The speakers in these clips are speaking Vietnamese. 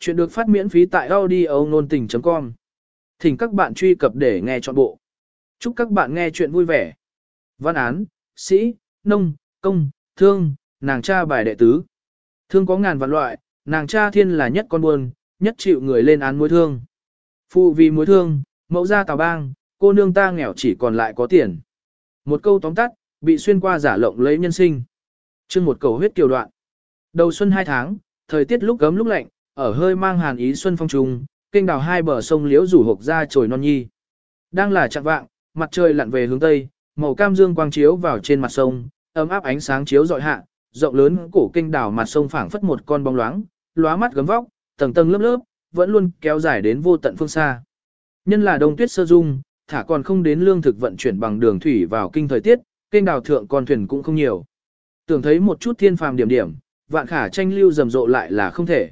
Chuyện được phát miễn phí tại audio nôn tình.com. Thỉnh các bạn truy cập để nghe trọn bộ. Chúc các bạn nghe chuyện vui vẻ. Văn án, sĩ, nông, công, thương, nàng cha bài đệ tứ. Thương có ngàn vạn loại, nàng cha thiên là nhất con buồn, nhất chịu người lên án mối thương. Phụ vì mối thương, mẫu gia tào bang, cô nương ta nghèo chỉ còn lại có tiền. Một câu tóm tắt, bị xuyên qua giả lộng lấy nhân sinh. chương một cầu huyết kiều đoạn. Đầu xuân hai tháng, thời tiết lúc gấm lúc lạnh, ở hơi mang hàn ý xuân phong trùng, kênh đào hai bờ sông liễu rủ hộp ra trồi non nhi. Đang là trạng vạng, mặt trời lặn về hướng tây, màu cam dương quang chiếu vào trên mặt sông, ấm áp ánh sáng chiếu dọi hạ, rộng lớn cổ kênh đào mặt sông phảng phất một con bóng loáng, lóa mắt gấm vóc, tầng tầng lớp lớp, vẫn luôn kéo dài đến vô tận phương xa. Nhân là đông tuyết sơ dung, thả còn không đến lương thực vận chuyển bằng đường thủy vào kinh thời tiết, kênh đào thượng con thuyền cũng không nhiều. Tưởng thấy một chút thiên phàm điểm điểm, vạn khả tranh lưu rầm rộ lại là không thể.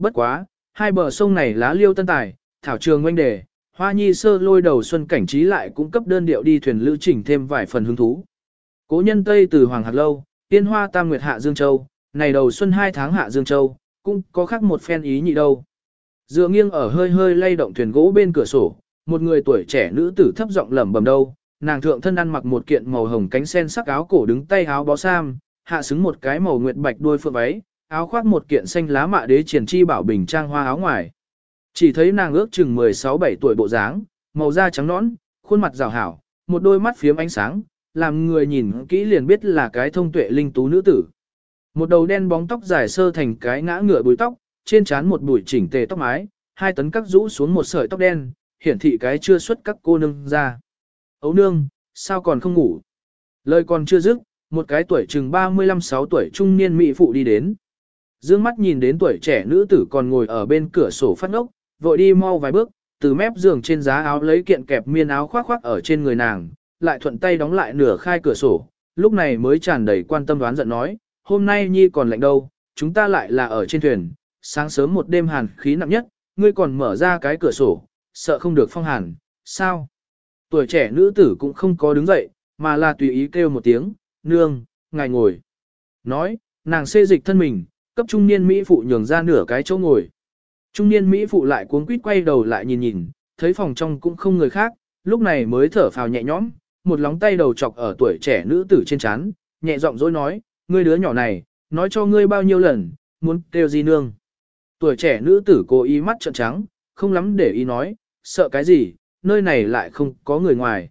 Bất quá, hai bờ sông này lá liêu tân tài, thảo trường ngoanh đề, hoa nhi sơ lôi đầu xuân cảnh trí lại cũng cấp đơn điệu đi thuyền lưu trình thêm vài phần hứng thú. Cố nhân Tây từ Hoàng Hạc Lâu, tiên hoa tam nguyệt hạ Dương Châu, này đầu xuân hai tháng hạ Dương Châu, cũng có khác một phen ý nhị đâu. Dựa nghiêng ở hơi hơi lay động thuyền gỗ bên cửa sổ, một người tuổi trẻ nữ tử thấp giọng lẩm bẩm đâu, nàng thượng thân ăn mặc một kiện màu hồng cánh sen sắc áo cổ đứng tay áo bó sam, hạ xứng một cái màu nguyệt bạch đuôi phượng váy, áo khoác một kiện xanh lá mạ đế triển chi bảo bình trang hoa áo ngoài. Chỉ thấy nàng ước chừng 16-17 tuổi bộ dáng, màu da trắng nõn, khuôn mặt rào hảo, một đôi mắt phiếm ánh sáng, làm người nhìn kỹ liền biết là cái thông tuệ linh tú nữ tử. Một đầu đen bóng tóc dài sơ thành cái ngã ngựa bùi tóc, trên trán một bụi chỉnh tề tóc mái, hai tấn cắt rũ xuống một sợi tóc đen, hiển thị cái chưa xuất các cô nương ra. Ấu nương, sao còn không ngủ? Lời còn chưa dứt, một cái tuổi chừng 35-6 tuổi trung niên mỹ phụ đi đến. Dương mắt nhìn đến tuổi trẻ nữ tử còn ngồi ở bên cửa sổ phát ngốc, vội đi mau vài bước, từ mép giường trên giá áo lấy kiện kẹp miên áo khoác khoác ở trên người nàng, lại thuận tay đóng lại nửa khai cửa sổ, lúc này mới tràn đầy quan tâm đoán giận nói, hôm nay nhi còn lạnh đâu, chúng ta lại là ở trên thuyền, sáng sớm một đêm hàn khí nặng nhất, ngươi còn mở ra cái cửa sổ, sợ không được phong hàn, sao? Tuổi trẻ nữ tử cũng không có đứng dậy, mà là tùy ý kêu một tiếng, nương, ngài ngồi. Nói, nàng xê dịch thân mình, cấp trung niên Mỹ phụ nhường ra nửa cái chỗ ngồi. Trung niên Mỹ phụ lại cuống quýt quay đầu lại nhìn nhìn, thấy phòng trong cũng không người khác, lúc này mới thở phào nhẹ nhõm, một lóng tay đầu chọc ở tuổi trẻ nữ tử trên chán, nhẹ giọng dối nói, ngươi đứa nhỏ này, nói cho ngươi bao nhiêu lần, muốn kêu gì nương. Tuổi trẻ nữ tử cố ý mắt trợn trắng, không lắm để ý nói, sợ cái gì, nơi này lại không có người ngoài.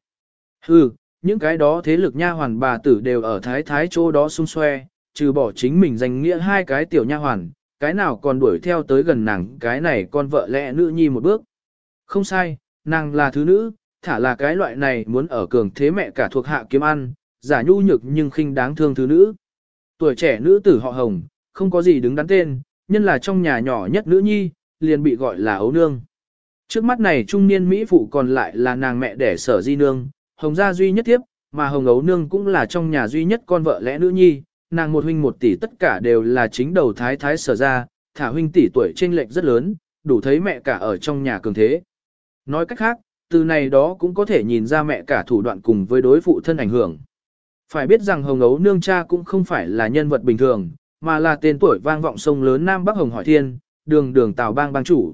Hừ, những cái đó thế lực nha hoàn bà tử đều ở thái thái chỗ đó xung xoe, trừ bỏ chính mình danh nghĩa hai cái tiểu nha hoàn, cái nào còn đuổi theo tới gần nàng cái này con vợ lẽ nữ nhi một bước. Không sai, nàng là thứ nữ, thả là cái loại này muốn ở cường thế mẹ cả thuộc hạ kiếm ăn, giả nhu nhược nhưng khinh đáng thương thứ nữ. Tuổi trẻ nữ tử họ hồng, không có gì đứng đắn tên, nhân là trong nhà nhỏ nhất nữ nhi, liền bị gọi là ấu nương. Trước mắt này trung niên Mỹ phụ còn lại là nàng mẹ đẻ sở di nương, hồng gia duy nhất tiếp, mà hồng ấu nương cũng là trong nhà duy nhất con vợ lẽ nữ nhi, nàng một huynh một tỷ tất cả đều là chính đầu thái thái sở ra, thả huynh tỷ tuổi trên lệch rất lớn, đủ thấy mẹ cả ở trong nhà cường thế. Nói cách khác, từ này đó cũng có thể nhìn ra mẹ cả thủ đoạn cùng với đối phụ thân ảnh hưởng. Phải biết rằng Hồng Ấu Nương cha cũng không phải là nhân vật bình thường, mà là tên tuổi vang vọng sông lớn Nam Bắc Hồng Hỏi Thiên, đường đường Tào Bang bang chủ.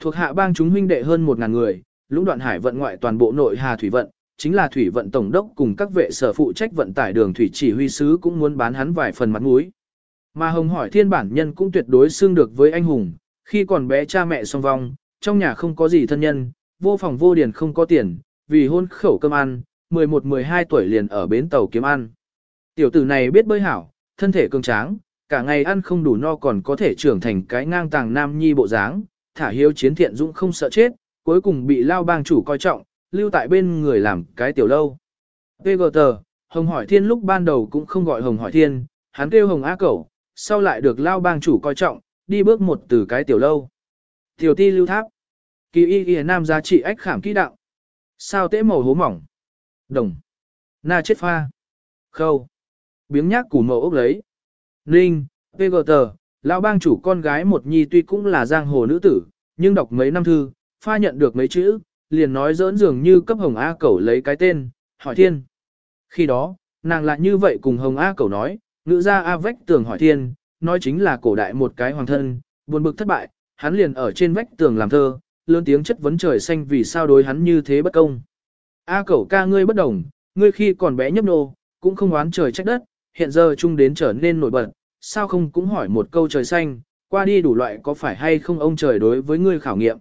Thuộc hạ bang chúng huynh đệ hơn 1.000 người, lũng đoạn hải vận ngoại toàn bộ nội hà thủy vận, chính là thủy vận tổng đốc cùng các vệ sở phụ trách vận tải đường thủy chỉ huy sứ cũng muốn bán hắn vài phần mặt mũi. Mà Hồng hỏi thiên bản nhân cũng tuyệt đối xương được với anh hùng, khi còn bé cha mẹ song vong, trong nhà không có gì thân nhân, vô phòng vô điền không có tiền, vì hôn khẩu cơm ăn, 11-12 tuổi liền ở bến tàu kiếm ăn. Tiểu tử này biết bơi hảo, thân thể cường tráng, cả ngày ăn không đủ no còn có thể trưởng thành cái ngang tàng nam nhi bộ dáng, thả hiếu chiến thiện dũng không sợ chết, cuối cùng bị lao bang chủ coi trọng, lưu tại bên người làm cái tiểu lâu. PGT, Hồng Hỏi Thiên lúc ban đầu cũng không gọi Hồng Hỏi Thiên, hắn kêu Hồng Á Cẩu, sau lại được lao bang chủ coi trọng, đi bước một từ cái tiểu lâu. Tiểu ti lưu tháp. Kỳ y y nam giá trị ách khảm kỹ đạo. Sao tế màu hố mỏng. Đồng. Na chết pha. Khâu. Biếng nhác củ màu ốc lấy. Ninh, PGT, lão bang chủ con gái một nhi tuy cũng là giang hồ nữ tử, nhưng đọc mấy năm thư, pha nhận được mấy chữ, liền nói dỡn dường như cấp Hồng A Cẩu lấy cái tên, hỏi thiên. Khi đó, nàng lại như vậy cùng Hồng A Cẩu nói, ngữ ra A Vách tưởng hỏi thiên, nói chính là cổ đại một cái hoàng thân, buồn bực thất bại, hắn liền ở trên vách tường làm thơ, lớn tiếng chất vấn trời xanh vì sao đối hắn như thế bất công. A cẩu ca ngươi bất đồng, ngươi khi còn bé nhấp nô, cũng không oán trời trách đất, hiện giờ chung đến trở nên nổi bật, sao không cũng hỏi một câu trời xanh, qua đi đủ loại có phải hay không ông trời đối với ngươi khảo nghiệm.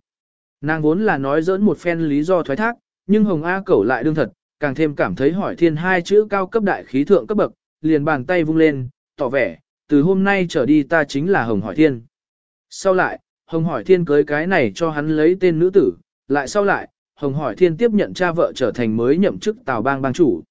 Nàng vốn là nói dẫn một phen lý do thoái thác, nhưng Hồng A cẩu lại đương thật, càng thêm cảm thấy hỏi thiên hai chữ cao cấp đại khí thượng cấp bậc, liền bàn tay vung lên, tỏ vẻ, từ hôm nay trở đi ta chính là Hồng hỏi thiên. Sau lại, Hồng hỏi thiên cưới cái này cho hắn lấy tên nữ tử, lại sau lại, Hồng hỏi thiên tiếp nhận cha vợ trở thành mới nhậm chức tào bang bang chủ.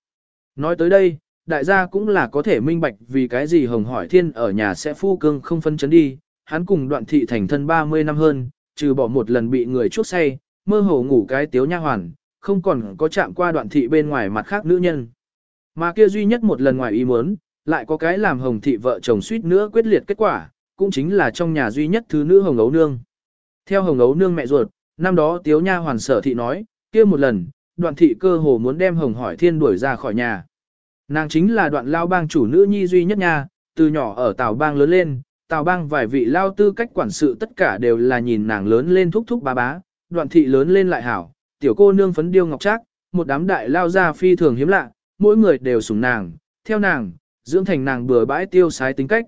Nói tới đây, đại gia cũng là có thể minh bạch vì cái gì Hồng hỏi thiên ở nhà sẽ phu cương không phân chấn đi, hắn cùng đoạn thị thành thân 30 năm hơn, trừ bỏ một lần bị người chuốc say, mơ hồ ngủ cái tiếu nha hoàn, không còn có chạm qua đoạn thị bên ngoài mặt khác nữ nhân. Mà kia duy nhất một lần ngoài ý muốn, lại có cái làm hồng thị vợ chồng suýt nữa quyết liệt kết quả, cũng chính là trong nhà duy nhất thứ nữ hồng ấu nương. Theo hồng ấu nương mẹ ruột, năm đó tiếu nha hoàn sở thị nói, kia một lần, đoạn thị cơ hồ muốn đem hồng hỏi thiên đuổi ra khỏi nhà. Nàng chính là đoạn lao bang chủ nữ nhi duy nhất nha, từ nhỏ ở tàu bang lớn lên, Tào bang vài vị lao tư cách quản sự tất cả đều là nhìn nàng lớn lên thúc thúc bá bá, đoạn thị lớn lên lại hảo, tiểu cô nương phấn điêu ngọc trác, một đám đại lao gia phi thường hiếm lạ, mỗi người đều sủng nàng, theo nàng, dưỡng thành nàng bừa bãi tiêu sái tính cách.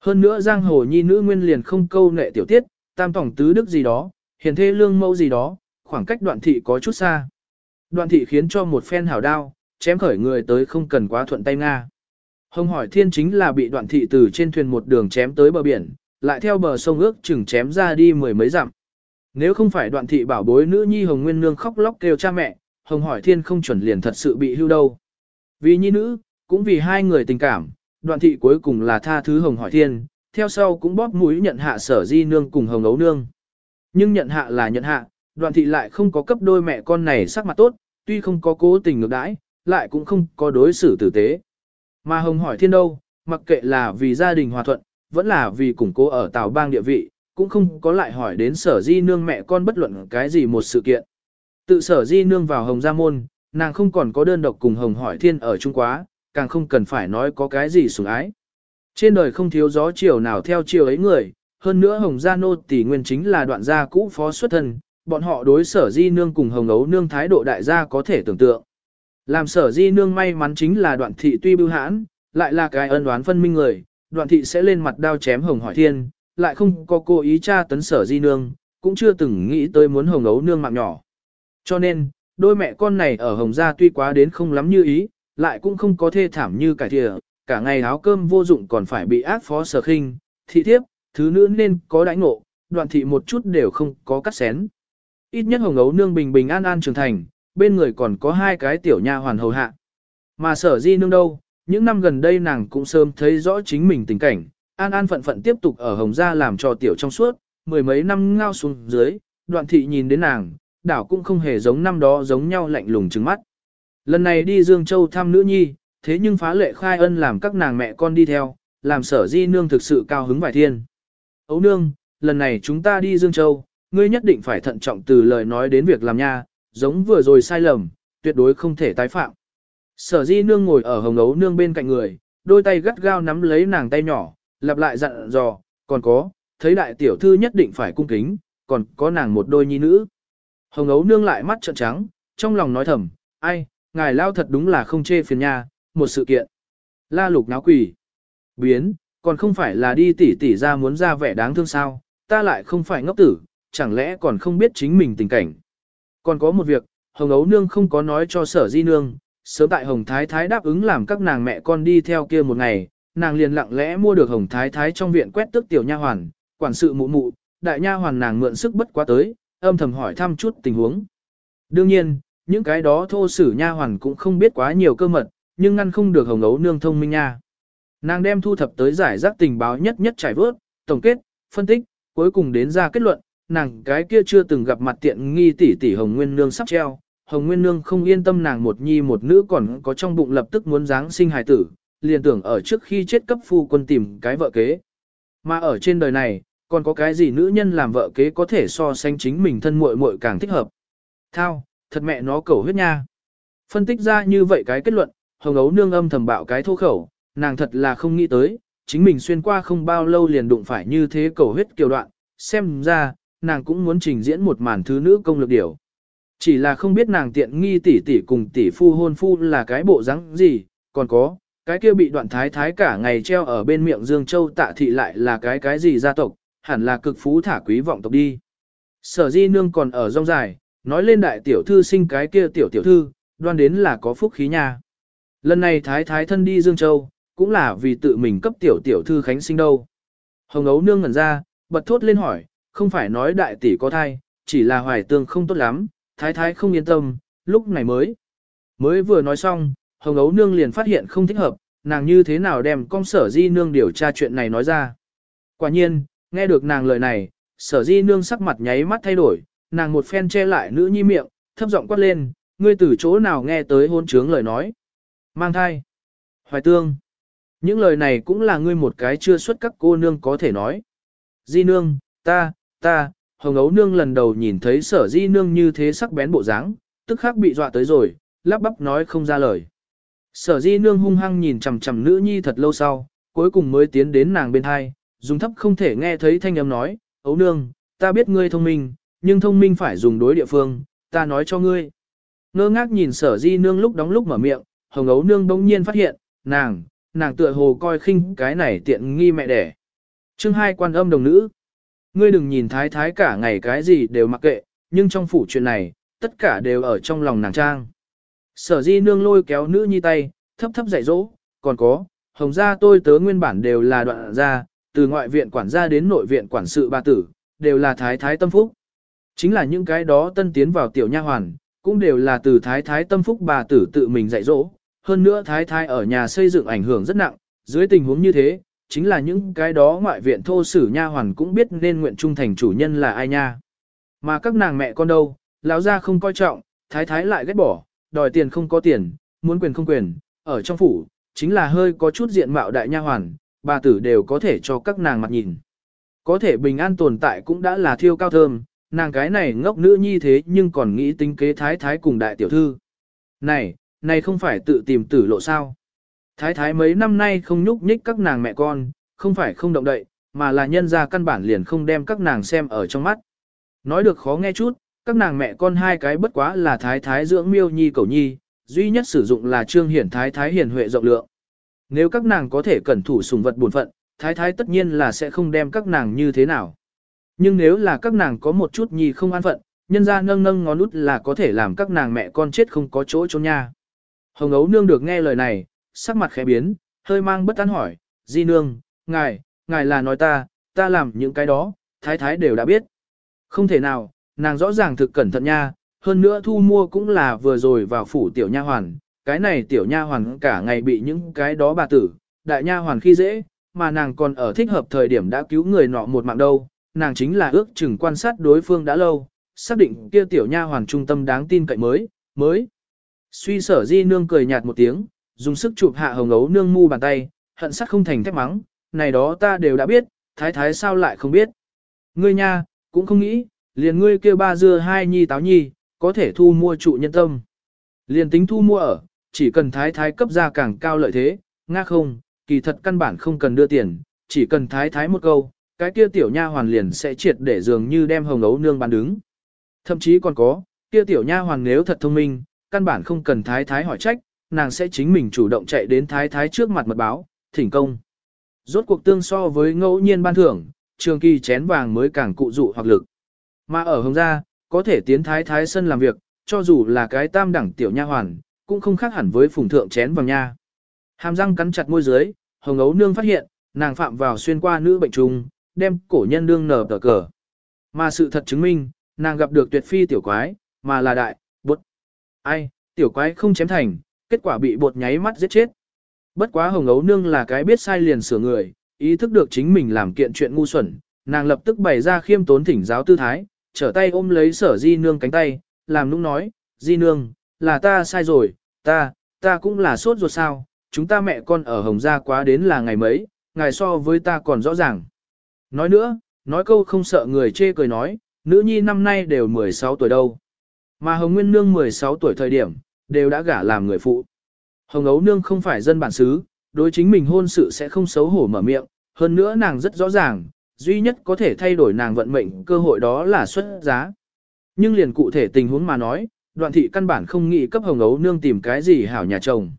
Hơn nữa giang hồ nhi nữ nguyên liền không câu nệ tiểu tiết, tam tổng tứ đức gì đó, hiền thê lương mẫu gì đó, khoảng cách đoạn thị có chút xa. Đoạn thị khiến cho một phen hảo đao, chém khởi người tới không cần quá thuận tay Nga. Hồng hỏi thiên chính là bị đoạn thị từ trên thuyền một đường chém tới bờ biển, lại theo bờ sông ước chừng chém ra đi mười mấy dặm. Nếu không phải đoạn thị bảo bối nữ nhi Hồng Nguyên Nương khóc lóc kêu cha mẹ, Hồng hỏi thiên không chuẩn liền thật sự bị hưu đâu. Vì nhi nữ, cũng vì hai người tình cảm, đoạn thị cuối cùng là tha thứ Hồng hỏi thiên, theo sau cũng bóp mũi nhận hạ sở di nương cùng Hồng ấu nương. Nhưng nhận hạ là nhận hạ, đoạn thị lại không có cấp đôi mẹ con này sắc mặt tốt, tuy không có cố tình ngược đãi, lại cũng không có đối xử tử tế. Mà Hồng hỏi thiên đâu, mặc kệ là vì gia đình hòa thuận, vẫn là vì củng cố ở Tào bang địa vị, cũng không có lại hỏi đến sở di nương mẹ con bất luận cái gì một sự kiện. Tự sở di nương vào Hồng Gia Môn, nàng không còn có đơn độc cùng Hồng hỏi thiên ở Trung Quá, càng không cần phải nói có cái gì sủng ái. Trên đời không thiếu gió chiều nào theo chiều ấy người, hơn nữa Hồng Gia Nô tỷ nguyên chính là đoạn gia cũ phó xuất thân, bọn họ đối sở di nương cùng Hồng ấu nương thái độ đại gia có thể tưởng tượng. Làm sở di nương may mắn chính là đoạn thị tuy bưu hãn, lại là cái ân đoán phân minh người, đoạn thị sẽ lên mặt đao chém hồng hỏi thiên, lại không có cố ý tra tấn sở di nương, cũng chưa từng nghĩ tới muốn hồng ấu nương mạng nhỏ. Cho nên, đôi mẹ con này ở hồng gia tuy quá đến không lắm như ý, lại cũng không có thê thảm như cải thìa, cả ngày áo cơm vô dụng còn phải bị ác phó sở khinh, thị thiếp, thứ nữ nên có đãi ngộ, đoạn thị một chút đều không có cắt xén. Ít nhất hồng ấu nương bình bình an an trưởng thành, bên người còn có hai cái tiểu nha hoàn hầu hạ. Mà sở di nương đâu, những năm gần đây nàng cũng sớm thấy rõ chính mình tình cảnh, an an phận phận tiếp tục ở hồng gia làm cho tiểu trong suốt, mười mấy năm ngao xuống dưới, đoạn thị nhìn đến nàng, đảo cũng không hề giống năm đó giống nhau lạnh lùng trừng mắt. Lần này đi Dương Châu thăm nữ nhi, thế nhưng phá lệ khai ân làm các nàng mẹ con đi theo, làm sở di nương thực sự cao hứng vài thiên. Ấu nương, lần này chúng ta đi Dương Châu, ngươi nhất định phải thận trọng từ lời nói đến việc làm nha, giống vừa rồi sai lầm, tuyệt đối không thể tái phạm. Sở di nương ngồi ở hồng ấu nương bên cạnh người, đôi tay gắt gao nắm lấy nàng tay nhỏ, lặp lại dặn dò, còn có, thấy đại tiểu thư nhất định phải cung kính, còn có nàng một đôi nhi nữ. Hồng ấu nương lại mắt trợn trắng, trong lòng nói thầm, ai, ngài lao thật đúng là không chê phiền nha, một sự kiện. La lục náo quỷ. Biến, còn không phải là đi tỉ tỉ ra muốn ra vẻ đáng thương sao, ta lại không phải ngốc tử, chẳng lẽ còn không biết chính mình tình cảnh. Còn có một việc, Hồng Ấu Nương không có nói cho sở di nương, sớm tại Hồng Thái Thái đáp ứng làm các nàng mẹ con đi theo kia một ngày, nàng liền lặng lẽ mua được Hồng Thái Thái trong viện quét tước tiểu nha hoàn, quản sự mụ mụ, đại nha hoàn nàng mượn sức bất quá tới, âm thầm hỏi thăm chút tình huống. Đương nhiên, những cái đó thô sử nha hoàn cũng không biết quá nhiều cơ mật, nhưng ngăn không được Hồng Ấu Nương thông minh nha. Nàng đem thu thập tới giải rác tình báo nhất nhất trải vớt, tổng kết, phân tích, cuối cùng đến ra kết luận, nàng cái kia chưa từng gặp mặt tiện nghi tỷ tỷ Hồng Nguyên Nương sắp treo. Hồng Nguyên Nương không yên tâm nàng một nhi một nữ còn có trong bụng lập tức muốn giáng sinh hài tử, liền tưởng ở trước khi chết cấp phu quân tìm cái vợ kế. Mà ở trên đời này, còn có cái gì nữ nhân làm vợ kế có thể so sánh chính mình thân muội muội càng thích hợp. Thao, thật mẹ nó cầu huyết nha. Phân tích ra như vậy cái kết luận, Hồng Ấu Nương âm thầm bạo cái thô khẩu, nàng thật là không nghĩ tới, chính mình xuyên qua không bao lâu liền đụng phải như thế cầu huyết kiều đoạn, xem ra, nàng cũng muốn trình diễn một màn thứ nữ công lực điểu. Chỉ là không biết nàng tiện nghi tỷ tỷ cùng tỷ phu hôn phu là cái bộ dáng gì, còn có, cái kia bị đoạn thái thái cả ngày treo ở bên miệng Dương Châu tạ thị lại là cái cái gì gia tộc, hẳn là cực phú thả quý vọng tộc đi. Sở di nương còn ở rong dài, nói lên đại tiểu thư sinh cái kia tiểu tiểu thư, đoan đến là có phúc khí nha. Lần này thái thái thân đi Dương Châu, cũng là vì tự mình cấp tiểu tiểu thư khánh sinh đâu. Hồng ấu nương ngẩn ra, bật thốt lên hỏi, không phải nói đại tỷ có thai, chỉ là hoài tương không tốt lắm, thái thái không yên tâm, lúc này mới. Mới vừa nói xong, hồng ấu nương liền phát hiện không thích hợp, nàng như thế nào đem con sở di nương điều tra chuyện này nói ra. Quả nhiên, nghe được nàng lời này, sở di nương sắc mặt nháy mắt thay đổi, nàng một phen che lại nữ nhi miệng, thấp giọng quát lên, ngươi từ chỗ nào nghe tới hôn trướng lời nói. Mang thai. Hoài tương. Những lời này cũng là ngươi một cái chưa xuất các cô nương có thể nói. Di nương, ta, ta, hồng ấu nương lần đầu nhìn thấy sở di nương như thế sắc bén bộ dáng, tức khắc bị dọa tới rồi, lắp bắp nói không ra lời. Sở di nương hung hăng nhìn chằm chằm nữ nhi thật lâu sau, cuối cùng mới tiến đến nàng bên hai, dùng thấp không thể nghe thấy thanh âm nói, ấu nương, ta biết ngươi thông minh, nhưng thông minh phải dùng đối địa phương, ta nói cho ngươi. Ngơ ngác nhìn sở di nương lúc đóng lúc mở miệng, hồng ấu nương bỗng nhiên phát hiện, nàng, nàng tựa hồ coi khinh cái này tiện nghi mẹ đẻ. chương hai quan âm đồng nữ. Ngươi đừng nhìn thái thái cả ngày cái gì đều mặc kệ, nhưng trong phủ chuyện này, tất cả đều ở trong lòng nàng trang. Sở di nương lôi kéo nữ nhi tay, thấp thấp dạy dỗ, còn có, hồng gia tôi tớ nguyên bản đều là đoạn gia, từ ngoại viện quản gia đến nội viện quản sự bà tử, đều là thái thái tâm phúc. Chính là những cái đó tân tiến vào tiểu nha hoàn, cũng đều là từ thái thái tâm phúc bà tử tự mình dạy dỗ. Hơn nữa thái thái ở nhà xây dựng ảnh hưởng rất nặng, dưới tình huống như thế, chính là những cái đó ngoại viện thô sử nha hoàn cũng biết nên nguyện trung thành chủ nhân là ai nha. Mà các nàng mẹ con đâu, lão gia không coi trọng, thái thái lại ghét bỏ, đòi tiền không có tiền, muốn quyền không quyền, ở trong phủ, chính là hơi có chút diện mạo đại nha hoàn, bà tử đều có thể cho các nàng mặt nhìn. Có thể bình an tồn tại cũng đã là thiêu cao thơm, nàng cái này ngốc nữ nhi thế nhưng còn nghĩ tính kế thái thái cùng đại tiểu thư. Này, này không phải tự tìm tử lộ sao. Thái thái mấy năm nay không nhúc nhích các nàng mẹ con, không phải không động đậy, mà là nhân ra căn bản liền không đem các nàng xem ở trong mắt. Nói được khó nghe chút, các nàng mẹ con hai cái bất quá là thái thái dưỡng miêu nhi cầu nhi, duy nhất sử dụng là trương hiển thái thái hiền huệ rộng lượng. Nếu các nàng có thể cẩn thủ sùng vật buồn phận, thái thái tất nhiên là sẽ không đem các nàng như thế nào. Nhưng nếu là các nàng có một chút nhi không an phận, nhân ra nâng nâng ngón út là có thể làm các nàng mẹ con chết không có chỗ trốn nha. Hồng ấu nương được nghe lời này, sắc mặt khẽ biến, hơi mang bất an hỏi, di nương, ngài, ngài là nói ta, ta làm những cái đó, thái thái đều đã biết. Không thể nào, nàng rõ ràng thực cẩn thận nha, hơn nữa thu mua cũng là vừa rồi vào phủ tiểu nha hoàn, cái này tiểu nha hoàn cả ngày bị những cái đó bà tử, đại nha hoàn khi dễ, mà nàng còn ở thích hợp thời điểm đã cứu người nọ một mạng đâu, nàng chính là ước chừng quan sát đối phương đã lâu, xác định kia tiểu nha hoàn trung tâm đáng tin cậy mới, mới. Suy sở di nương cười nhạt một tiếng, dùng sức chụp hạ hồng ấu nương mu bàn tay, hận sắc không thành thép mắng, này đó ta đều đã biết, thái thái sao lại không biết. Ngươi nha, cũng không nghĩ, liền ngươi kêu ba dưa hai nhi táo nhi, có thể thu mua trụ nhân tâm. Liền tính thu mua ở, chỉ cần thái thái cấp ra càng cao lợi thế, nga không, kỳ thật căn bản không cần đưa tiền, chỉ cần thái thái một câu, cái kia tiểu nha hoàn liền sẽ triệt để dường như đem hồng ấu nương bán đứng. Thậm chí còn có, kia tiểu nha hoàn nếu thật thông minh, căn bản không cần thái thái hỏi trách, nàng sẽ chính mình chủ động chạy đến thái thái trước mặt mật báo, thỉnh công. Rốt cuộc tương so với ngẫu nhiên ban thưởng, trường kỳ chén vàng mới càng cụ dụ hoặc lực. Mà ở hồng gia, có thể tiến thái thái sân làm việc, cho dù là cái tam đẳng tiểu nha hoàn, cũng không khác hẳn với phùng thượng chén vàng nha. Hàm răng cắn chặt môi dưới, hồng ấu nương phát hiện, nàng phạm vào xuyên qua nữ bệnh trùng, đem cổ nhân đương nở tờ cờ. Mà sự thật chứng minh, nàng gặp được tuyệt phi tiểu quái, mà là đại, bút, Ai, tiểu quái không chém thành, kết quả bị bột nháy mắt giết chết. Bất quá hồng ấu nương là cái biết sai liền sửa người, ý thức được chính mình làm kiện chuyện ngu xuẩn, nàng lập tức bày ra khiêm tốn thỉnh giáo tư thái, trở tay ôm lấy sở di nương cánh tay, làm nũng nói, di nương, là ta sai rồi, ta, ta cũng là sốt ruột sao, chúng ta mẹ con ở hồng gia quá đến là ngày mấy, ngày so với ta còn rõ ràng. Nói nữa, nói câu không sợ người chê cười nói, nữ nhi năm nay đều 16 tuổi đâu. Mà Hồng Nguyên Nương 16 tuổi thời điểm, đều đã gả làm người phụ. Hồng Ấu Nương không phải dân bản xứ, đối chính mình hôn sự sẽ không xấu hổ mở miệng, hơn nữa nàng rất rõ ràng, duy nhất có thể thay đổi nàng vận mệnh cơ hội đó là xuất giá. Nhưng liền cụ thể tình huống mà nói, đoạn thị căn bản không nghĩ cấp hồng ấu nương tìm cái gì hảo nhà chồng.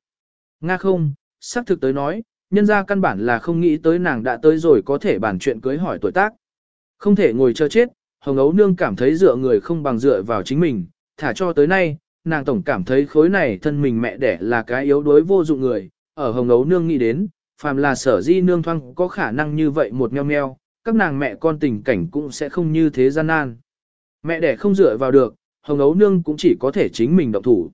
Nga không, xác thực tới nói, nhân ra căn bản là không nghĩ tới nàng đã tới rồi có thể bàn chuyện cưới hỏi tuổi tác. Không thể ngồi chờ chết, hồng ấu nương cảm thấy dựa người không bằng dựa vào chính mình, thả cho tới nay, nàng tổng cảm thấy khối này thân mình mẹ đẻ là cái yếu đuối vô dụng người, ở hồng ấu nương nghĩ đến, phàm là sở di nương thoang có khả năng như vậy một meo meo, các nàng mẹ con tình cảnh cũng sẽ không như thế gian nan. Mẹ đẻ không dựa vào được, hồng ấu nương cũng chỉ có thể chính mình động thủ.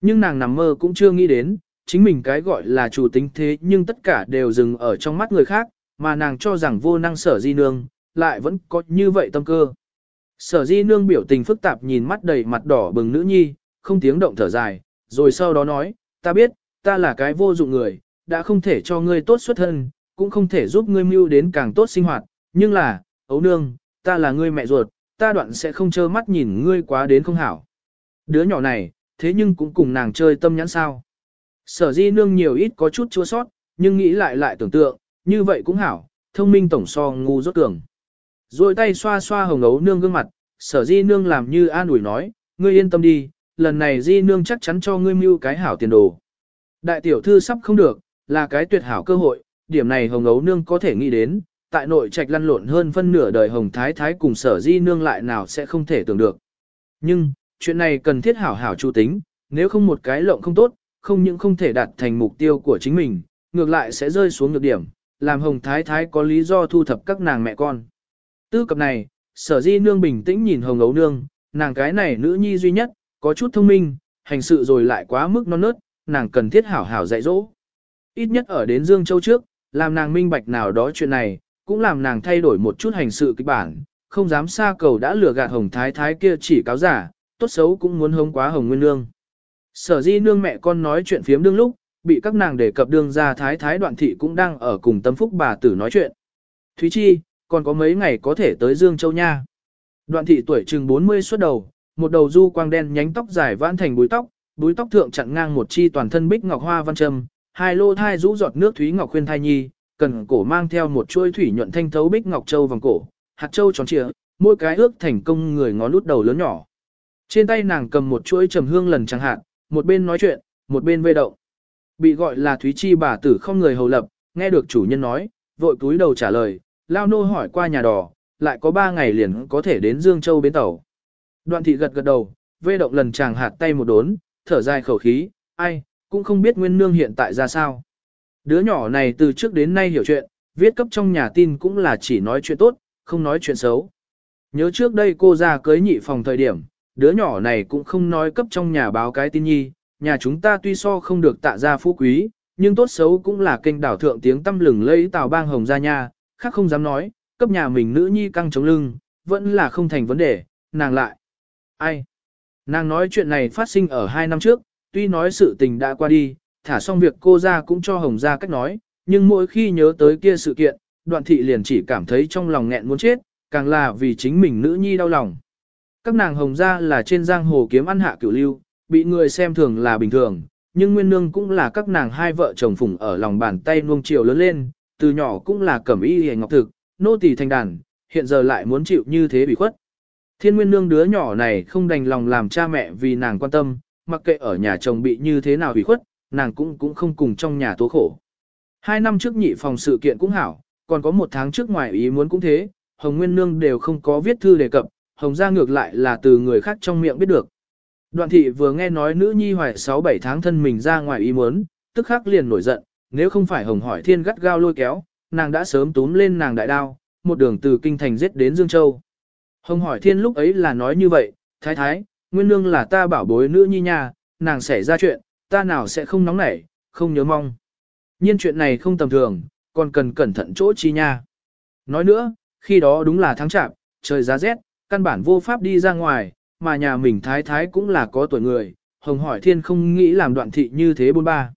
Nhưng nàng nằm mơ cũng chưa nghĩ đến, chính mình cái gọi là chủ tính thế nhưng tất cả đều dừng ở trong mắt người khác, mà nàng cho rằng vô năng sở di nương, lại vẫn có như vậy tâm cơ. Sở di nương biểu tình phức tạp nhìn mắt đầy mặt đỏ bừng nữ nhi, không tiếng động thở dài, rồi sau đó nói, ta biết, ta là cái vô dụng người, đã không thể cho ngươi tốt xuất thân, cũng không thể giúp ngươi mưu đến càng tốt sinh hoạt, nhưng là, ấu nương, ta là ngươi mẹ ruột, ta đoạn sẽ không trơ mắt nhìn ngươi quá đến không hảo. Đứa nhỏ này, thế nhưng cũng cùng nàng chơi tâm nhãn sao. Sở di nương nhiều ít có chút chua sót, nhưng nghĩ lại lại tưởng tượng, như vậy cũng hảo, thông minh tổng so ngu rốt tưởng. Rồi tay xoa xoa hồng ấu nương gương mặt, sở di nương làm như an ủi nói, ngươi yên tâm đi, lần này di nương chắc chắn cho ngươi mưu cái hảo tiền đồ. Đại tiểu thư sắp không được, là cái tuyệt hảo cơ hội, điểm này hồng ấu nương có thể nghĩ đến, tại nội trạch lăn lộn hơn phân nửa đời hồng thái thái cùng sở di nương lại nào sẽ không thể tưởng được. Nhưng, chuyện này cần thiết hảo hảo chu tính, nếu không một cái lộng không tốt, không những không thể đạt thành mục tiêu của chính mình, ngược lại sẽ rơi xuống nhược điểm, làm hồng thái thái có lý do thu thập các nàng mẹ con. Tư cập này, sở di nương bình tĩnh nhìn hồng ấu nương, nàng cái này nữ nhi duy nhất, có chút thông minh, hành sự rồi lại quá mức non nớt, nàng cần thiết hảo hảo dạy dỗ. Ít nhất ở đến Dương Châu trước, làm nàng minh bạch nào đó chuyện này, cũng làm nàng thay đổi một chút hành sự kịch bản, không dám xa cầu đã lừa gạt hồng thái thái kia chỉ cáo giả, tốt xấu cũng muốn hống quá hồng nguyên nương. Sở di nương mẹ con nói chuyện phiếm đương lúc, bị các nàng đề cập đương ra thái thái đoạn thị cũng đang ở cùng tâm phúc bà tử nói chuyện. Thúy Chi, còn có mấy ngày có thể tới Dương Châu nha. Đoạn thị tuổi chừng 40 xuất đầu, một đầu du quang đen nhánh tóc dài vãn thành búi tóc, búi tóc thượng chặn ngang một chi toàn thân bích ngọc hoa văn trâm, hai lô thai rũ giọt nước thúy ngọc khuyên thai nhi, cần cổ mang theo một chuôi thủy nhuận thanh thấu bích ngọc châu vòng cổ, hạt châu tròn trịa, mỗi cái ước thành công người ngón út đầu lớn nhỏ. Trên tay nàng cầm một chuỗi trầm hương lần chẳng hạn, một bên nói chuyện, một bên vây động. Bị gọi là Thúy Chi bà tử không người hầu lập, nghe được chủ nhân nói, vội cúi đầu trả lời, lao nô hỏi qua nhà đò, lại có ba ngày liền có thể đến Dương Châu bến tàu. Đoạn thị gật gật đầu, vê động lần chàng hạt tay một đốn, thở dài khẩu khí, ai, cũng không biết nguyên nương hiện tại ra sao. Đứa nhỏ này từ trước đến nay hiểu chuyện, viết cấp trong nhà tin cũng là chỉ nói chuyện tốt, không nói chuyện xấu. Nhớ trước đây cô ra cưới nhị phòng thời điểm, đứa nhỏ này cũng không nói cấp trong nhà báo cái tin nhi, nhà chúng ta tuy so không được tạ ra phú quý, nhưng tốt xấu cũng là kênh đảo thượng tiếng tâm lừng lấy tào bang hồng ra nha, khác không dám nói, cấp nhà mình nữ nhi căng chống lưng, vẫn là không thành vấn đề, nàng lại. Ai? Nàng nói chuyện này phát sinh ở hai năm trước, tuy nói sự tình đã qua đi, thả xong việc cô ra cũng cho Hồng ra cách nói, nhưng mỗi khi nhớ tới kia sự kiện, đoạn thị liền chỉ cảm thấy trong lòng nghẹn muốn chết, càng là vì chính mình nữ nhi đau lòng. Các nàng Hồng ra là trên giang hồ kiếm ăn hạ cửu lưu, bị người xem thường là bình thường, nhưng Nguyên Nương cũng là các nàng hai vợ chồng phùng ở lòng bàn tay nuông chiều lớn lên, từ nhỏ cũng là cẩm y hề ngọc thực, nô tỳ thành đàn, hiện giờ lại muốn chịu như thế bị khuất. Thiên Nguyên Nương đứa nhỏ này không đành lòng làm cha mẹ vì nàng quan tâm, mặc kệ ở nhà chồng bị như thế nào hủy khuất, nàng cũng cũng không cùng trong nhà tố khổ. Hai năm trước nhị phòng sự kiện cũng hảo, còn có một tháng trước ngoài ý muốn cũng thế, Hồng Nguyên Nương đều không có viết thư đề cập, Hồng ra ngược lại là từ người khác trong miệng biết được. Đoạn thị vừa nghe nói nữ nhi hoài 6-7 tháng thân mình ra ngoài ý muốn, tức khắc liền nổi giận, nếu không phải Hồng hỏi thiên gắt gao lôi kéo, nàng đã sớm túm lên nàng đại đao, một đường từ kinh thành giết đến Dương Châu. Hồng hỏi thiên lúc ấy là nói như vậy, thái thái, nguyên nương là ta bảo bối nữ nhi nha, nàng xảy ra chuyện, ta nào sẽ không nóng nảy, không nhớ mong. Nhiên chuyện này không tầm thường, còn cần cẩn thận chỗ chi nha. Nói nữa, khi đó đúng là tháng chạp, trời giá rét, căn bản vô pháp đi ra ngoài, mà nhà mình thái thái cũng là có tuổi người, hồng hỏi thiên không nghĩ làm đoạn thị như thế bôn ba.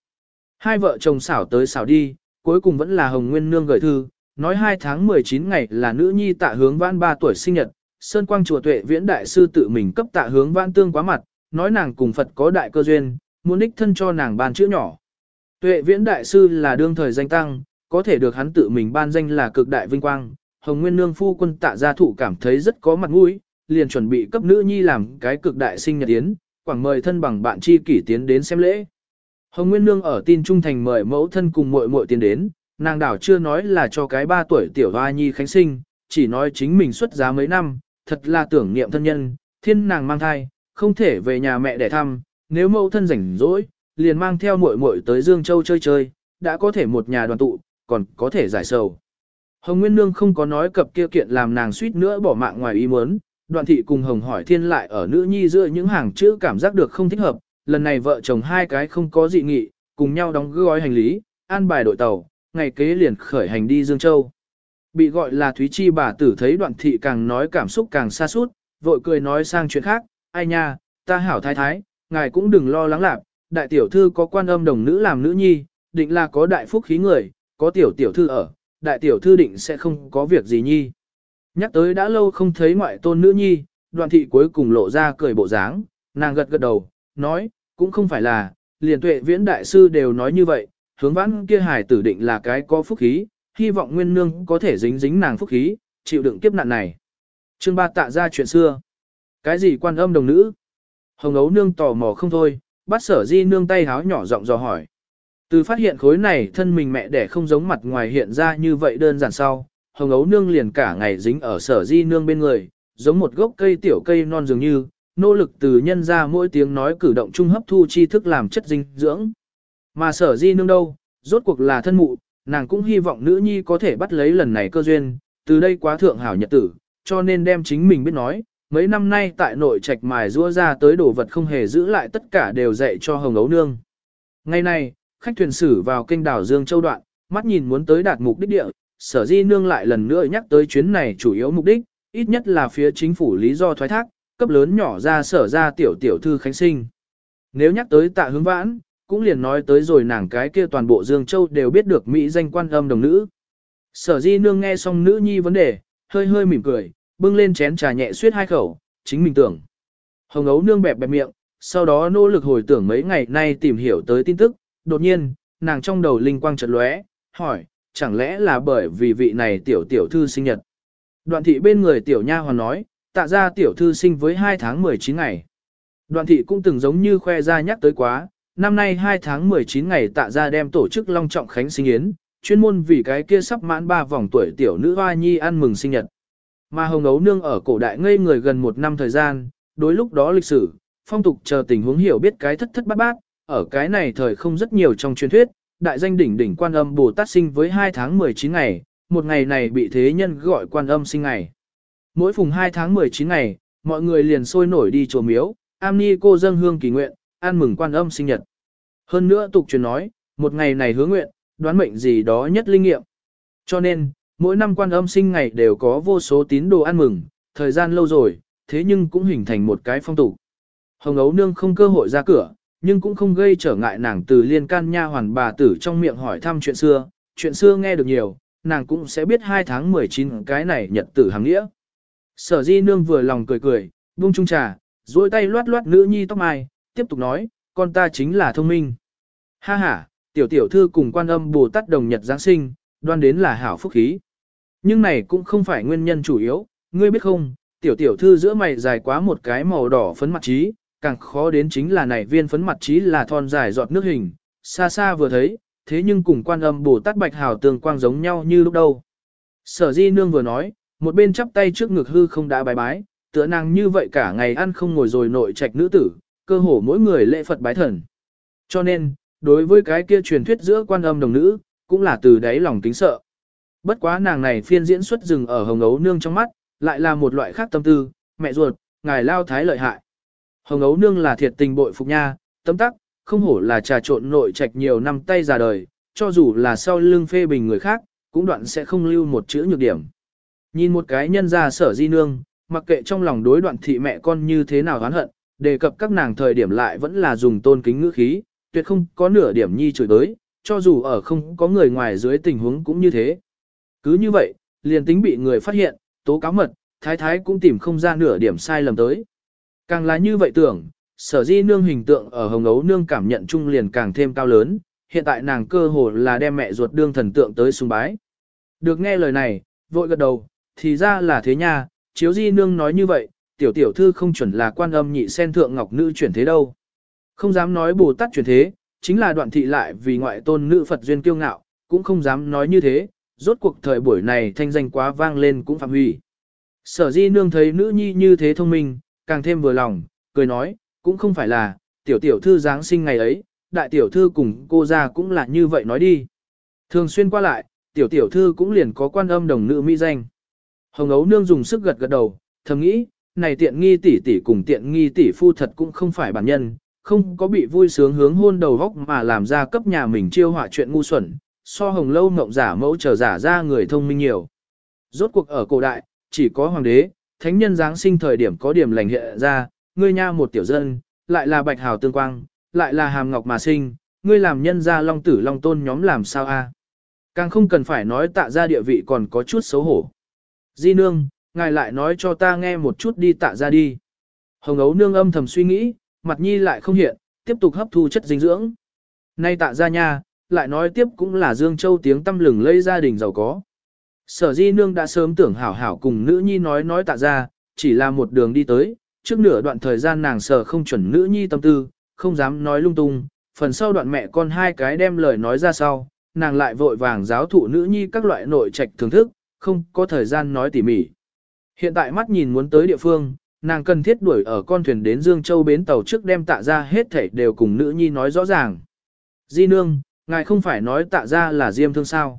Hai vợ chồng xảo tới xảo đi, cuối cùng vẫn là hồng nguyên nương gửi thư, nói hai tháng 19 ngày là nữ nhi tạ hướng vãn ba tuổi sinh nhật, Sơn Quang Chùa Tuệ Viễn Đại Sư tự mình cấp tạ hướng vãn tương quá mặt, nói nàng cùng Phật có đại cơ duyên, muốn đích thân cho nàng ban chữ nhỏ. Tuệ Viễn Đại Sư là đương thời danh tăng, có thể được hắn tự mình ban danh là cực đại vinh quang, Hồng Nguyên Nương phu quân tạ gia thụ cảm thấy rất có mặt mũi, liền chuẩn bị cấp nữ nhi làm cái cực đại sinh nhật yến, quảng mời thân bằng bạn chi kỷ tiến đến xem lễ. Hồng Nguyên Nương ở tin trung thành mời mẫu thân cùng muội muội tiến đến, nàng đảo chưa nói là cho cái ba tuổi tiểu hoa nhi khánh sinh, chỉ nói chính mình xuất giá mấy năm, thật là tưởng niệm thân nhân, thiên nàng mang thai, không thể về nhà mẹ để thăm, nếu mẫu thân rảnh rỗi, liền mang theo muội muội tới Dương Châu chơi chơi, đã có thể một nhà đoàn tụ, còn có thể giải sầu. Hồng Nguyên Nương không có nói cập kia kiện làm nàng suýt nữa bỏ mạng ngoài ý muốn, đoạn thị cùng Hồng hỏi thiên lại ở nữ nhi giữa những hàng chữ cảm giác được không thích hợp, lần này vợ chồng hai cái không có dị nghị, cùng nhau đóng gói hành lý, an bài đội tàu, ngày kế liền khởi hành đi Dương Châu. Bị gọi là Thúy Chi bà tử thấy đoạn thị càng nói cảm xúc càng xa sút vội cười nói sang chuyện khác, ai nha, ta hảo thái thái, ngài cũng đừng lo lắng lạc, đại tiểu thư có quan âm đồng nữ làm nữ nhi, định là có đại phúc khí người, có tiểu tiểu thư ở, đại tiểu thư định sẽ không có việc gì nhi. Nhắc tới đã lâu không thấy ngoại tôn nữ nhi, đoạn thị cuối cùng lộ ra cười bộ dáng, nàng gật gật đầu, nói, cũng không phải là, liền tuệ viễn đại sư đều nói như vậy, hướng vãn kia hải tử định là cái có phúc khí, hy vọng nguyên nương có thể dính dính nàng phúc khí, chịu đựng kiếp nạn này. Chương ba tạ ra chuyện xưa. Cái gì quan âm đồng nữ? Hồng ấu nương tò mò không thôi, bắt sở di nương tay háo nhỏ giọng dò hỏi. Từ phát hiện khối này thân mình mẹ đẻ không giống mặt ngoài hiện ra như vậy đơn giản sau, hồng ấu nương liền cả ngày dính ở sở di nương bên người, giống một gốc cây tiểu cây non dường như, nỗ lực từ nhân ra mỗi tiếng nói cử động trung hấp thu tri thức làm chất dinh dưỡng. Mà sở di nương đâu, rốt cuộc là thân mụ, nàng cũng hy vọng nữ nhi có thể bắt lấy lần này cơ duyên, từ đây quá thượng hảo nhật tử, cho nên đem chính mình biết nói, mấy năm nay tại nội trạch mài rua ra tới đồ vật không hề giữ lại tất cả đều dạy cho hồng ấu nương. Ngày nay khách thuyền sử vào kênh đảo Dương Châu đoạn, mắt nhìn muốn tới đạt mục đích địa, sở di nương lại lần nữa nhắc tới chuyến này chủ yếu mục đích, ít nhất là phía chính phủ lý do thoái thác, cấp lớn nhỏ ra sở ra tiểu tiểu thư khánh sinh. Nếu nhắc tới tạ hướng vãn, cũng liền nói tới rồi nàng cái kia toàn bộ Dương Châu đều biết được Mỹ danh quan âm đồng nữ. Sở di nương nghe xong nữ nhi vấn đề, hơi hơi mỉm cười, bưng lên chén trà nhẹ suyết hai khẩu, chính mình tưởng. Hồng ấu nương bẹp bẹp miệng, sau đó nỗ lực hồi tưởng mấy ngày nay tìm hiểu tới tin tức, đột nhiên, nàng trong đầu linh quang chợt lóe, hỏi, chẳng lẽ là bởi vì vị này tiểu tiểu thư sinh nhật. Đoạn thị bên người tiểu nha hoàn nói, tạ ra tiểu thư sinh với 2 tháng 19 ngày. Đoạn thị cũng từng giống như khoe ra nhắc tới quá, năm nay 2 tháng 19 ngày tạ ra đem tổ chức long trọng khánh sinh yến, chuyên môn vì cái kia sắp mãn 3 vòng tuổi tiểu nữ hoa nhi ăn mừng sinh nhật. Mà Hồng Ấu Nương ở cổ đại ngây người gần một năm thời gian, đối lúc đó lịch sử, phong tục chờ tình huống hiểu biết cái thất thất bát bát, ở cái này thời không rất nhiều trong truyền thuyết, đại danh đỉnh đỉnh quan âm Bồ Tát sinh với 2 tháng 19 ngày, một ngày này bị thế nhân gọi quan âm sinh ngày. Mỗi phùng 2 tháng 19 ngày, mọi người liền sôi nổi đi chùa miếu, am ni cô dâng hương kỳ nguyện, ăn mừng quan âm sinh nhật. Hơn nữa tục truyền nói, một ngày này hứa nguyện, đoán mệnh gì đó nhất linh nghiệm. Cho nên, mỗi năm quan âm sinh ngày đều có vô số tín đồ ăn mừng, thời gian lâu rồi, thế nhưng cũng hình thành một cái phong tục. Hồng ấu nương không cơ hội ra cửa, nhưng cũng không gây trở ngại nàng từ liên can nha hoàn bà tử trong miệng hỏi thăm chuyện xưa, chuyện xưa nghe được nhiều, nàng cũng sẽ biết 2 tháng 19 cái này nhật tử hàng nghĩa. Sở di nương vừa lòng cười cười, buông chung trà, duỗi tay loát loát nữ nhi tóc mai, tiếp tục nói, con ta chính là thông minh. Ha ha, tiểu tiểu thư cùng quan âm Bồ Tát đồng nhật Giáng sinh, đoan đến là hảo phúc khí. Nhưng này cũng không phải nguyên nhân chủ yếu, ngươi biết không, tiểu tiểu thư giữa mày dài quá một cái màu đỏ phấn mặt trí, càng khó đến chính là này viên phấn mặt trí là thon dài giọt nước hình, xa xa vừa thấy, thế nhưng cùng quan âm Bồ Tát Bạch Hào tường quang giống nhau như lúc đầu. Sở di nương vừa nói, một bên chắp tay trước ngực hư không đã bái bái, tựa nàng như vậy cả ngày ăn không ngồi rồi nội trạch nữ tử, cơ hồ mỗi người lễ Phật bái thần. Cho nên, đối với cái kia truyền thuyết giữa quan âm đồng nữ, cũng là từ đáy lòng kính sợ. Bất quá nàng này phiên diễn xuất rừng ở hồng ấu nương trong mắt, lại là một loại khác tâm tư, mẹ ruột, ngài lao thái lợi hại. Hồng ấu nương là thiệt tình bội phục nha, tấm tắc, không hổ là trà trộn nội trạch nhiều năm tay già đời, cho dù là sau lưng phê bình người khác, cũng đoạn sẽ không lưu một chữ nhược điểm. Nhìn một cái nhân ra sở di nương, mặc kệ trong lòng đối đoạn thị mẹ con như thế nào oán hận, đề cập các nàng thời điểm lại vẫn là dùng tôn kính ngữ khí, tuyệt không có nửa điểm nhi chửi tới, cho dù ở không có người ngoài dưới tình huống cũng như thế. Cứ như vậy, liền tính bị người phát hiện, tố cáo mật, thái thái cũng tìm không ra nửa điểm sai lầm tới. Càng là như vậy tưởng, sở di nương hình tượng ở hồng ấu nương cảm nhận chung liền càng thêm cao lớn, hiện tại nàng cơ hồ là đem mẹ ruột đương thần tượng tới sùng bái. Được nghe lời này, vội gật đầu, thì ra là thế nha, chiếu di nương nói như vậy, tiểu tiểu thư không chuẩn là quan âm nhị sen thượng ngọc nữ chuyển thế đâu. Không dám nói Bồ Tát chuyển thế, chính là đoạn thị lại vì ngoại tôn nữ Phật duyên kiêu ngạo, cũng không dám nói như thế, rốt cuộc thời buổi này thanh danh quá vang lên cũng phạm hủy. Sở di nương thấy nữ nhi như thế thông minh, càng thêm vừa lòng, cười nói, cũng không phải là, tiểu tiểu thư Giáng sinh ngày ấy, đại tiểu thư cùng cô ra cũng là như vậy nói đi. Thường xuyên qua lại, tiểu tiểu thư cũng liền có quan âm đồng nữ mỹ danh. Hồng ấu nương dùng sức gật gật đầu, thầm nghĩ, này tiện nghi tỷ tỷ cùng tiện nghi tỷ phu thật cũng không phải bản nhân, không có bị vui sướng hướng hôn đầu góc mà làm ra cấp nhà mình chiêu họa chuyện ngu xuẩn, so hồng lâu mộng giả mẫu trở giả ra người thông minh nhiều. Rốt cuộc ở cổ đại, chỉ có hoàng đế, thánh nhân giáng sinh thời điểm có điểm lành hệ ra, ngươi nha một tiểu dân, lại là bạch hào tương quang, lại là hàm ngọc mà sinh, ngươi làm nhân gia long tử long tôn nhóm làm sao a? Càng không cần phải nói tạ ra địa vị còn có chút xấu hổ. Di nương, ngài lại nói cho ta nghe một chút đi tạ ra đi. Hồng ấu nương âm thầm suy nghĩ, mặt nhi lại không hiện, tiếp tục hấp thu chất dinh dưỡng. Nay tạ ra nha, lại nói tiếp cũng là Dương Châu tiếng tâm lừng lây gia đình giàu có. Sở di nương đã sớm tưởng hảo hảo cùng nữ nhi nói nói tạ ra, chỉ là một đường đi tới, trước nửa đoạn thời gian nàng sở không chuẩn nữ nhi tâm tư, không dám nói lung tung, phần sau đoạn mẹ con hai cái đem lời nói ra sau, nàng lại vội vàng giáo thụ nữ nhi các loại nội trạch thưởng thức, không có thời gian nói tỉ mỉ. Hiện tại mắt nhìn muốn tới địa phương, nàng cần thiết đuổi ở con thuyền đến Dương Châu bến tàu trước đem tạ ra hết thảy đều cùng nữ nhi nói rõ ràng. Di nương, ngài không phải nói tạ ra là diêm thương sao.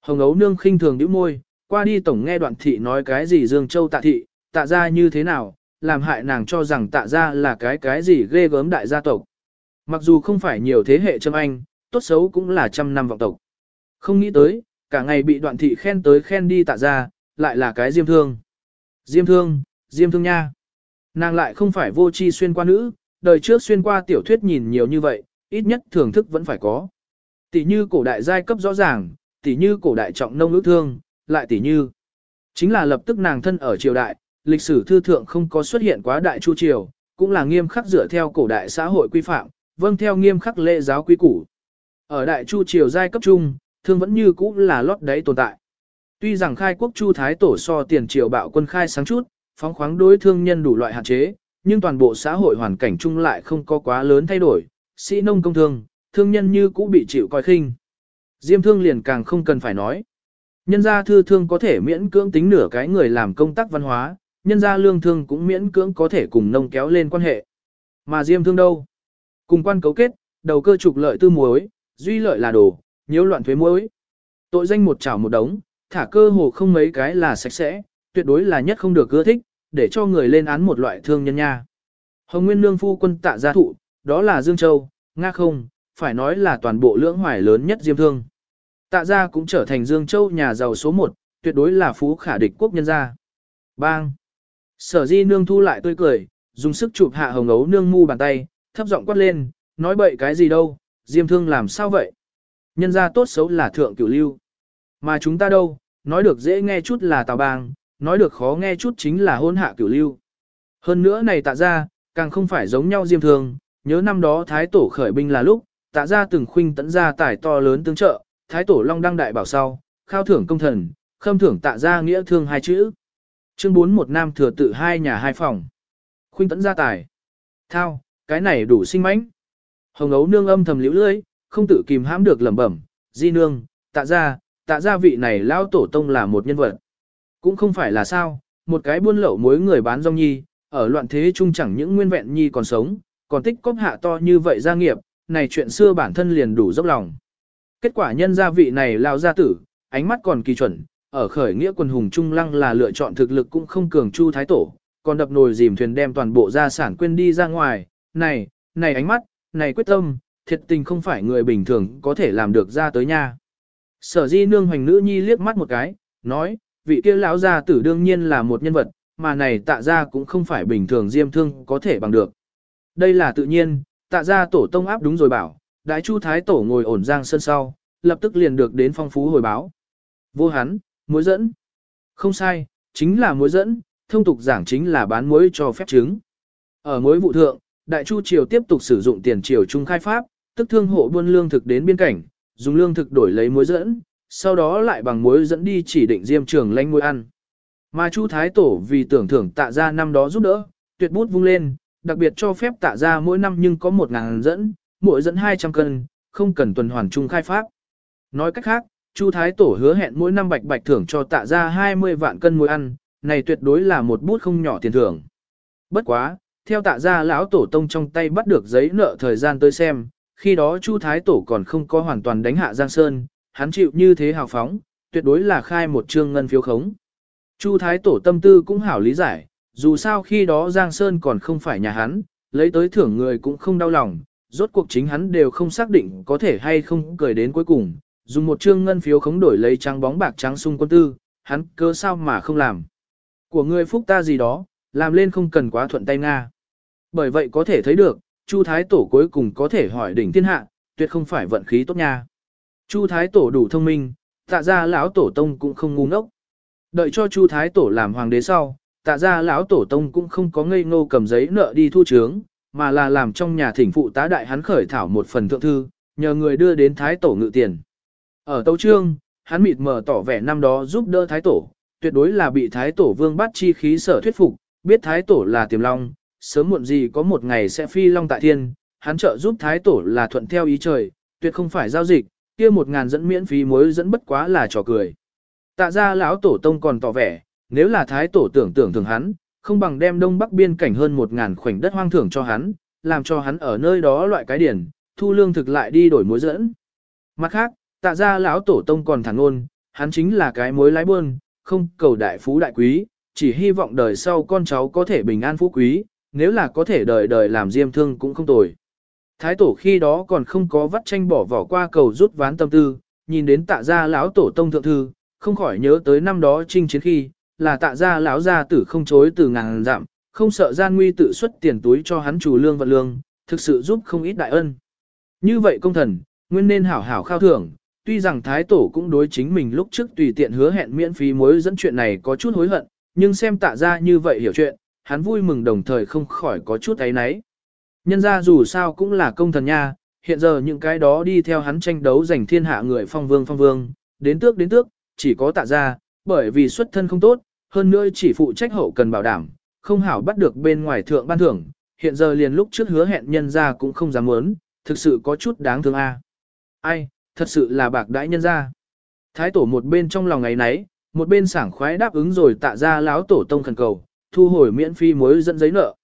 Hồng ấu nương khinh thường nhíu môi, qua đi tổng nghe đoạn thị nói cái gì Dương Châu tạ thị, tạ ra như thế nào, làm hại nàng cho rằng tạ ra là cái cái gì ghê gớm đại gia tộc. Mặc dù không phải nhiều thế hệ châm anh, tốt xấu cũng là trăm năm vọng tộc. Không nghĩ tới, cả ngày bị đoạn thị khen tới khen đi tạ ra, lại là cái diêm thương. Diêm thương, diêm thương nha. Nàng lại không phải vô chi xuyên qua nữ, đời trước xuyên qua tiểu thuyết nhìn nhiều như vậy, ít nhất thưởng thức vẫn phải có. Tỷ như cổ đại giai cấp rõ ràng, tỷ như cổ đại trọng nông nữ thương, lại tỷ như. Chính là lập tức nàng thân ở triều đại, lịch sử thư thượng không có xuất hiện quá đại chu triều, cũng là nghiêm khắc dựa theo cổ đại xã hội quy phạm, vâng theo nghiêm khắc lễ giáo quy củ. Ở đại chu triều giai cấp trung, thương vẫn như cũ là lót đáy tồn tại. Tuy rằng khai quốc chu thái tổ so tiền triều bạo quân khai sáng chút, phóng khoáng đối thương nhân đủ loại hạn chế, nhưng toàn bộ xã hội hoàn cảnh chung lại không có quá lớn thay đổi, sĩ nông công thương, thương nhân như cũ bị chịu coi khinh. Diêm thương liền càng không cần phải nói. Nhân gia thư thương có thể miễn cưỡng tính nửa cái người làm công tác văn hóa, nhân gia lương thương cũng miễn cưỡng có thể cùng nông kéo lên quan hệ. Mà diêm thương đâu? Cùng quan cấu kết, đầu cơ trục lợi tư muối, duy lợi là đồ, nhiễu loạn thuế muối. Tội danh một chảo một đống, thả cơ hồ không mấy cái là sạch sẽ, tuyệt đối là nhất không được ưa thích, để cho người lên án một loại thương nhân nha. Hồng Nguyên Nương phu quân tạ gia thụ, đó là Dương Châu, Nga không, phải nói là toàn bộ lưỡng hoài lớn nhất diêm thương. Tạ gia cũng trở thành Dương Châu nhà giàu số một, tuyệt đối là phú khả địch quốc nhân gia. Bang! Sở di nương thu lại tươi cười, dùng sức chụp hạ hồng ấu nương mu bàn tay, thấp giọng quát lên, nói bậy cái gì đâu, diêm thương làm sao vậy? Nhân gia tốt xấu là thượng cửu lưu. Mà chúng ta đâu, nói được dễ nghe chút là tào bang, nói được khó nghe chút chính là hôn hạ cửu lưu. Hơn nữa này tạ ra, càng không phải giống nhau diêm thường nhớ năm đó thái tổ khởi binh là lúc, tạ ra từng khuynh tấn ra tài to lớn tương trợ, thái tổ long đăng đại bảo sau, khao thưởng công thần, khâm thưởng tạ ra nghĩa thương hai chữ. Chương 4 một nam thừa tự hai nhà hai phòng. Khuynh tấn ra tài. Thao, cái này đủ sinh mãnh. Hồng ấu nương âm thầm liễu lưỡi, không tự kìm hãm được lẩm bẩm, di nương, tạ ra, tạ gia vị này lão tổ tông là một nhân vật. Cũng không phải là sao, một cái buôn lậu mối người bán rong nhi, ở loạn thế chung chẳng những nguyên vẹn nhi còn sống, còn tích cóp hạ to như vậy gia nghiệp, này chuyện xưa bản thân liền đủ dốc lòng. Kết quả nhân gia vị này lao gia tử, ánh mắt còn kỳ chuẩn, ở khởi nghĩa quần hùng trung lăng là lựa chọn thực lực cũng không cường chu thái tổ, còn đập nồi dìm thuyền đem toàn bộ gia sản quên đi ra ngoài, này, này ánh mắt, này quyết tâm, thiệt tình không phải người bình thường có thể làm được ra tới nha. Sở di nương hoành nữ nhi liếc mắt một cái, nói, vị kia lão gia tử đương nhiên là một nhân vật, mà này tạ ra cũng không phải bình thường diêm thương có thể bằng được. Đây là tự nhiên, tạ ra tổ tông áp đúng rồi bảo, đại chu thái tổ ngồi ổn giang sân sau, lập tức liền được đến phong phú hồi báo. Vô hắn, mối dẫn. Không sai, chính là mối dẫn, thông tục giảng chính là bán muối cho phép chứng. Ở mối vụ thượng, đại chu triều tiếp tục sử dụng tiền triều trung khai pháp, tức thương hộ buôn lương thực đến biên cảnh, dùng lương thực đổi lấy muối dẫn, sau đó lại bằng muối dẫn đi chỉ định diêm trường lanh muối ăn. Mà Chu Thái Tổ vì tưởng thưởng tạ ra năm đó giúp đỡ, tuyệt bút vung lên, đặc biệt cho phép tạ ra mỗi năm nhưng có 1.000 dẫn, mỗi dẫn 200 cân, không cần tuần hoàn chung khai phát. Nói cách khác, Chu Thái Tổ hứa hẹn mỗi năm bạch bạch thưởng cho tạ ra 20 vạn cân muối ăn, này tuyệt đối là một bút không nhỏ tiền thưởng. Bất quá, theo tạ ra lão tổ tông trong tay bắt được giấy nợ thời gian tới xem, khi đó Chu Thái Tổ còn không có hoàn toàn đánh hạ Giang Sơn, hắn chịu như thế hào phóng, tuyệt đối là khai một trương ngân phiếu khống. Chu Thái Tổ tâm tư cũng hảo lý giải, dù sao khi đó Giang Sơn còn không phải nhà hắn, lấy tới thưởng người cũng không đau lòng, rốt cuộc chính hắn đều không xác định có thể hay không cười đến cuối cùng, dùng một trương ngân phiếu khống đổi lấy trắng bóng bạc trắng sung quân tư, hắn cơ sao mà không làm. Của người phúc ta gì đó, làm lên không cần quá thuận tay Nga. Bởi vậy có thể thấy được, Chu Thái Tổ cuối cùng có thể hỏi đỉnh thiên hạ, tuyệt không phải vận khí tốt nha. Chu Thái Tổ đủ thông minh, tạ ra lão tổ tông cũng không ngu ngốc. Đợi cho Chu Thái Tổ làm hoàng đế sau, tạ ra lão tổ tông cũng không có ngây ngô cầm giấy nợ đi thu trướng, mà là làm trong nhà thỉnh phụ tá đại hắn khởi thảo một phần thượng thư, nhờ người đưa đến Thái Tổ ngự tiền. Ở Tâu Trương, hắn mịt mờ tỏ vẻ năm đó giúp đỡ Thái Tổ, tuyệt đối là bị Thái Tổ vương bắt chi khí sở thuyết phục, biết Thái Tổ là tiềm long, sớm muộn gì có một ngày sẽ phi long tại thiên, hắn trợ giúp Thái Tổ là thuận theo ý trời, tuyệt không phải giao dịch, kia một ngàn dẫn miễn phí mối dẫn bất quá là trò cười. Tạ ra lão tổ tông còn tỏ vẻ, nếu là thái tổ tưởng tưởng thường hắn, không bằng đem đông bắc biên cảnh hơn một ngàn khoảnh đất hoang thưởng cho hắn, làm cho hắn ở nơi đó loại cái điển, thu lương thực lại đi đổi mối dẫn. Mặt khác, tạ ra lão tổ tông còn thẳng ngôn, hắn chính là cái mối lái buôn, không cầu đại phú đại quý, chỉ hy vọng đời sau con cháu có thể bình an phú quý, nếu là có thể đời đời làm diêm thương cũng không tồi. Thái tổ khi đó còn không có vắt tranh bỏ vỏ qua cầu rút ván tâm tư, nhìn đến tạ gia lão tổ tông thượng thư, không khỏi nhớ tới năm đó trinh chiến khi, là tạ gia lão gia tử không chối từ ngàn dặm, không sợ gian nguy tự xuất tiền túi cho hắn chủ lương vận lương, thực sự giúp không ít đại ân. Như vậy công thần, nguyên nên hảo hảo khao thưởng, tuy rằng thái tổ cũng đối chính mình lúc trước tùy tiện hứa hẹn miễn phí mối dẫn chuyện này có chút hối hận, nhưng xem tạ gia như vậy hiểu chuyện, hắn vui mừng đồng thời không khỏi có chút ấy náy. Nhân ra dù sao cũng là công thần nha, hiện giờ những cái đó đi theo hắn tranh đấu giành thiên hạ người phong vương phong vương, đến tước đến tước, chỉ có tạ ra, bởi vì xuất thân không tốt, hơn nữa chỉ phụ trách hậu cần bảo đảm, không hảo bắt được bên ngoài thượng ban thưởng, hiện giờ liền lúc trước hứa hẹn nhân ra cũng không dám muốn, thực sự có chút đáng thương a. Ai, thật sự là bạc đãi nhân ra. Thái tổ một bên trong lòng ngày nấy, một bên sảng khoái đáp ứng rồi tạ ra láo tổ tông khẩn cầu, thu hồi miễn phí mối dẫn giấy nợ.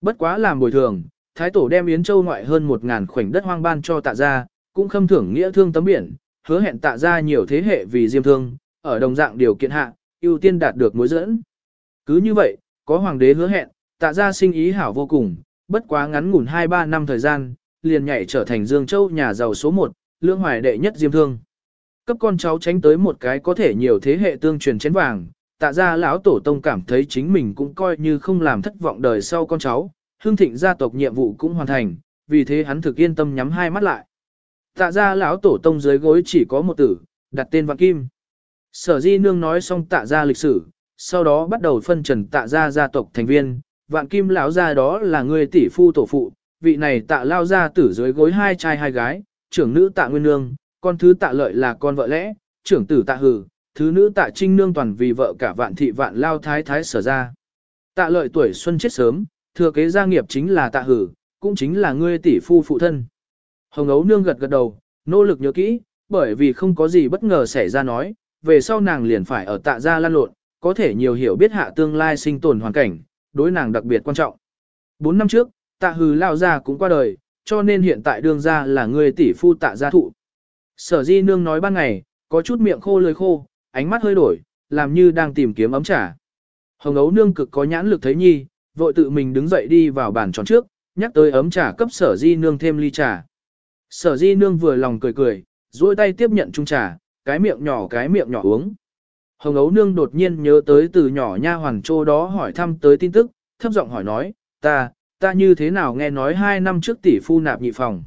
Bất quá làm bồi thường, Thái tổ đem Yến Châu ngoại hơn một ngàn khoảnh đất hoang ban cho tạ gia, cũng khâm thưởng nghĩa thương tấm biển, hứa hẹn tạ gia nhiều thế hệ vì diêm thương, ở đồng dạng điều kiện hạ, ưu tiên đạt được mối dẫn. Cứ như vậy, có hoàng đế hứa hẹn, tạ gia sinh ý hảo vô cùng, bất quá ngắn ngủn 2-3 năm thời gian, liền nhảy trở thành Dương Châu nhà giàu số 1, lương hoài đệ nhất diêm thương. Cấp con cháu tránh tới một cái có thể nhiều thế hệ tương truyền chén vàng, tạ gia lão tổ tông cảm thấy chính mình cũng coi như không làm thất vọng đời sau con cháu, hương thịnh gia tộc nhiệm vụ cũng hoàn thành, vì thế hắn thực yên tâm nhắm hai mắt lại. Tạ gia lão tổ tông dưới gối chỉ có một tử, đặt tên Vạn Kim. Sở Di Nương nói xong tạ gia lịch sử, sau đó bắt đầu phân trần tạ gia gia tộc thành viên, Vạn Kim lão gia đó là người tỷ phu tổ phụ, vị này tạ lao gia tử dưới gối hai trai hai gái, trưởng nữ tạ Nguyên Nương, con thứ tạ lợi là con vợ lẽ, trưởng tử tạ hử, thứ nữ tạ Trinh Nương toàn vì vợ cả vạn thị vạn lao thái thái sở ra. Tạ lợi tuổi xuân chết sớm, thừa kế gia nghiệp chính là tạ hử, cũng chính là ngươi tỷ phu phụ thân. Hồng ấu nương gật gật đầu, nỗ lực nhớ kỹ, bởi vì không có gì bất ngờ xảy ra nói, về sau nàng liền phải ở tạ gia lan lộn, có thể nhiều hiểu biết hạ tương lai sinh tồn hoàn cảnh, đối nàng đặc biệt quan trọng. Bốn năm trước, tạ hử lao gia cũng qua đời, cho nên hiện tại đương gia là ngươi tỷ phu tạ gia thụ. Sở di nương nói ban ngày, có chút miệng khô lưỡi khô, ánh mắt hơi đổi, làm như đang tìm kiếm ấm trà. Hồng ấu nương cực có nhãn lực thấy nhi, vội tự mình đứng dậy đi vào bàn tròn trước, nhắc tới ấm trà cấp sở di nương thêm ly trà. Sở di nương vừa lòng cười cười, duỗi tay tiếp nhận chung trà, cái miệng nhỏ cái miệng nhỏ uống. Hồng ấu nương đột nhiên nhớ tới từ nhỏ nha hoàng trô đó hỏi thăm tới tin tức, thấp giọng hỏi nói, ta, ta như thế nào nghe nói hai năm trước tỷ phu nạp nhị phòng.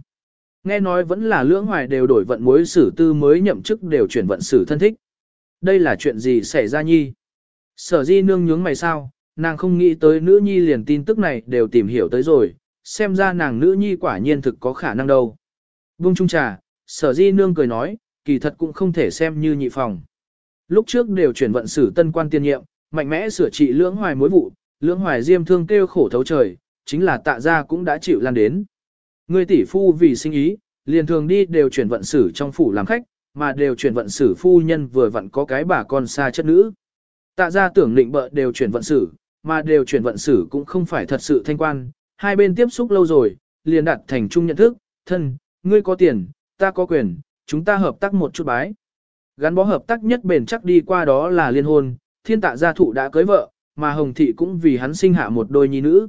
Nghe nói vẫn là lưỡng hoài đều đổi vận mối sử tư mới nhậm chức đều chuyển vận sử thân thích. Đây là chuyện gì xảy ra nhi? Sở di nương nhướng mày sao, nàng không nghĩ tới nữ nhi liền tin tức này đều tìm hiểu tới rồi, xem ra nàng nữ nhi quả nhiên thực có khả năng đâu. Vung trung trà, sở di nương cười nói, kỳ thật cũng không thể xem như nhị phòng. Lúc trước đều chuyển vận sử tân quan tiên nhiệm, Mạnh mẽ sửa trị lưỡng hoài mối vụ, lưỡng hoài diêm thương kêu khổ thấu trời, chính là tạ gia cũng đã chịu lan đến. Người tỷ phu vì sinh ý, liền thường đi đều chuyển vận sử trong phủ làm khách, mà đều chuyển vận sử phu nhân vừa vặn có cái bà con xa chất nữ. Tạ gia tưởng định bợ đều chuyển vận sử, mà đều chuyển vận sử cũng không phải thật sự thanh quan, hai bên tiếp xúc lâu rồi, liền đặt thành chung nhận thức, thân, ngươi có tiền, ta có quyền, chúng ta hợp tác một chút bái. Gắn bó hợp tác nhất bền chắc đi qua đó là liên hôn, thiên tạ gia thụ đã cưới vợ, mà Hồng Thị cũng vì hắn sinh hạ một đôi nhi nữ.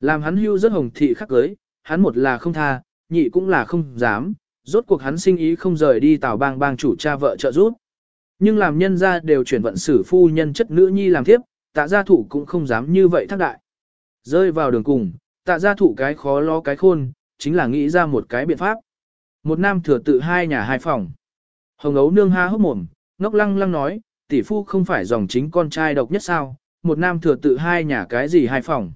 Làm hắn hưu rất Hồng Thị khắc cưới, hắn một là không tha, nhị cũng là không dám, rốt cuộc hắn sinh ý không rời đi tào bang bang chủ cha vợ trợ giúp. Nhưng làm nhân ra đều chuyển vận xử phu nhân chất nữ nhi làm tiếp, tạ gia thủ cũng không dám như vậy thác đại. Rơi vào đường cùng, tạ gia thủ cái khó lo cái khôn, chính là nghĩ ra một cái biện pháp. Một nam thừa tự hai nhà hai phòng. Hồng ấu nương ha hốc mồm, ngốc lăng lăng nói, tỷ phu không phải dòng chính con trai độc nhất sao, một nam thừa tự hai nhà cái gì hai phòng.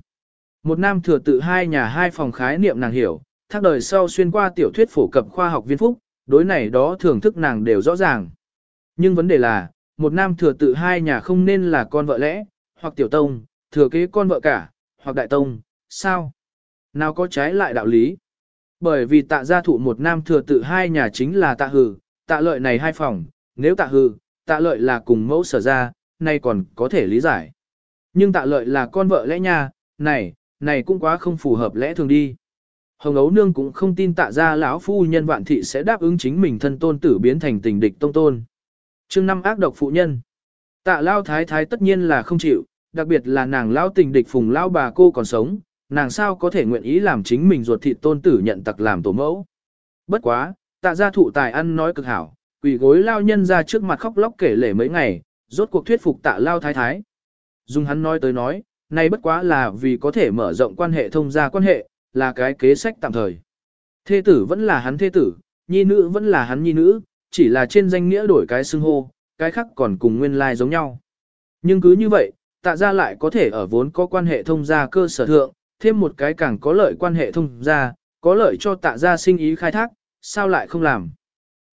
Một nam thừa tự hai nhà hai phòng khái niệm nàng hiểu, thác đời sau xuyên qua tiểu thuyết phổ cập khoa học viên phúc, đối này đó thưởng thức nàng đều rõ ràng. Nhưng vấn đề là, một nam thừa tự hai nhà không nên là con vợ lẽ, hoặc tiểu tông, thừa kế con vợ cả, hoặc đại tông, sao? Nào có trái lại đạo lý? Bởi vì tạ gia thụ một nam thừa tự hai nhà chính là tạ hừ, tạ lợi này hai phòng, nếu tạ hừ, tạ lợi là cùng mẫu sở ra, nay còn có thể lý giải. Nhưng tạ lợi là con vợ lẽ nha, này, này cũng quá không phù hợp lẽ thường đi. Hồng ấu nương cũng không tin tạ gia lão phu nhân vạn thị sẽ đáp ứng chính mình thân tôn tử biến thành tình địch tông tôn. chương năm ác độc phụ nhân. Tạ lao thái thái tất nhiên là không chịu, đặc biệt là nàng lao tình địch phùng lao bà cô còn sống, nàng sao có thể nguyện ý làm chính mình ruột thịt tôn tử nhận tặc làm tổ mẫu. Bất quá, tạ gia thụ tài ăn nói cực hảo, quỷ gối lao nhân ra trước mặt khóc lóc kể lể mấy ngày, rốt cuộc thuyết phục tạ lao thái thái. Dung hắn nói tới nói, nay bất quá là vì có thể mở rộng quan hệ thông gia quan hệ, là cái kế sách tạm thời. Thê tử vẫn là hắn thê tử, nhi nữ vẫn là hắn nhi nữ, chỉ là trên danh nghĩa đổi cái xưng hô, cái khác còn cùng nguyên lai like giống nhau. Nhưng cứ như vậy, tạ gia lại có thể ở vốn có quan hệ thông gia cơ sở thượng, thêm một cái càng có lợi quan hệ thông gia, có lợi cho tạ gia sinh ý khai thác, sao lại không làm.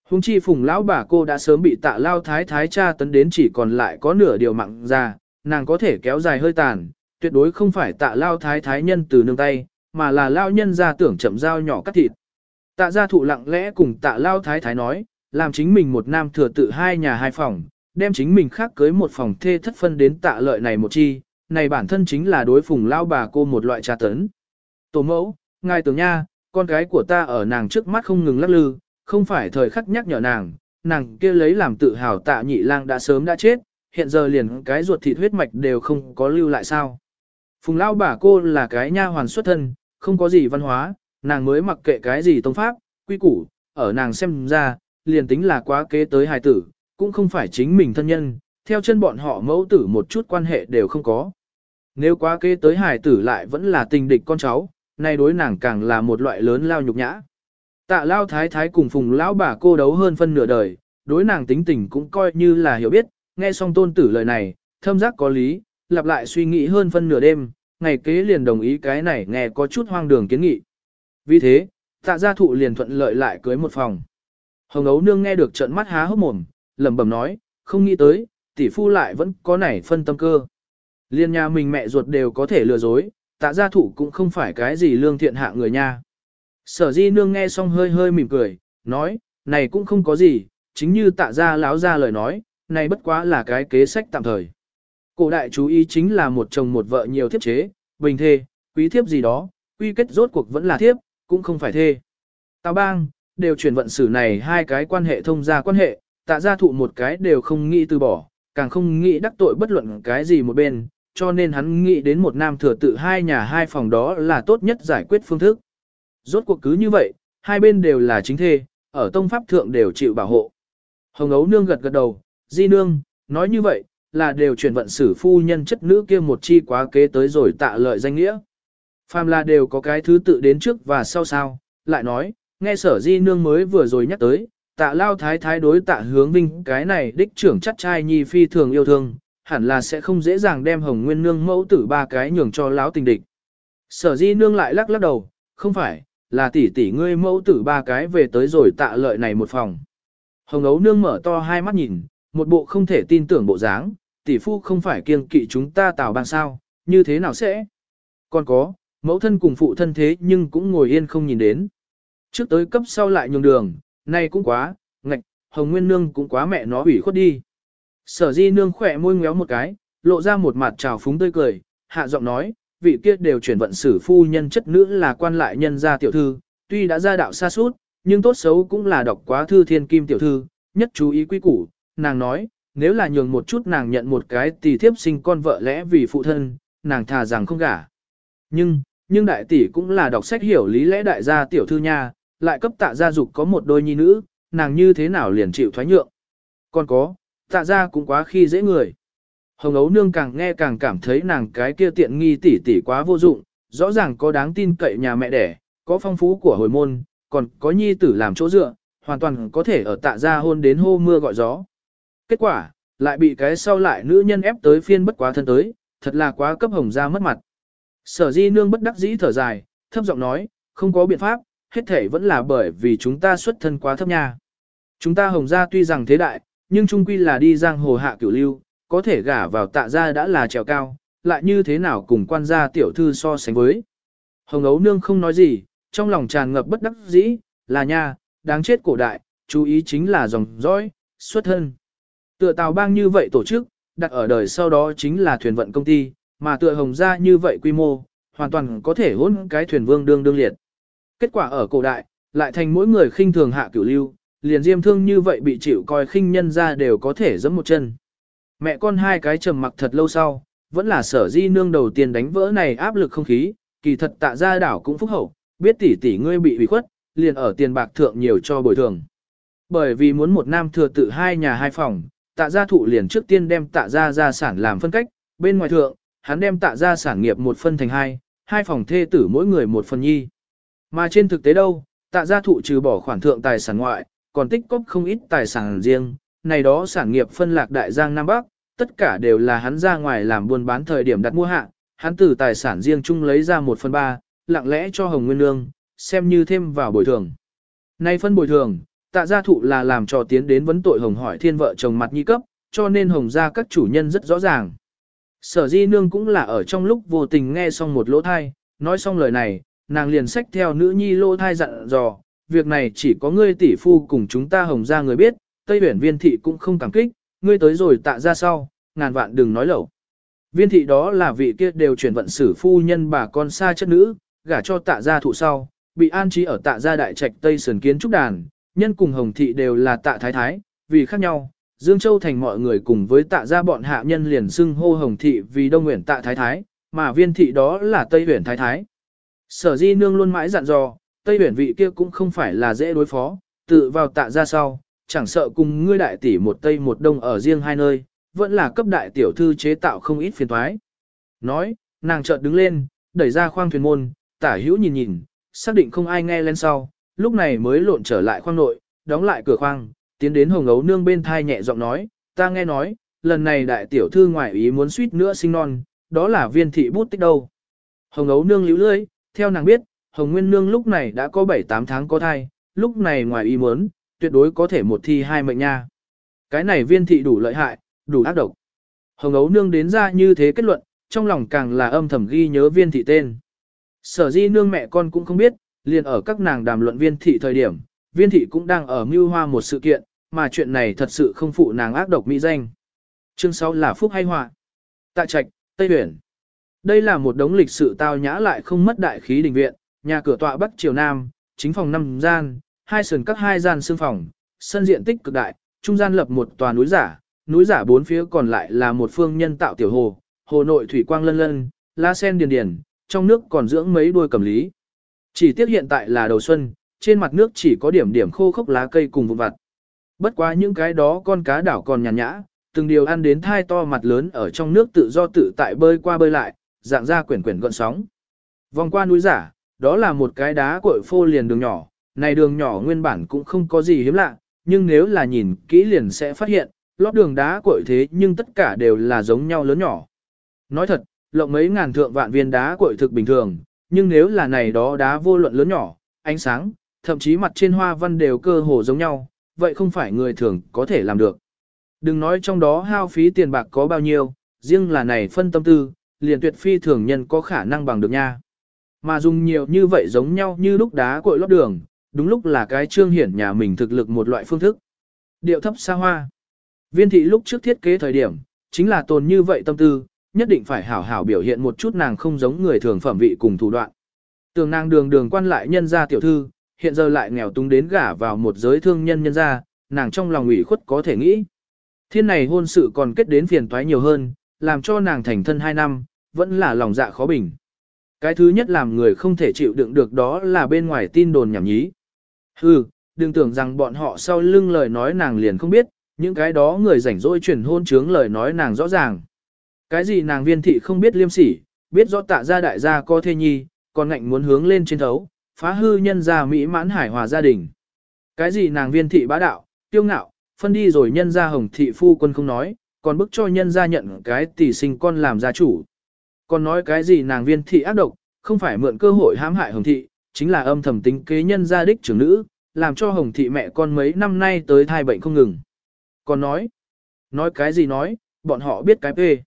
Hùng chi phùng lão bà cô đã sớm bị tạ lao thái thái cha tấn đến chỉ còn lại có nửa điều mặn ra, nàng có thể kéo dài hơi tàn, tuyệt đối không phải tạ lao thái thái nhân từ nương tay, mà là lao nhân ra tưởng chậm dao nhỏ cắt thịt. Tạ gia thụ lặng lẽ cùng tạ lao thái thái nói, làm chính mình một nam thừa tự hai nhà hai phòng, đem chính mình khác cưới một phòng thê thất phân đến tạ lợi này một chi, này bản thân chính là đối phùng lao bà cô một loại trà tấn. Tổ mẫu, ngài tưởng nha, con gái của ta ở nàng trước mắt không ngừng lắc lư, không phải thời khắc nhắc nhở nàng, nàng kia lấy làm tự hào tạ nhị lang đã sớm đã chết, hiện giờ liền cái ruột thịt huyết mạch đều không có lưu lại sao. Phùng lao bà cô là cái nha hoàn xuất thân, không có gì văn hóa, nàng mới mặc kệ cái gì tông pháp, quy củ, ở nàng xem ra, liền tính là quá kế tới hài tử, cũng không phải chính mình thân nhân, theo chân bọn họ mẫu tử một chút quan hệ đều không có. Nếu quá kế tới hài tử lại vẫn là tình địch con cháu, nay đối nàng càng là một loại lớn lao nhục nhã. Tạ lao thái thái cùng phùng lão bà cô đấu hơn phân nửa đời, đối nàng tính tình cũng coi như là hiểu biết, nghe xong tôn tử lời này, thâm giác có lý, lặp lại suy nghĩ hơn phân nửa đêm, ngày kế liền đồng ý cái này nghe có chút hoang đường kiến nghị. Vì thế, tạ gia thụ liền thuận lợi lại cưới một phòng. Hồng ấu nương nghe được trận mắt há hốc mồm, lẩm bẩm nói, không nghĩ tới, tỷ phu lại vẫn có nảy phân tâm cơ. Liên nhà mình mẹ ruột đều có thể lừa dối, tạ gia thụ cũng không phải cái gì lương thiện hạ người nha. Sở di nương nghe xong hơi hơi mỉm cười, nói, này cũng không có gì, chính như tạ gia láo ra lời nói, này bất quá là cái kế sách tạm thời. Cổ đại chú ý chính là một chồng một vợ nhiều thiếp chế, bình thê, quý thiếp gì đó, quy kết rốt cuộc vẫn là thiếp, cũng không phải thê. Tào bang, đều chuyển vận sử này hai cái quan hệ thông gia quan hệ, tạ gia thụ một cái đều không nghĩ từ bỏ, càng không nghĩ đắc tội bất luận cái gì một bên, cho nên hắn nghĩ đến một nam thừa tự hai nhà hai phòng đó là tốt nhất giải quyết phương thức. Rốt cuộc cứ như vậy, hai bên đều là chính thê, ở tông pháp thượng đều chịu bảo hộ. Hồng ấu nương gật gật đầu, di nương, nói như vậy, là đều chuyển vận sử phu nhân chất nữ kia một chi quá kế tới rồi tạ lợi danh nghĩa. Phàm là đều có cái thứ tự đến trước và sau sao, lại nói, nghe sở di nương mới vừa rồi nhắc tới, tạ lao thái thái đối tạ hướng vinh cái này đích trưởng chắc trai nhi phi thường yêu thương, hẳn là sẽ không dễ dàng đem hồng nguyên nương mẫu tử ba cái nhường cho lão tình địch. Sở di nương lại lắc lắc đầu, không phải, là tỷ tỷ ngươi mẫu tử ba cái về tới rồi tạ lợi này một phòng. Hồng ấu nương mở to hai mắt nhìn, một bộ không thể tin tưởng bộ dáng, tỷ phu không phải kiêng kỵ chúng ta tào bang sao, như thế nào sẽ? Còn có, mẫu thân cùng phụ thân thế nhưng cũng ngồi yên không nhìn đến. Trước tới cấp sau lại nhường đường, này cũng quá, ngạch, hồng nguyên nương cũng quá mẹ nó ủy khuất đi. Sở di nương khỏe môi ngéo một cái, lộ ra một mặt trào phúng tươi cười, hạ giọng nói, vị kia đều chuyển vận sử phu nhân chất nữ là quan lại nhân gia tiểu thư, tuy đã ra đạo xa suốt, nhưng tốt xấu cũng là đọc quá thư thiên kim tiểu thư, nhất chú ý quý củ, nàng nói, nếu là nhường một chút nàng nhận một cái tỷ thiếp sinh con vợ lẽ vì phụ thân, nàng thà rằng không gả. Nhưng, nhưng đại tỷ cũng là đọc sách hiểu lý lẽ đại gia tiểu thư nha, lại cấp tạ gia dục có một đôi nhi nữ, nàng như thế nào liền chịu thoái nhượng. Còn có, tạ gia cũng quá khi dễ người. Hồng ấu nương càng nghe càng cảm thấy nàng cái kia tiện nghi tỷ tỷ quá vô dụng, rõ ràng có đáng tin cậy nhà mẹ đẻ, có phong phú của hồi môn, còn có nhi tử làm chỗ dựa, hoàn toàn có thể ở tạ gia hôn đến hô mưa gọi gió. Kết quả, lại bị cái sau lại nữ nhân ép tới phiên bất quá thân tới, thật là quá cấp hồng ra mất mặt. Sở di nương bất đắc dĩ thở dài, thấp giọng nói, không có biện pháp, hết thể vẫn là bởi vì chúng ta xuất thân quá thấp nha. Chúng ta hồng ra tuy rằng thế đại, nhưng trung quy là đi giang hồ hạ cửu lưu, có thể gả vào tạ gia đã là trèo cao, lại như thế nào cùng quan gia tiểu thư so sánh với. Hồng ấu nương không nói gì, trong lòng tràn ngập bất đắc dĩ, là nha, đáng chết cổ đại, chú ý chính là dòng dõi, xuất thân. Tựa tàu bang như vậy tổ chức, đặt ở đời sau đó chính là thuyền vận công ty, mà tựa hồng gia như vậy quy mô, hoàn toàn có thể hôn cái thuyền vương đương đương liệt. Kết quả ở cổ đại, lại thành mỗi người khinh thường hạ cửu lưu, liền diêm thương như vậy bị chịu coi khinh nhân ra đều có thể giẫm một chân. Mẹ con hai cái trầm mặc thật lâu sau, vẫn là sở di nương đầu tiên đánh vỡ này áp lực không khí, kỳ thật tạ gia đảo cũng phúc hậu, biết tỷ tỷ ngươi bị ủy khuất, liền ở tiền bạc thượng nhiều cho bồi thường. Bởi vì muốn một nam thừa tự hai nhà hai phòng, tạ gia thụ liền trước tiên đem tạ gia gia sản làm phân cách, bên ngoài thượng, hắn đem tạ gia sản nghiệp một phân thành hai, hai phòng thê tử mỗi người một phần nhi. Mà trên thực tế đâu, tạ gia thụ trừ bỏ khoản thượng tài sản ngoại, còn tích cóp không ít tài sản riêng, này đó sản nghiệp phân lạc đại giang Nam Bắc, tất cả đều là hắn ra ngoài làm buôn bán thời điểm đặt mua hạ, hắn từ tài sản riêng chung lấy ra một phần ba, lặng lẽ cho Hồng Nguyên Nương, xem như thêm vào bồi thường. Nay phân bồi thường, tạ gia thụ là làm cho tiến đến vấn tội Hồng hỏi thiên vợ chồng mặt nhi cấp, cho nên Hồng gia các chủ nhân rất rõ ràng. Sở di nương cũng là ở trong lúc vô tình nghe xong một lỗ thai, nói xong lời này, nàng liền xách theo nữ nhi lỗ thai dặn dò, việc này chỉ có ngươi tỷ phu cùng chúng ta Hồng gia người biết, Tây Huyển viên thị cũng không cảm kích, ngươi tới rồi tạ ra sau, ngàn vạn đừng nói lẩu. Viên thị đó là vị kia đều chuyển vận sử phu nhân bà con xa chất nữ, gả cho tạ gia thụ sau, bị an trí ở tạ gia đại trạch Tây Sườn Kiến Trúc Đàn, nhân cùng Hồng thị đều là tạ thái thái, vì khác nhau, Dương Châu thành mọi người cùng với tạ gia bọn hạ nhân liền xưng hô Hồng thị vì Đông Nguyện tạ thái thái, mà viên thị đó là Tây Huyền thái thái. Sở Di nương luôn mãi dặn dò, Tây Huyền vị kia cũng không phải là dễ đối phó, tự vào tạ gia sau, chẳng sợ cùng ngươi đại tỷ một Tây một Đông ở riêng hai nơi, vẫn là cấp đại tiểu thư chế tạo không ít phiền toái. Nói, nàng chợt đứng lên, đẩy ra khoang thuyền môn, tả hữu nhìn nhìn, xác định không ai nghe lên sau, lúc này mới lộn trở lại khoang nội, đóng lại cửa khoang, tiến đến hồng ấu nương bên thai nhẹ giọng nói, ta nghe nói, lần này đại tiểu thư ngoại ý muốn suýt nữa sinh non, đó là viên thị bút tích đâu. Hồng ấu nương lưu lưỡi, theo nàng biết, hồng nguyên nương lúc này đã có 7-8 tháng có thai, lúc này ngoài ý muốn, tuyệt đối có thể một thi hai mệnh nha. Cái này viên thị đủ lợi hại, đủ ác độc. Hồng ấu nương đến ra như thế kết luận, trong lòng càng là âm thầm ghi nhớ viên thị tên. Sở di nương mẹ con cũng không biết, liền ở các nàng đàm luận viên thị thời điểm, viên thị cũng đang ở mưu hoa một sự kiện, mà chuyện này thật sự không phụ nàng ác độc mỹ danh. Chương 6 là phúc hay họa. Tạ Trạch, Tây Huyền. Đây là một đống lịch sự tao nhã lại không mất đại khí đình viện, nhà cửa tọa bắc triều nam, chính phòng năm gian, hai sườn các hai gian xương phòng, sân diện tích cực đại, trung gian lập một tòa núi giả, núi giả bốn phía còn lại là một phương nhân tạo tiểu hồ, hồ nội thủy quang lân lân, lá sen điền điền, trong nước còn dưỡng mấy đuôi cầm lý. Chỉ tiếc hiện tại là đầu xuân, trên mặt nước chỉ có điểm điểm khô khốc lá cây cùng vụn vặt. Bất quá những cái đó con cá đảo còn nhàn nhã, từng điều ăn đến thai to mặt lớn ở trong nước tự do tự tại bơi qua bơi lại, dạng ra quyển quyển gọn sóng. Vòng qua núi giả, đó là một cái đá cội phô liền đường nhỏ, này đường nhỏ nguyên bản cũng không có gì hiếm lạ, nhưng nếu là nhìn kỹ liền sẽ phát hiện, lót đường đá cội thế nhưng tất cả đều là giống nhau lớn nhỏ. Nói thật, lộng mấy ngàn thượng vạn viên đá cội thực bình thường, nhưng nếu là này đó đá vô luận lớn nhỏ, ánh sáng, thậm chí mặt trên hoa văn đều cơ hồ giống nhau, vậy không phải người thường có thể làm được. Đừng nói trong đó hao phí tiền bạc có bao nhiêu, riêng là này phân tâm tư, liền tuyệt phi thường nhân có khả năng bằng được nha. Mà dùng nhiều như vậy giống nhau như lúc đá cội lót đường, đúng lúc là cái trương hiển nhà mình thực lực một loại phương thức. Điệu thấp xa hoa. Viên thị lúc trước thiết kế thời điểm, chính là tồn như vậy tâm tư, nhất định phải hảo hảo biểu hiện một chút nàng không giống người thường phẩm vị cùng thủ đoạn. Tường nàng đường đường quan lại nhân gia tiểu thư, hiện giờ lại nghèo túng đến gả vào một giới thương nhân nhân gia, nàng trong lòng ủy khuất có thể nghĩ. Thiên này hôn sự còn kết đến phiền toái nhiều hơn, làm cho nàng thành thân hai năm, vẫn là lòng dạ khó bình. Cái thứ nhất làm người không thể chịu đựng được đó là bên ngoài tin đồn nhảm nhí. Hừ, đừng tưởng rằng bọn họ sau lưng lời nói nàng liền không biết, những cái đó người rảnh rỗi truyền hôn chướng lời nói nàng rõ ràng. Cái gì nàng viên thị không biết liêm sỉ, biết rõ tạ gia đại gia có thê nhi, còn ngạnh muốn hướng lên trên thấu, phá hư nhân gia mỹ mãn hải hòa gia đình. Cái gì nàng viên thị bá đạo, tiêu ngạo, phân đi rồi nhân gia hồng thị phu quân không nói, còn bức cho nhân gia nhận cái tỷ sinh con làm gia chủ. Còn nói cái gì nàng viên thị ác độc, không phải mượn cơ hội hãm hại hồng thị, chính là âm thầm tính kế nhân gia đích trưởng nữ, làm cho hồng thị mẹ con mấy năm nay tới thai bệnh không ngừng. Còn nói, nói cái gì nói, bọn họ biết cái phê.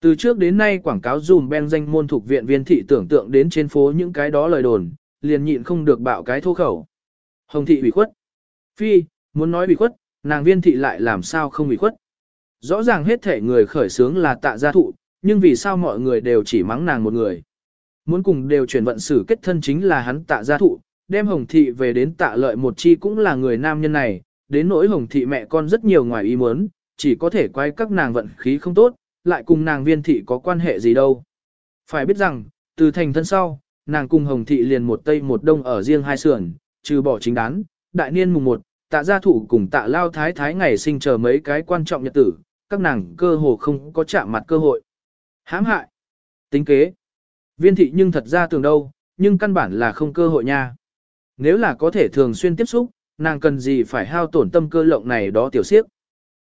Từ trước đến nay quảng cáo dùm ben danh môn thuộc viện viên thị tưởng tượng đến trên phố những cái đó lời đồn, liền nhịn không được bạo cái thô khẩu. Hồng thị ủy khuất. Phi, muốn nói ủy khuất, nàng viên thị lại làm sao không ủy khuất. Rõ ràng hết thể người khởi sướng là tạ gia thụ, nhưng vì sao mọi người đều chỉ mắng nàng một người. Muốn cùng đều chuyển vận xử kết thân chính là hắn tạ gia thụ, đem hồng thị về đến tạ lợi một chi cũng là người nam nhân này, đến nỗi hồng thị mẹ con rất nhiều ngoài ý muốn, chỉ có thể quay các nàng vận khí không tốt, lại cùng nàng viên thị có quan hệ gì đâu. Phải biết rằng, từ thành thân sau, nàng cùng hồng thị liền một tây một đông ở riêng hai sườn, trừ bỏ chính đán, đại niên mùng một, tạ gia thủ cùng tạ lao thái thái ngày sinh chờ mấy cái quan trọng nhật tử, các nàng cơ hồ không có chạm mặt cơ hội. hãm hại, tính kế, viên thị nhưng thật ra tưởng đâu, nhưng căn bản là không cơ hội nha. Nếu là có thể thường xuyên tiếp xúc, nàng cần gì phải hao tổn tâm cơ lộng này đó tiểu siếp.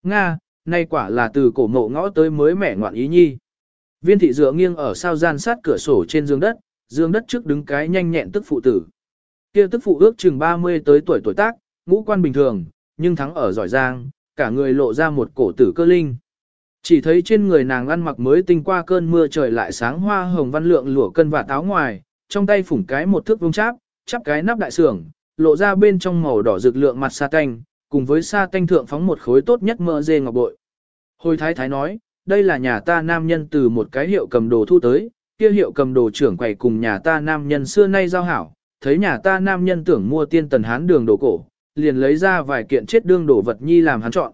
Nga, nay quả là từ cổ mộ ngõ tới mới mẻ ngoạn ý nhi. Viên thị dựa nghiêng ở sao gian sát cửa sổ trên giường đất, giường đất trước đứng cái nhanh nhẹn tức phụ tử. Kia tức phụ ước chừng 30 tới tuổi tuổi tác, ngũ quan bình thường, nhưng thắng ở giỏi giang, cả người lộ ra một cổ tử cơ linh. Chỉ thấy trên người nàng ăn mặc mới tinh qua cơn mưa trời lại sáng hoa hồng văn lượng lụa cân và táo ngoài, trong tay phủng cái một thước vung cháp, chắp cái nắp đại sưởng, lộ ra bên trong màu đỏ rực lượng mặt sa tanh, cùng với sa tanh thượng phóng một khối tốt nhất mỡ dê ngọc bội. Hồi thái thái nói, đây là nhà ta nam nhân từ một cái hiệu cầm đồ thu tới, kia hiệu cầm đồ trưởng quầy cùng nhà ta nam nhân xưa nay giao hảo, thấy nhà ta nam nhân tưởng mua tiên tần hán đường đồ cổ, liền lấy ra vài kiện chết đương đồ vật nhi làm hắn chọn.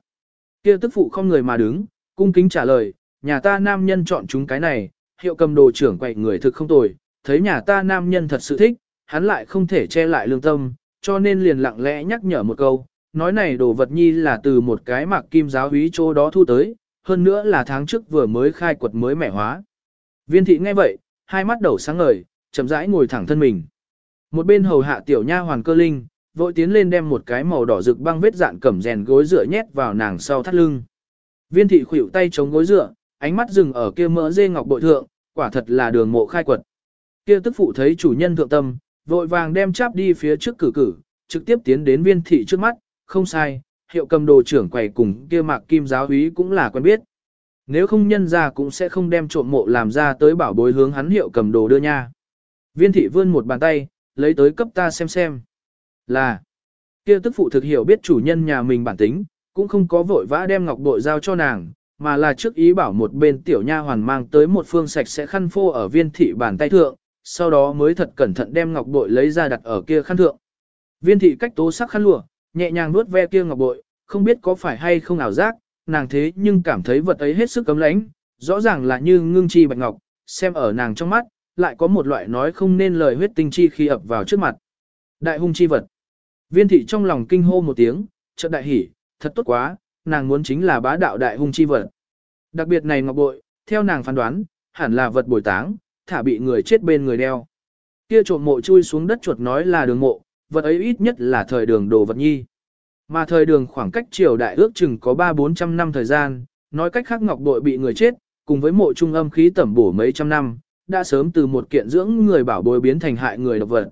Kia tức phụ không người mà đứng, cung kính trả lời, nhà ta nam nhân chọn chúng cái này, hiệu cầm đồ trưởng quầy người thực không tồi, thấy nhà ta nam nhân thật sự thích, hắn lại không thể che lại lương tâm, cho nên liền lặng lẽ nhắc nhở một câu, nói này đồ vật nhi là từ một cái mạc kim giáo húy chỗ đó thu tới, hơn nữa là tháng trước vừa mới khai quật mới mẻ hóa. Viên thị nghe vậy, hai mắt đầu sáng ngời, chậm rãi ngồi thẳng thân mình. Một bên hầu hạ tiểu nha hoàn cơ linh, vội tiến lên đem một cái màu đỏ rực băng vết dạn cẩm rèn gối dựa nhét vào nàng sau thắt lưng. Viên thị khuỷu tay chống gối dựa, ánh mắt dừng ở kia mỡ dê ngọc bội thượng, quả thật là đường mộ khai quật. Kia tức phụ thấy chủ nhân thượng tâm, vội vàng đem cháp đi phía trước cử cử, trực tiếp tiến đến viên thị trước mắt, không sai, hiệu cầm đồ trưởng quầy cùng kia mạc kim giáo úy cũng là quen biết. Nếu không nhân ra cũng sẽ không đem trộm mộ làm ra tới bảo bối hướng hắn hiệu cầm đồ đưa nha. Viên thị vươn một bàn tay, lấy tới cấp ta xem xem. Là, kia tức phụ thực hiểu biết chủ nhân nhà mình bản tính, cũng không có vội vã đem ngọc bội giao cho nàng, mà là trước ý bảo một bên tiểu nha hoàn mang tới một phương sạch sẽ khăn phô ở viên thị bàn tay thượng, sau đó mới thật cẩn thận đem ngọc bội lấy ra đặt ở kia khăn thượng. Viên thị cách tố sắc khăn lụa, nhẹ nhàng nuốt ve kia ngọc bội, không biết có phải hay không ảo giác, nàng thế nhưng cảm thấy vật ấy hết sức cấm lãnh, rõ ràng là như ngưng chi bạch ngọc, xem ở nàng trong mắt, lại có một loại nói không nên lời huyết tinh chi khi ập vào trước mặt. Đại hung chi vật. Viên thị trong lòng kinh hô một tiếng, chợt đại hỉ, thật tốt quá, nàng muốn chính là bá đạo đại hung chi vật. Đặc biệt này ngọc bội, theo nàng phán đoán, hẳn là vật bồi táng, thả bị người chết bên người đeo. Kia trộm mộ chui xuống đất chuột nói là đường mộ, vật ấy ít nhất là thời đường đồ vật nhi. Mà thời đường khoảng cách triều đại ước chừng có 3-400 năm thời gian, nói cách khác ngọc bội bị người chết, cùng với mộ trung âm khí tẩm bổ mấy trăm năm, đã sớm từ một kiện dưỡng người bảo bối biến thành hại người độc vật.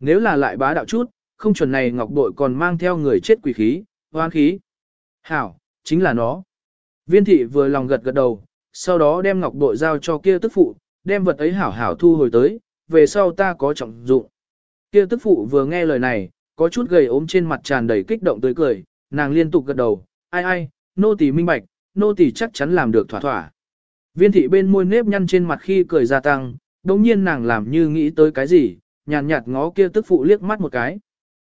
Nếu là lại bá đạo chút, không chuẩn này ngọc bội còn mang theo người chết quỷ khí, hoan khí. Hảo, chính là nó, Viên thị vừa lòng gật gật đầu, sau đó đem ngọc bội giao cho kia tức phụ, đem vật ấy hảo hảo thu hồi tới, về sau ta có trọng dụng. Kia tức phụ vừa nghe lời này, có chút gầy ốm trên mặt tràn đầy kích động tới cười, nàng liên tục gật đầu, ai ai, nô tỳ minh bạch, nô tỳ chắc chắn làm được thỏa thỏa. Viên thị bên môi nếp nhăn trên mặt khi cười gia tăng, đồng nhiên nàng làm như nghĩ tới cái gì, nhàn nhạt, ngó kia tức phụ liếc mắt một cái.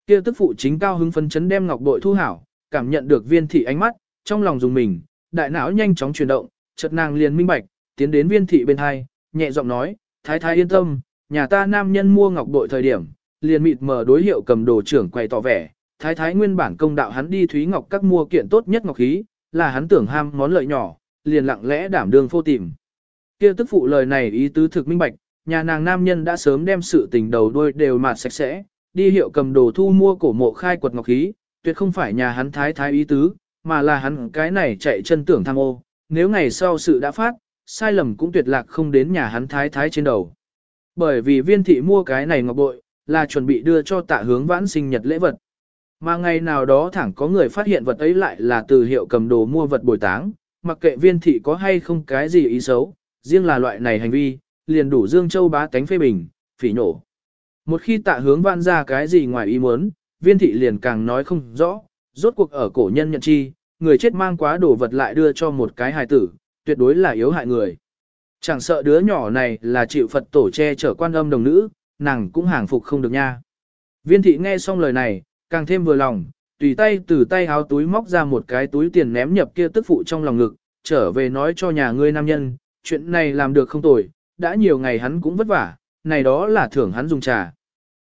Kia tức phụ chính cao hứng phấn chấn đem ngọc bội thu hảo, cảm nhận được viên thị ánh mắt, trong lòng dùng mình, đại não nhanh chóng chuyển động, chợt nàng liền minh bạch, tiến đến viên thị bên hai, nhẹ giọng nói, thái thái yên tâm, nhà ta nam nhân mua ngọc bội thời điểm, liền mịt mờ đối hiệu cầm đồ trưởng quay tỏ vẻ, thái thái nguyên bản công đạo hắn đi thúy ngọc các mua kiện tốt nhất ngọc khí, là hắn tưởng ham món lợi nhỏ, liền lặng lẽ đảm đương phô tìm. Kia tức phụ lời này ý tứ thực minh bạch, nhà nàng nam nhân đã sớm đem sự tình đầu đuôi đều mạt sạch sẽ, đi hiệu cầm đồ thu mua cổ mộ khai quật ngọc khí, tuyệt không phải nhà hắn thái thái ý tứ, mà là hắn cái này chạy chân tưởng tham ô, nếu ngày sau sự đã phát, sai lầm cũng tuyệt lạc không đến nhà hắn thái thái trên đầu. Bởi vì viên thị mua cái này ngọc bội, là chuẩn bị đưa cho tạ hướng vãn sinh nhật lễ vật. Mà ngày nào đó thẳng có người phát hiện vật ấy lại là từ hiệu cầm đồ mua vật bồi táng, mặc kệ viên thị có hay không cái gì ý xấu, riêng là loại này hành vi, liền đủ Dương Châu bá tánh phê bình, phỉ nổ. Một khi tạ hướng vãn ra cái gì ngoài ý muốn, viên thị liền càng nói không rõ, rốt cuộc ở cổ nhân nhận chi, người chết mang quá đồ vật lại đưa cho một cái hài tử, tuyệt đối là yếu hại người. Chẳng sợ đứa nhỏ này là chịu Phật tổ che chở quan âm đồng nữ, nàng cũng hàng phục không được nha. Viên thị nghe xong lời này, càng thêm vừa lòng, tùy tay từ tay háo túi móc ra một cái túi tiền ném nhập kia tức phụ trong lòng ngực, trở về nói cho nhà ngươi nam nhân, chuyện này làm được không tồi, đã nhiều ngày hắn cũng vất vả, này đó là thưởng hắn dùng trà.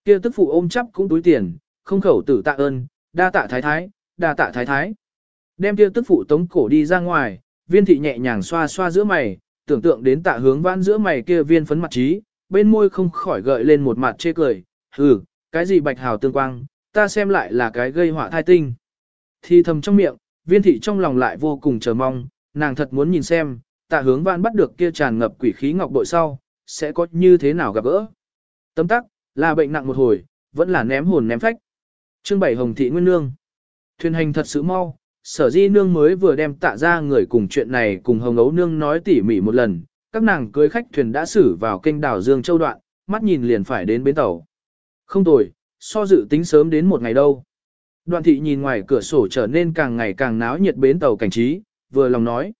Kia tức phụ ôm chắp cũng túi tiền, không khẩu tử tạ ơn, đa tạ thái thái, đa tạ thái thái. Đem kia tức phụ tống cổ đi ra ngoài, viên thị nhẹ nhàng xoa xoa giữa mày, tưởng tượng đến tạ hướng vãn giữa mày kia viên phấn mặt trí, bên môi không khỏi gợi lên một mặt chê cười, hừ, cái gì bạch hào tương quang, ta xem lại là cái gây họa thai tinh. Thì thầm trong miệng, viên thị trong lòng lại vô cùng chờ mong, nàng thật muốn nhìn xem, tạ hướng vãn bắt được kia tràn ngập quỷ khí ngọc bội sau, sẽ có như thế nào gặp gỡ. Tấm tắc, là bệnh nặng một hồi, vẫn là ném hồn ném phách. Chương bảy Hồng Thị Nguyên Nương Thuyền hành thật sự mau, sở di nương mới vừa đem tạ ra người cùng chuyện này cùng hồng ấu nương nói tỉ mỉ một lần, các nàng cưới khách thuyền đã xử vào kênh đảo Dương Châu đoạn, mắt nhìn liền phải đến bến tàu. Không tồi, so dự tính sớm đến một ngày đâu. Đoạn thị nhìn ngoài cửa sổ trở nên càng ngày càng náo nhiệt bến tàu cảnh trí, vừa lòng nói.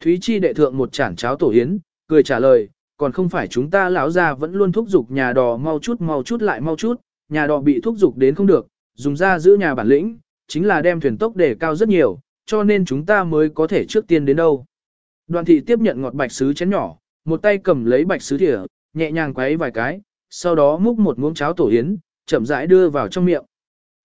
Thúy Chi đệ thượng một chản cháo tổ yến, cười trả lời, còn không phải chúng ta lão ra vẫn luôn thúc giục nhà đò mau chút mau chút lại mau chút, nhà đò bị thúc giục đến không được, dùng ra giữ nhà bản lĩnh, chính là đem thuyền tốc để cao rất nhiều, cho nên chúng ta mới có thể trước tiên đến đâu. Đoàn thị tiếp nhận ngọt bạch sứ chén nhỏ, một tay cầm lấy bạch sứ thìa, nhẹ nhàng quấy vài cái, sau đó múc một muỗng cháo tổ yến, chậm rãi đưa vào trong miệng.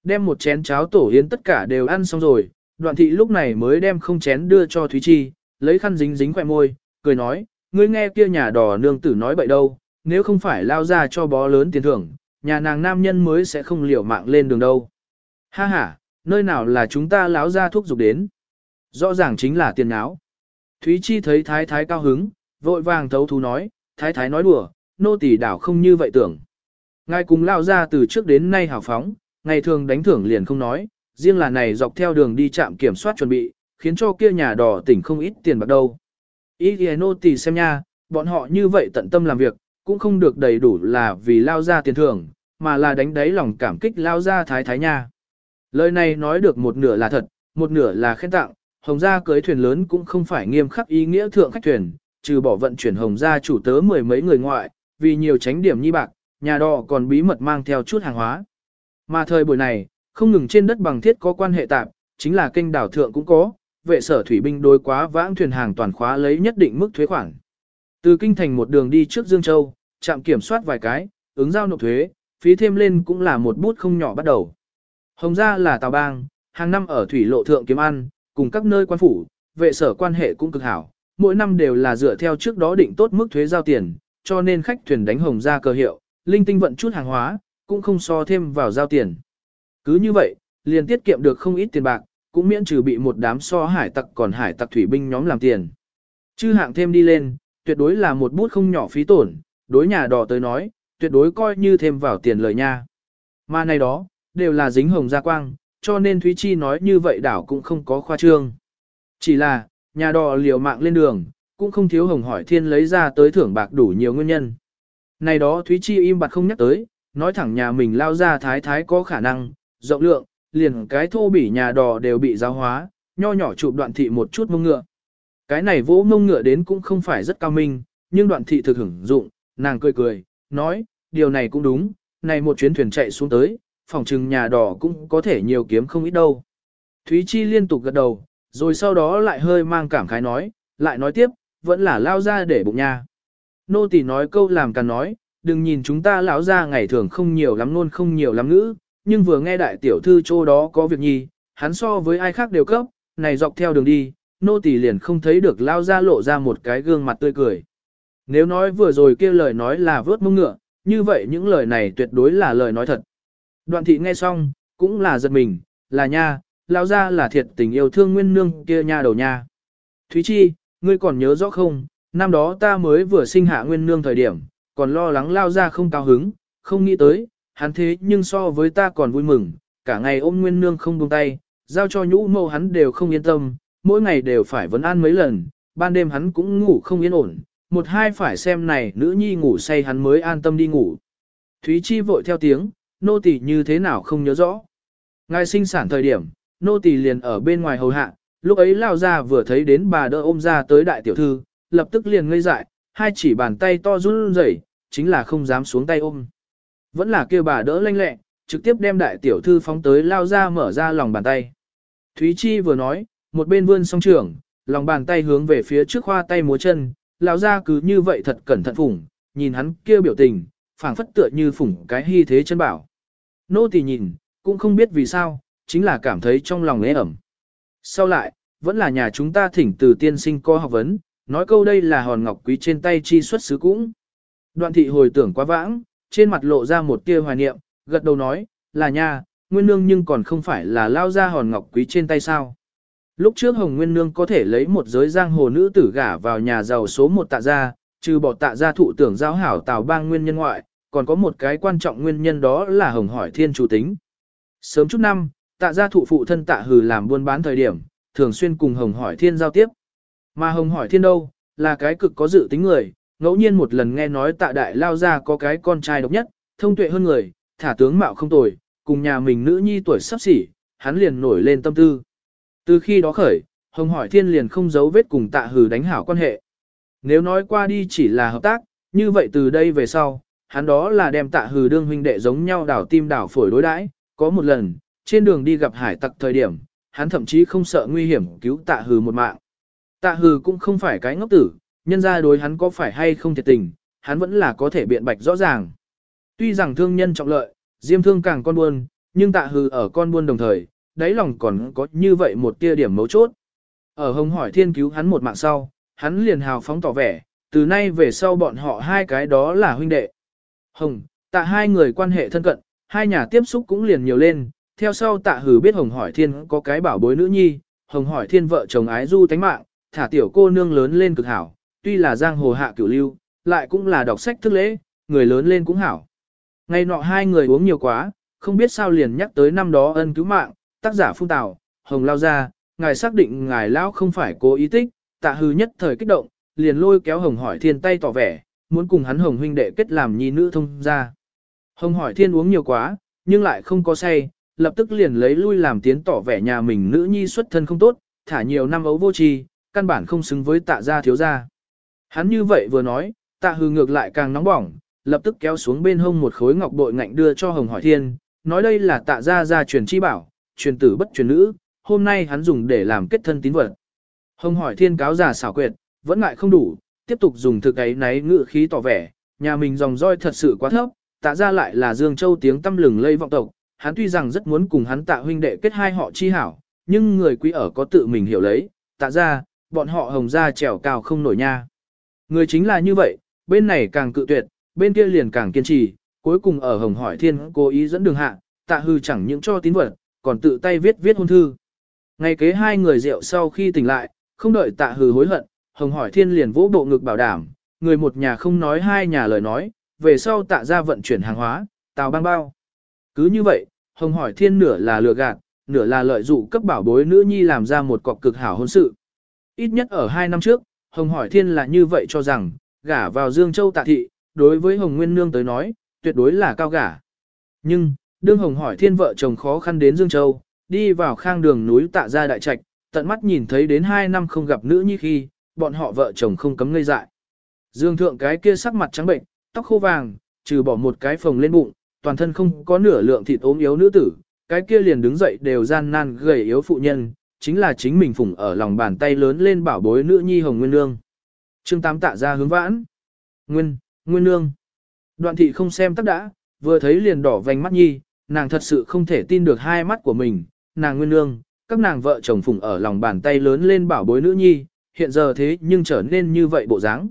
Đem một chén cháo tổ yến tất cả đều ăn xong rồi, đoàn thị lúc này mới đem không chén đưa cho Thúy Chi, lấy khăn dính dính khỏe môi, cười nói, ngươi nghe kia nhà đỏ nương tử nói bậy đâu, nếu không phải lao ra cho bó lớn tiền thưởng, nhà nàng nam nhân mới sẽ không liều mạng lên đường đâu. Ha ha, nơi nào là chúng ta láo ra thuốc dục đến. Rõ ràng chính là tiền áo. Thúy Chi thấy thái thái cao hứng, vội vàng thấu thú nói, thái thái nói đùa, nô tỳ đảo không như vậy tưởng. Ngài cùng lao ra từ trước đến nay hào phóng, ngày thường đánh thưởng liền không nói, riêng là này dọc theo đường đi chạm kiểm soát chuẩn bị, khiến cho kia nhà đỏ tỉnh không ít tiền bạc đâu. Ý thì nô tỳ xem nha, bọn họ như vậy tận tâm làm việc, cũng không được đầy đủ là vì lao ra tiền thưởng, mà là đánh đáy lòng cảm kích lao ra thái thái nha. Lời này nói được một nửa là thật, một nửa là khen tặng, hồng gia cưới thuyền lớn cũng không phải nghiêm khắc ý nghĩa thượng khách thuyền, trừ bỏ vận chuyển hồng gia chủ tớ mười mấy người ngoại, vì nhiều tránh điểm nhi bạc, nhà đò còn bí mật mang theo chút hàng hóa. Mà thời buổi này, không ngừng trên đất bằng thiết có quan hệ tạp, chính là kênh đảo thượng cũng có, vệ sở thủy binh đối quá vãng thuyền hàng toàn khóa lấy nhất định mức thuế khoản. Từ kinh thành một đường đi trước Dương Châu, chạm kiểm soát vài cái, ứng giao nộp thuế, phí thêm lên cũng là một bút không nhỏ bắt đầu. Hồng gia là tàu bang, hàng năm ở thủy lộ thượng kiếm ăn, cùng các nơi quan phủ, vệ sở quan hệ cũng cực hảo, mỗi năm đều là dựa theo trước đó định tốt mức thuế giao tiền, cho nên khách thuyền đánh hồng gia cơ hiệu, linh tinh vận chút hàng hóa, cũng không so thêm vào giao tiền. Cứ như vậy, liền tiết kiệm được không ít tiền bạc, cũng miễn trừ bị một đám so hải tặc còn hải tặc thủy binh nhóm làm tiền. Chư hạng thêm đi lên, tuyệt đối là một bút không nhỏ phí tổn, đối nhà đỏ tới nói, tuyệt đối coi như thêm vào tiền lời nha. Mà này đó, đều là dính hồng gia quang, cho nên Thúy Chi nói như vậy đảo cũng không có khoa trương. Chỉ là, nhà đò liều mạng lên đường, cũng không thiếu hồng hỏi thiên lấy ra tới thưởng bạc đủ nhiều nguyên nhân. Này đó Thúy Chi im bặt không nhắc tới, nói thẳng nhà mình lao ra thái thái có khả năng, rộng lượng, liền cái thô bỉ nhà đò đều bị giáo hóa, nho nhỏ chụp đoạn thị một chút mông ngựa. Cái này vỗ mông ngựa đến cũng không phải rất cao minh, nhưng đoạn thị thực hưởng dụng, nàng cười cười, nói, điều này cũng đúng, này một chuyến thuyền chạy xuống tới, phòng trừng nhà đỏ cũng có thể nhiều kiếm không ít đâu. Thúy Chi liên tục gật đầu, rồi sau đó lại hơi mang cảm khái nói, lại nói tiếp, vẫn là lao ra để bụng nha. Nô tỳ nói câu làm càng nói, đừng nhìn chúng ta lão ra ngày thường không nhiều lắm luôn không nhiều lắm ngữ, nhưng vừa nghe đại tiểu thư chỗ đó có việc nhi, hắn so với ai khác đều cấp, này dọc theo đường đi, nô tỳ liền không thấy được lao ra lộ ra một cái gương mặt tươi cười. Nếu nói vừa rồi kia lời nói là vớt mông ngựa, như vậy những lời này tuyệt đối là lời nói thật. Đoạn thị nghe xong, cũng là giật mình, là nha, lao ra là thiệt tình yêu thương nguyên nương kia nha đầu nha. Thúy Chi, ngươi còn nhớ rõ không, năm đó ta mới vừa sinh hạ nguyên nương thời điểm, còn lo lắng lao ra không cao hứng, không nghĩ tới, hắn thế nhưng so với ta còn vui mừng, cả ngày ôm nguyên nương không buông tay, giao cho nhũ mâu hắn đều không yên tâm, mỗi ngày đều phải vấn an mấy lần, ban đêm hắn cũng ngủ không yên ổn, một hai phải xem này nữ nhi ngủ say hắn mới an tâm đi ngủ. Thúy Chi vội theo tiếng, nô tỳ như thế nào không nhớ rõ. Ngài sinh sản thời điểm, nô tỳ liền ở bên ngoài hầu hạ, lúc ấy lao ra vừa thấy đến bà đỡ ôm ra tới đại tiểu thư, lập tức liền ngây dại, hai chỉ bàn tay to run rẩy, chính là không dám xuống tay ôm. Vẫn là kêu bà đỡ lanh lẹ, trực tiếp đem đại tiểu thư phóng tới lao ra mở ra lòng bàn tay. Thúy Chi vừa nói, một bên vươn song trưởng, lòng bàn tay hướng về phía trước khoa tay múa chân, lao ra cứ như vậy thật cẩn thận phủng, nhìn hắn kêu biểu tình, phảng phất tựa như phủng cái hy thế chân bảo. Nô tỳ nhìn, cũng không biết vì sao, chính là cảm thấy trong lòng ế ẩm. Sau lại, vẫn là nhà chúng ta thỉnh từ tiên sinh co học vấn, nói câu đây là hòn ngọc quý trên tay chi xuất xứ cũng. Đoạn thị hồi tưởng quá vãng, trên mặt lộ ra một tia hoài niệm, gật đầu nói, là nha, nguyên nương nhưng còn không phải là lao ra hòn ngọc quý trên tay sao. Lúc trước Hồng Nguyên Nương có thể lấy một giới giang hồ nữ tử gả vào nhà giàu số một tạ gia, trừ bỏ tạ gia thụ tưởng giáo hảo tào bang nguyên nhân ngoại, còn có một cái quan trọng nguyên nhân đó là Hồng hỏi thiên chủ tính. Sớm chút năm, tạ gia thụ phụ thân tạ hừ làm buôn bán thời điểm, thường xuyên cùng Hồng hỏi thiên giao tiếp. Mà Hồng hỏi thiên đâu, là cái cực có dự tính người, ngẫu nhiên một lần nghe nói tạ đại lao ra có cái con trai độc nhất, thông tuệ hơn người, thả tướng mạo không tồi, cùng nhà mình nữ nhi tuổi sắp xỉ, hắn liền nổi lên tâm tư. Từ khi đó khởi, Hồng hỏi thiên liền không giấu vết cùng tạ hừ đánh hảo quan hệ. Nếu nói qua đi chỉ là hợp tác, như vậy từ đây về sau, hắn đó là đem tạ hừ đương huynh đệ giống nhau đảo tim đảo phổi đối đãi. Có một lần, trên đường đi gặp hải tặc thời điểm, hắn thậm chí không sợ nguy hiểm cứu tạ hừ một mạng. Tạ hừ cũng không phải cái ngốc tử, nhân ra đối hắn có phải hay không thiệt tình, hắn vẫn là có thể biện bạch rõ ràng. Tuy rằng thương nhân trọng lợi, diêm thương càng con buôn, nhưng tạ hừ ở con buôn đồng thời, đáy lòng còn có như vậy một tia điểm mấu chốt. Ở hồng hỏi thiên cứu hắn một mạng sau, hắn liền hào phóng tỏ vẻ, từ nay về sau bọn họ hai cái đó là huynh đệ. Hồng, tạ hai người quan hệ thân cận, hai nhà tiếp xúc cũng liền nhiều lên, theo sau tạ hử biết hồng hỏi thiên có cái bảo bối nữ nhi, hồng hỏi thiên vợ chồng ái du tánh mạng, thả tiểu cô nương lớn lên cực hảo, tuy là giang hồ hạ cửu lưu, lại cũng là đọc sách thức lễ, người lớn lên cũng hảo. Ngày nọ hai người uống nhiều quá, không biết sao liền nhắc tới năm đó ân cứu mạng, tác giả phung tào, hồng lao ra, ngài xác định ngài lão không phải cố ý tích, tạ hư nhất thời kích động, liền lôi kéo hồng hỏi thiên tay tỏ vẻ, muốn cùng hắn hồng huynh đệ kết làm nhi nữ thông gia. Hồng hỏi thiên uống nhiều quá, nhưng lại không có say, lập tức liền lấy lui làm tiến tỏ vẻ nhà mình nữ nhi xuất thân không tốt, thả nhiều năm ấu vô tri, căn bản không xứng với tạ gia thiếu gia. Hắn như vậy vừa nói, tạ hư ngược lại càng nóng bỏng, lập tức kéo xuống bên hông một khối ngọc bội ngạnh đưa cho hồng hỏi thiên, nói đây là tạ gia gia truyền chi bảo, truyền tử bất truyền nữ, hôm nay hắn dùng để làm kết thân tín vật. Hồng hỏi thiên cáo giả xảo quyệt, vẫn ngại không đủ, tiếp tục dùng thực ấy náy ngự khí tỏ vẻ, nhà mình dòng roi thật sự quá thấp, tạ ra lại là Dương Châu tiếng tâm lừng lây vọng tộc, hắn tuy rằng rất muốn cùng hắn tạ huynh đệ kết hai họ chi hảo, nhưng người quý ở có tự mình hiểu lấy, tạ ra, bọn họ hồng ra trèo cao không nổi nha. Người chính là như vậy, bên này càng cự tuyệt, bên kia liền càng kiên trì, cuối cùng ở hồng hỏi thiên cố ý dẫn đường hạ, tạ hư chẳng những cho tín vật, còn tự tay viết viết hôn thư. Ngày kế hai người rượu sau khi tỉnh lại, không đợi tạ hư hối hận, Hồng hỏi thiên liền vỗ bộ ngực bảo đảm, người một nhà không nói hai nhà lời nói, về sau tạ ra vận chuyển hàng hóa, tàu băng bao. Cứ như vậy, Hồng hỏi thiên nửa là lừa gạt, nửa là lợi dụng cấp bảo bối nữ nhi làm ra một cọc cực hảo hôn sự. Ít nhất ở hai năm trước, Hồng Hỏi Thiên là như vậy cho rằng, gả vào Dương Châu tạ thị, đối với Hồng Nguyên Nương tới nói, tuyệt đối là cao gả. Nhưng, đương Hồng Hỏi Thiên vợ chồng khó khăn đến Dương Châu, đi vào khang đường núi tạ ra đại trạch, tận mắt nhìn thấy đến hai năm không gặp nữ nhi khi, bọn họ vợ chồng không cấm ngây dại. Dương thượng cái kia sắc mặt trắng bệnh, tóc khô vàng, trừ bỏ một cái phồng lên bụng, toàn thân không có nửa lượng thịt ốm yếu nữ tử, cái kia liền đứng dậy đều gian nan gầy yếu phụ nhân, chính là chính mình phụng ở lòng bàn tay lớn lên bảo bối nữ nhi hồng nguyên nương. Trương Tám tạ ra hướng vãn. Nguyên, nguyên nương. Đoạn thị không xem tắc đã, vừa thấy liền đỏ vành mắt nhi, nàng thật sự không thể tin được hai mắt của mình, nàng nguyên nương, các nàng vợ chồng phụng ở lòng bàn tay lớn lên bảo bối nữ nhi, hiện giờ thế nhưng trở nên như vậy bộ dáng.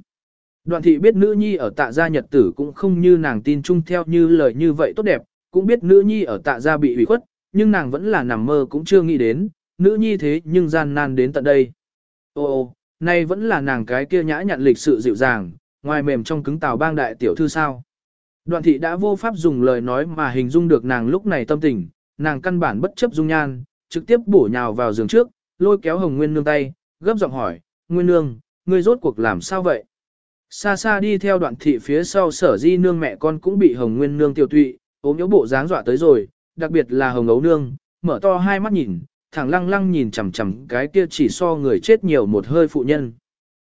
Đoạn thị biết nữ nhi ở tạ gia nhật tử cũng không như nàng tin chung theo như lời như vậy tốt đẹp, cũng biết nữ nhi ở tạ gia bị ủy khuất, nhưng nàng vẫn là nằm mơ cũng chưa nghĩ đến, nữ nhi thế nhưng gian nan đến tận đây. Ô ô, nay vẫn là nàng cái kia nhã nhặn lịch sự dịu dàng, ngoài mềm trong cứng tào bang đại tiểu thư sao. Đoạn thị đã vô pháp dùng lời nói mà hình dung được nàng lúc này tâm tình, nàng căn bản bất chấp dung nhan, trực tiếp bổ nhào vào giường trước, lôi kéo Hồng Nguyên Nương tay, gấp giọng hỏi, Nguyên Nương, ngươi rốt cuộc làm sao vậy? Xa xa đi theo đoạn thị phía sau sở di nương mẹ con cũng bị Hồng Nguyên Nương tiêu tụy, ốm yếu bộ dáng dọa tới rồi, đặc biệt là Hồng Ấu Nương, mở to hai mắt nhìn, thẳng lăng lăng nhìn chằm chằm cái kia chỉ so người chết nhiều một hơi phụ nhân.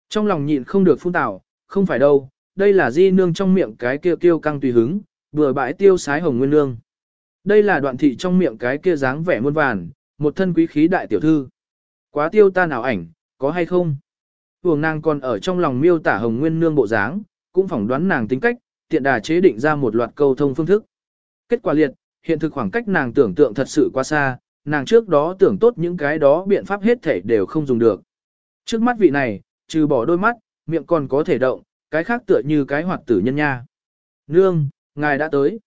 Trong lòng nhịn không được phun tảo, không phải đâu, đây là di nương trong miệng cái kia kêu căng tùy hứng, vừa bãi tiêu sái Hồng Nguyên Nương. Đây là đoạn thị trong miệng cái kia dáng vẻ muôn vàn, một thân quý khí đại tiểu thư. Quá tiêu ta nào ảnh, có hay không? Hưởng nàng còn ở trong lòng miêu tả hồng nguyên nương bộ dáng, cũng phỏng đoán nàng tính cách, tiện đà chế định ra một loạt câu thông phương thức. Kết quả liệt, hiện thực khoảng cách nàng tưởng tượng thật sự quá xa, nàng trước đó tưởng tốt những cái đó biện pháp hết thể đều không dùng được. Trước mắt vị này, trừ bỏ đôi mắt, miệng còn có thể động, cái khác tựa như cái hoạt tử nhân nha. Nương, ngài đã tới.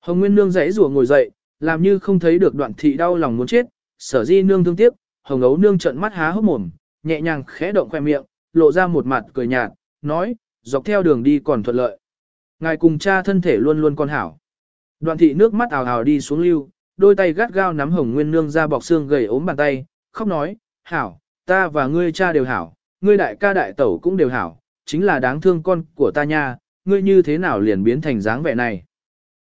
Hồng Nguyên Nương rẽ rùa ngồi dậy, làm như không thấy được đoạn thị đau lòng muốn chết, sở di nương thương tiếc, hồng ấu nương trợn mắt há hốc mồm, nhẹ nhàng khẽ động khoe miệng, lộ ra một mặt cười nhạt, nói, dọc theo đường đi còn thuận lợi. Ngài cùng cha thân thể luôn luôn con hảo. Đoạn thị nước mắt ào ào đi xuống lưu, đôi tay gắt gao nắm hồng nguyên nương ra bọc xương gầy ốm bàn tay, khóc nói, hảo, ta và ngươi cha đều hảo, ngươi đại ca đại tẩu cũng đều hảo, chính là đáng thương con của ta nha, ngươi như thế nào liền biến thành dáng vẻ này.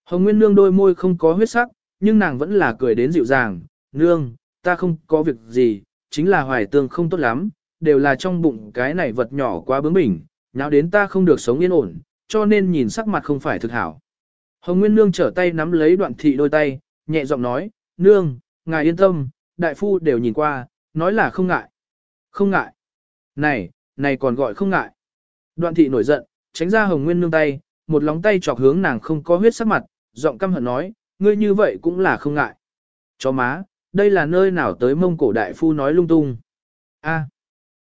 Hồng nguyên nương đôi môi không có huyết sắc, nhưng nàng vẫn là cười đến dịu dàng, nương, ta không có việc gì, chính là hoài tương không tốt lắm, đều là trong bụng cái này vật nhỏ quá bướng bỉnh, nháo đến ta không được sống yên ổn, cho nên nhìn sắc mặt không phải thực hảo. Hồng Nguyên Nương trở tay nắm lấy đoạn thị đôi tay, nhẹ giọng nói, Nương, ngài yên tâm, đại phu đều nhìn qua, nói là không ngại. Không ngại. Này, này còn gọi không ngại. Đoạn thị nổi giận, tránh ra Hồng Nguyên Nương tay, một lóng tay chọc hướng nàng không có huyết sắc mặt, giọng căm hận nói, ngươi như vậy cũng là không ngại. Chó má, đây là nơi nào tới mông cổ đại phu nói lung tung. A,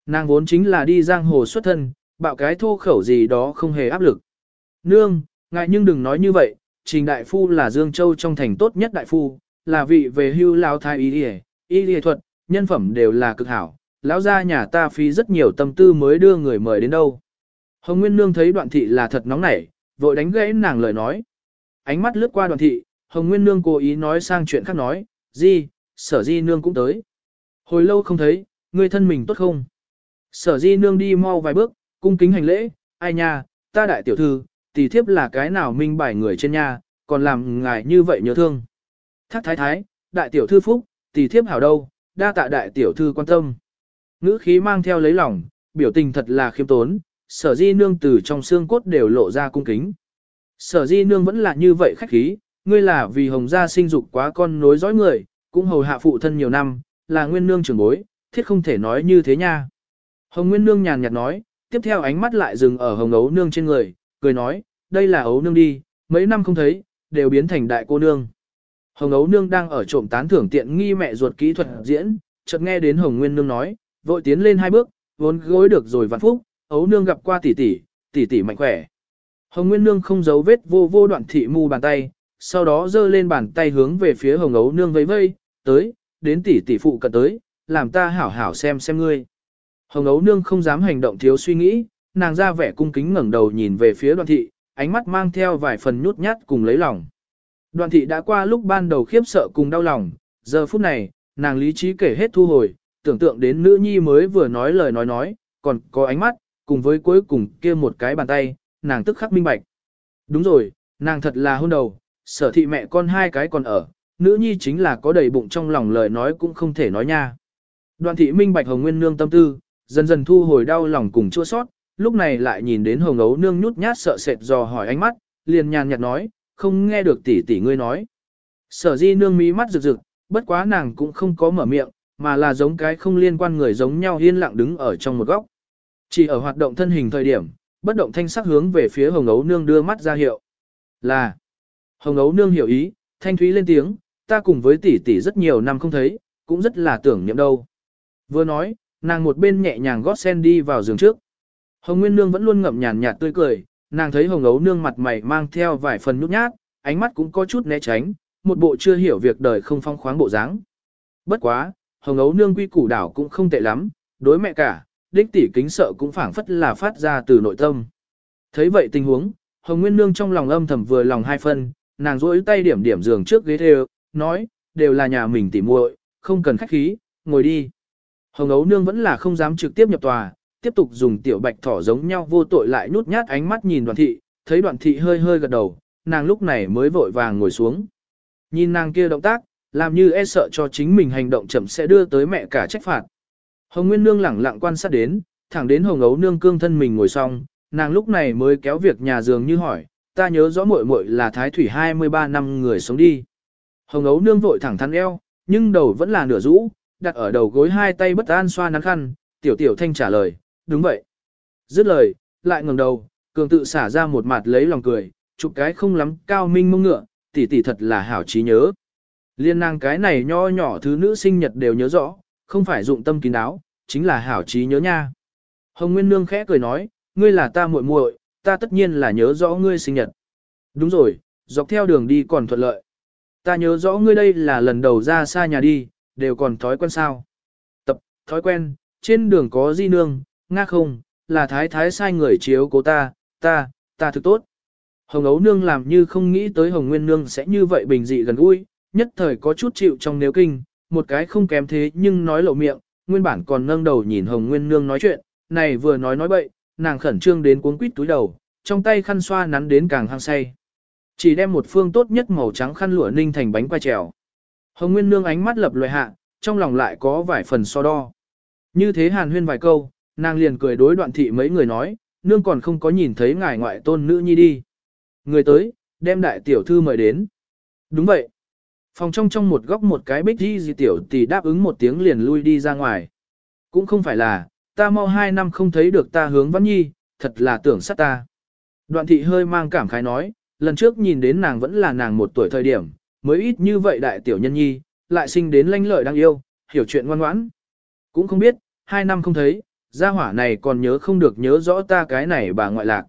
nàng vốn chính là đi giang hồ xuất thân, bạo cái thô khẩu gì đó không hề áp lực. Nương, ngại nhưng đừng nói như vậy, trình đại phu là Dương Châu trong thành tốt nhất đại phu, là vị về hưu lao thai y y, y y thuật, nhân phẩm đều là cực hảo, lão gia nhà ta phí rất nhiều tâm tư mới đưa người mời đến đâu. Hồng Nguyên Nương thấy đoạn thị là thật nóng nảy, vội đánh gãy nàng lời nói. Ánh mắt lướt qua đoạn thị, Hồng Nguyên Nương cố ý nói sang chuyện khác nói, gì, sở di nương cũng tới. Hồi lâu không thấy, ngươi thân mình tốt không? Sở di nương đi mau vài bước, cung kính hành lễ, ai nha, ta đại tiểu thư, tỷ thiếp là cái nào minh bài người trên nhà, còn làm ngài như vậy nhớ thương. Thác thái thái, đại tiểu thư phúc, tỷ thiếp hảo đâu, đa tạ đại tiểu thư quan tâm. Ngữ khí mang theo lấy lòng, biểu tình thật là khiêm tốn, sở di nương từ trong xương cốt đều lộ ra cung kính. Sở di nương vẫn là như vậy khách khí, ngươi là vì hồng gia sinh dục quá con nối dõi người, cũng hầu hạ phụ thân nhiều năm, là nguyên nương trưởng bối, thiết không thể nói như thế nha. Hồng Nguyên Nương nhàn nhạt nói, tiếp theo ánh mắt lại dừng ở Hồng Ấu Nương trên người, cười nói, đây là Ấu Nương đi, mấy năm không thấy, đều biến thành đại cô nương. Hồng Ấu Nương đang ở trộm tán thưởng tiện nghi mẹ ruột kỹ thuật diễn, chợt nghe đến Hồng Nguyên Nương nói, vội tiến lên hai bước, vốn gối được rồi vạn phúc, Ấu Nương gặp qua tỷ tỷ, tỷ tỷ mạnh khỏe. Hồng Nguyên Nương không giấu vết vô vô đoạn thị mu bàn tay, sau đó giơ lên bàn tay hướng về phía Hồng Ấu Nương vẫy vây, tới, đến tỷ tỷ phụ cận tới, làm ta hảo hảo xem xem ngươi. Hồng ấu nương không dám hành động thiếu suy nghĩ, nàng ra vẻ cung kính ngẩng đầu nhìn về phía đoàn thị, ánh mắt mang theo vài phần nhút nhát cùng lấy lòng. Đoàn thị đã qua lúc ban đầu khiếp sợ cùng đau lòng, giờ phút này, nàng lý trí kể hết thu hồi, tưởng tượng đến nữ nhi mới vừa nói lời nói nói, còn có ánh mắt, cùng với cuối cùng kia một cái bàn tay, nàng tức khắc minh bạch. Đúng rồi, nàng thật là hôn đầu, sở thị mẹ con hai cái còn ở, nữ nhi chính là có đầy bụng trong lòng lời nói cũng không thể nói nha. Đoàn thị minh bạch hồng nguyên nương tâm tư, dần dần thu hồi đau lòng cùng chua sót, lúc này lại nhìn đến hồng ấu nương nhút nhát sợ sệt dò hỏi ánh mắt, liền nhàn nhạt nói, không nghe được tỷ tỷ ngươi nói. Sở di nương mí mắt rực rực, bất quá nàng cũng không có mở miệng, mà là giống cái không liên quan người giống nhau yên lặng đứng ở trong một góc. Chỉ ở hoạt động thân hình thời điểm, bất động thanh sắc hướng về phía hồng ấu nương đưa mắt ra hiệu. Là, hồng ấu nương hiểu ý, thanh thúy lên tiếng, ta cùng với tỷ tỷ rất nhiều năm không thấy, cũng rất là tưởng niệm đâu. Vừa nói, nàng một bên nhẹ nhàng gót sen đi vào giường trước. Hồng Nguyên Nương vẫn luôn ngậm nhàn nhạt tươi cười, nàng thấy Hồng Ấu Nương mặt mày mang theo vài phần nhút nhát, ánh mắt cũng có chút né tránh, một bộ chưa hiểu việc đời không phong khoáng bộ dáng. Bất quá, Hồng Ấu Nương quy củ đảo cũng không tệ lắm, đối mẹ cả, đích tỷ kính sợ cũng phảng phất là phát ra từ nội tâm. Thấy vậy tình huống, Hồng Nguyên Nương trong lòng âm thầm vừa lòng hai phân, nàng duỗi tay điểm điểm giường trước ghế thêu, nói, đều là nhà mình tỉ muội, không cần khách khí, ngồi đi. Hồng Ấu Nương vẫn là không dám trực tiếp nhập tòa, tiếp tục dùng tiểu bạch thỏ giống nhau vô tội lại nhút nhát ánh mắt nhìn đoàn thị, thấy đoàn thị hơi hơi gật đầu, nàng lúc này mới vội vàng ngồi xuống. Nhìn nàng kia động tác, làm như e sợ cho chính mình hành động chậm sẽ đưa tới mẹ cả trách phạt. Hồng Nguyên Nương lẳng lặng quan sát đến, thẳng đến Hồng Ấu Nương cương thân mình ngồi xong, nàng lúc này mới kéo việc nhà giường như hỏi, ta nhớ rõ muội muội là thái thủy 23 năm người sống đi. Hồng Ấu Nương vội thẳng thắn eo, nhưng đầu vẫn là nửa rũ, đặt ở đầu gối hai tay bất an xoa nắn khăn, tiểu tiểu thanh trả lời, đúng vậy. Dứt lời, lại ngẩng đầu, cường tự xả ra một mặt lấy lòng cười, chụp cái không lắm cao minh mông ngựa, tỷ tỷ thật là hảo trí nhớ. Liên nàng cái này nho nhỏ thứ nữ sinh nhật đều nhớ rõ, không phải dụng tâm kín đáo, chính là hảo trí nhớ nha. Hồng Nguyên Nương khẽ cười nói, ngươi là ta muội muội, ta tất nhiên là nhớ rõ ngươi sinh nhật. Đúng rồi, dọc theo đường đi còn thuận lợi. Ta nhớ rõ ngươi đây là lần đầu ra xa nhà đi, đều còn thói quen sao. Tập, thói quen, trên đường có di nương, nga không, là thái thái sai người chiếu cố ta, ta, ta thực tốt. Hồng ấu nương làm như không nghĩ tới hồng nguyên nương sẽ như vậy bình dị gần gũi, nhất thời có chút chịu trong nếu kinh, một cái không kém thế nhưng nói lộ miệng, nguyên bản còn nâng đầu nhìn hồng nguyên nương nói chuyện, này vừa nói nói bậy, nàng khẩn trương đến cuốn quýt túi đầu, trong tay khăn xoa nắn đến càng hăng say. Chỉ đem một phương tốt nhất màu trắng khăn lụa ninh thành bánh quai trèo. Hồng Nguyên Nương ánh mắt lập loại hạ, trong lòng lại có vài phần so đo. Như thế hàn huyên vài câu, nàng liền cười đối đoạn thị mấy người nói, nương còn không có nhìn thấy ngài ngoại tôn nữ nhi đi. Người tới, đem đại tiểu thư mời đến. Đúng vậy. Phòng trong trong một góc một cái bích di di tiểu tỷ đáp ứng một tiếng liền lui đi ra ngoài. Cũng không phải là, ta mau hai năm không thấy được ta hướng văn nhi, thật là tưởng sát ta. Đoạn thị hơi mang cảm khái nói, lần trước nhìn đến nàng vẫn là nàng một tuổi thời điểm, mới ít như vậy đại tiểu nhân nhi, lại sinh đến lanh lợi đang yêu, hiểu chuyện ngoan ngoãn. Cũng không biết, hai năm không thấy, gia hỏa này còn nhớ không được nhớ rõ ta cái này bà ngoại lạc.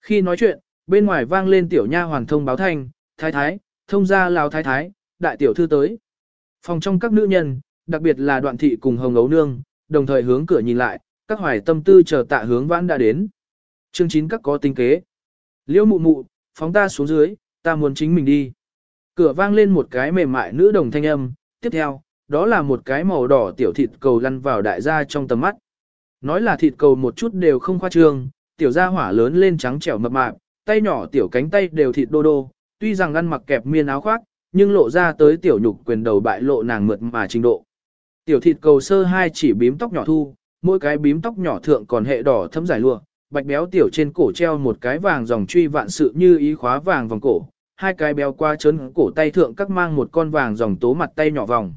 Khi nói chuyện, bên ngoài vang lên tiểu nha hoàn thông báo thanh, thái thái, thông gia lào thái thái, đại tiểu thư tới. Phòng trong các nữ nhân, đặc biệt là đoạn thị cùng hồng ấu nương, đồng thời hướng cửa nhìn lại, các hoài tâm tư chờ tạ hướng vãn đã đến. Chương 9 các có tinh kế. Liễu mụ mụ, phóng ta xuống dưới, ta muốn chính mình đi. Cửa vang lên một cái mềm mại nữ đồng thanh âm, tiếp theo, đó là một cái màu đỏ tiểu thịt cầu lăn vào đại gia trong tầm mắt. Nói là thịt cầu một chút đều không khoa trương, tiểu gia hỏa lớn lên trắng trẻo mập mạp, tay nhỏ tiểu cánh tay đều thịt đô đô, tuy rằng ăn mặc kẹp miên áo khoác, nhưng lộ ra tới tiểu nhục quyền đầu bại lộ nàng mượt mà trình độ. Tiểu thịt cầu sơ hai chỉ bím tóc nhỏ thu, mỗi cái bím tóc nhỏ thượng còn hệ đỏ thấm dài lụa, bạch béo tiểu trên cổ treo một cái vàng dòng truy vạn sự như ý khóa vàng vòng cổ, hai cái béo qua chớn cổ tay thượng các mang một con vàng dòng tố mặt tay nhỏ vòng.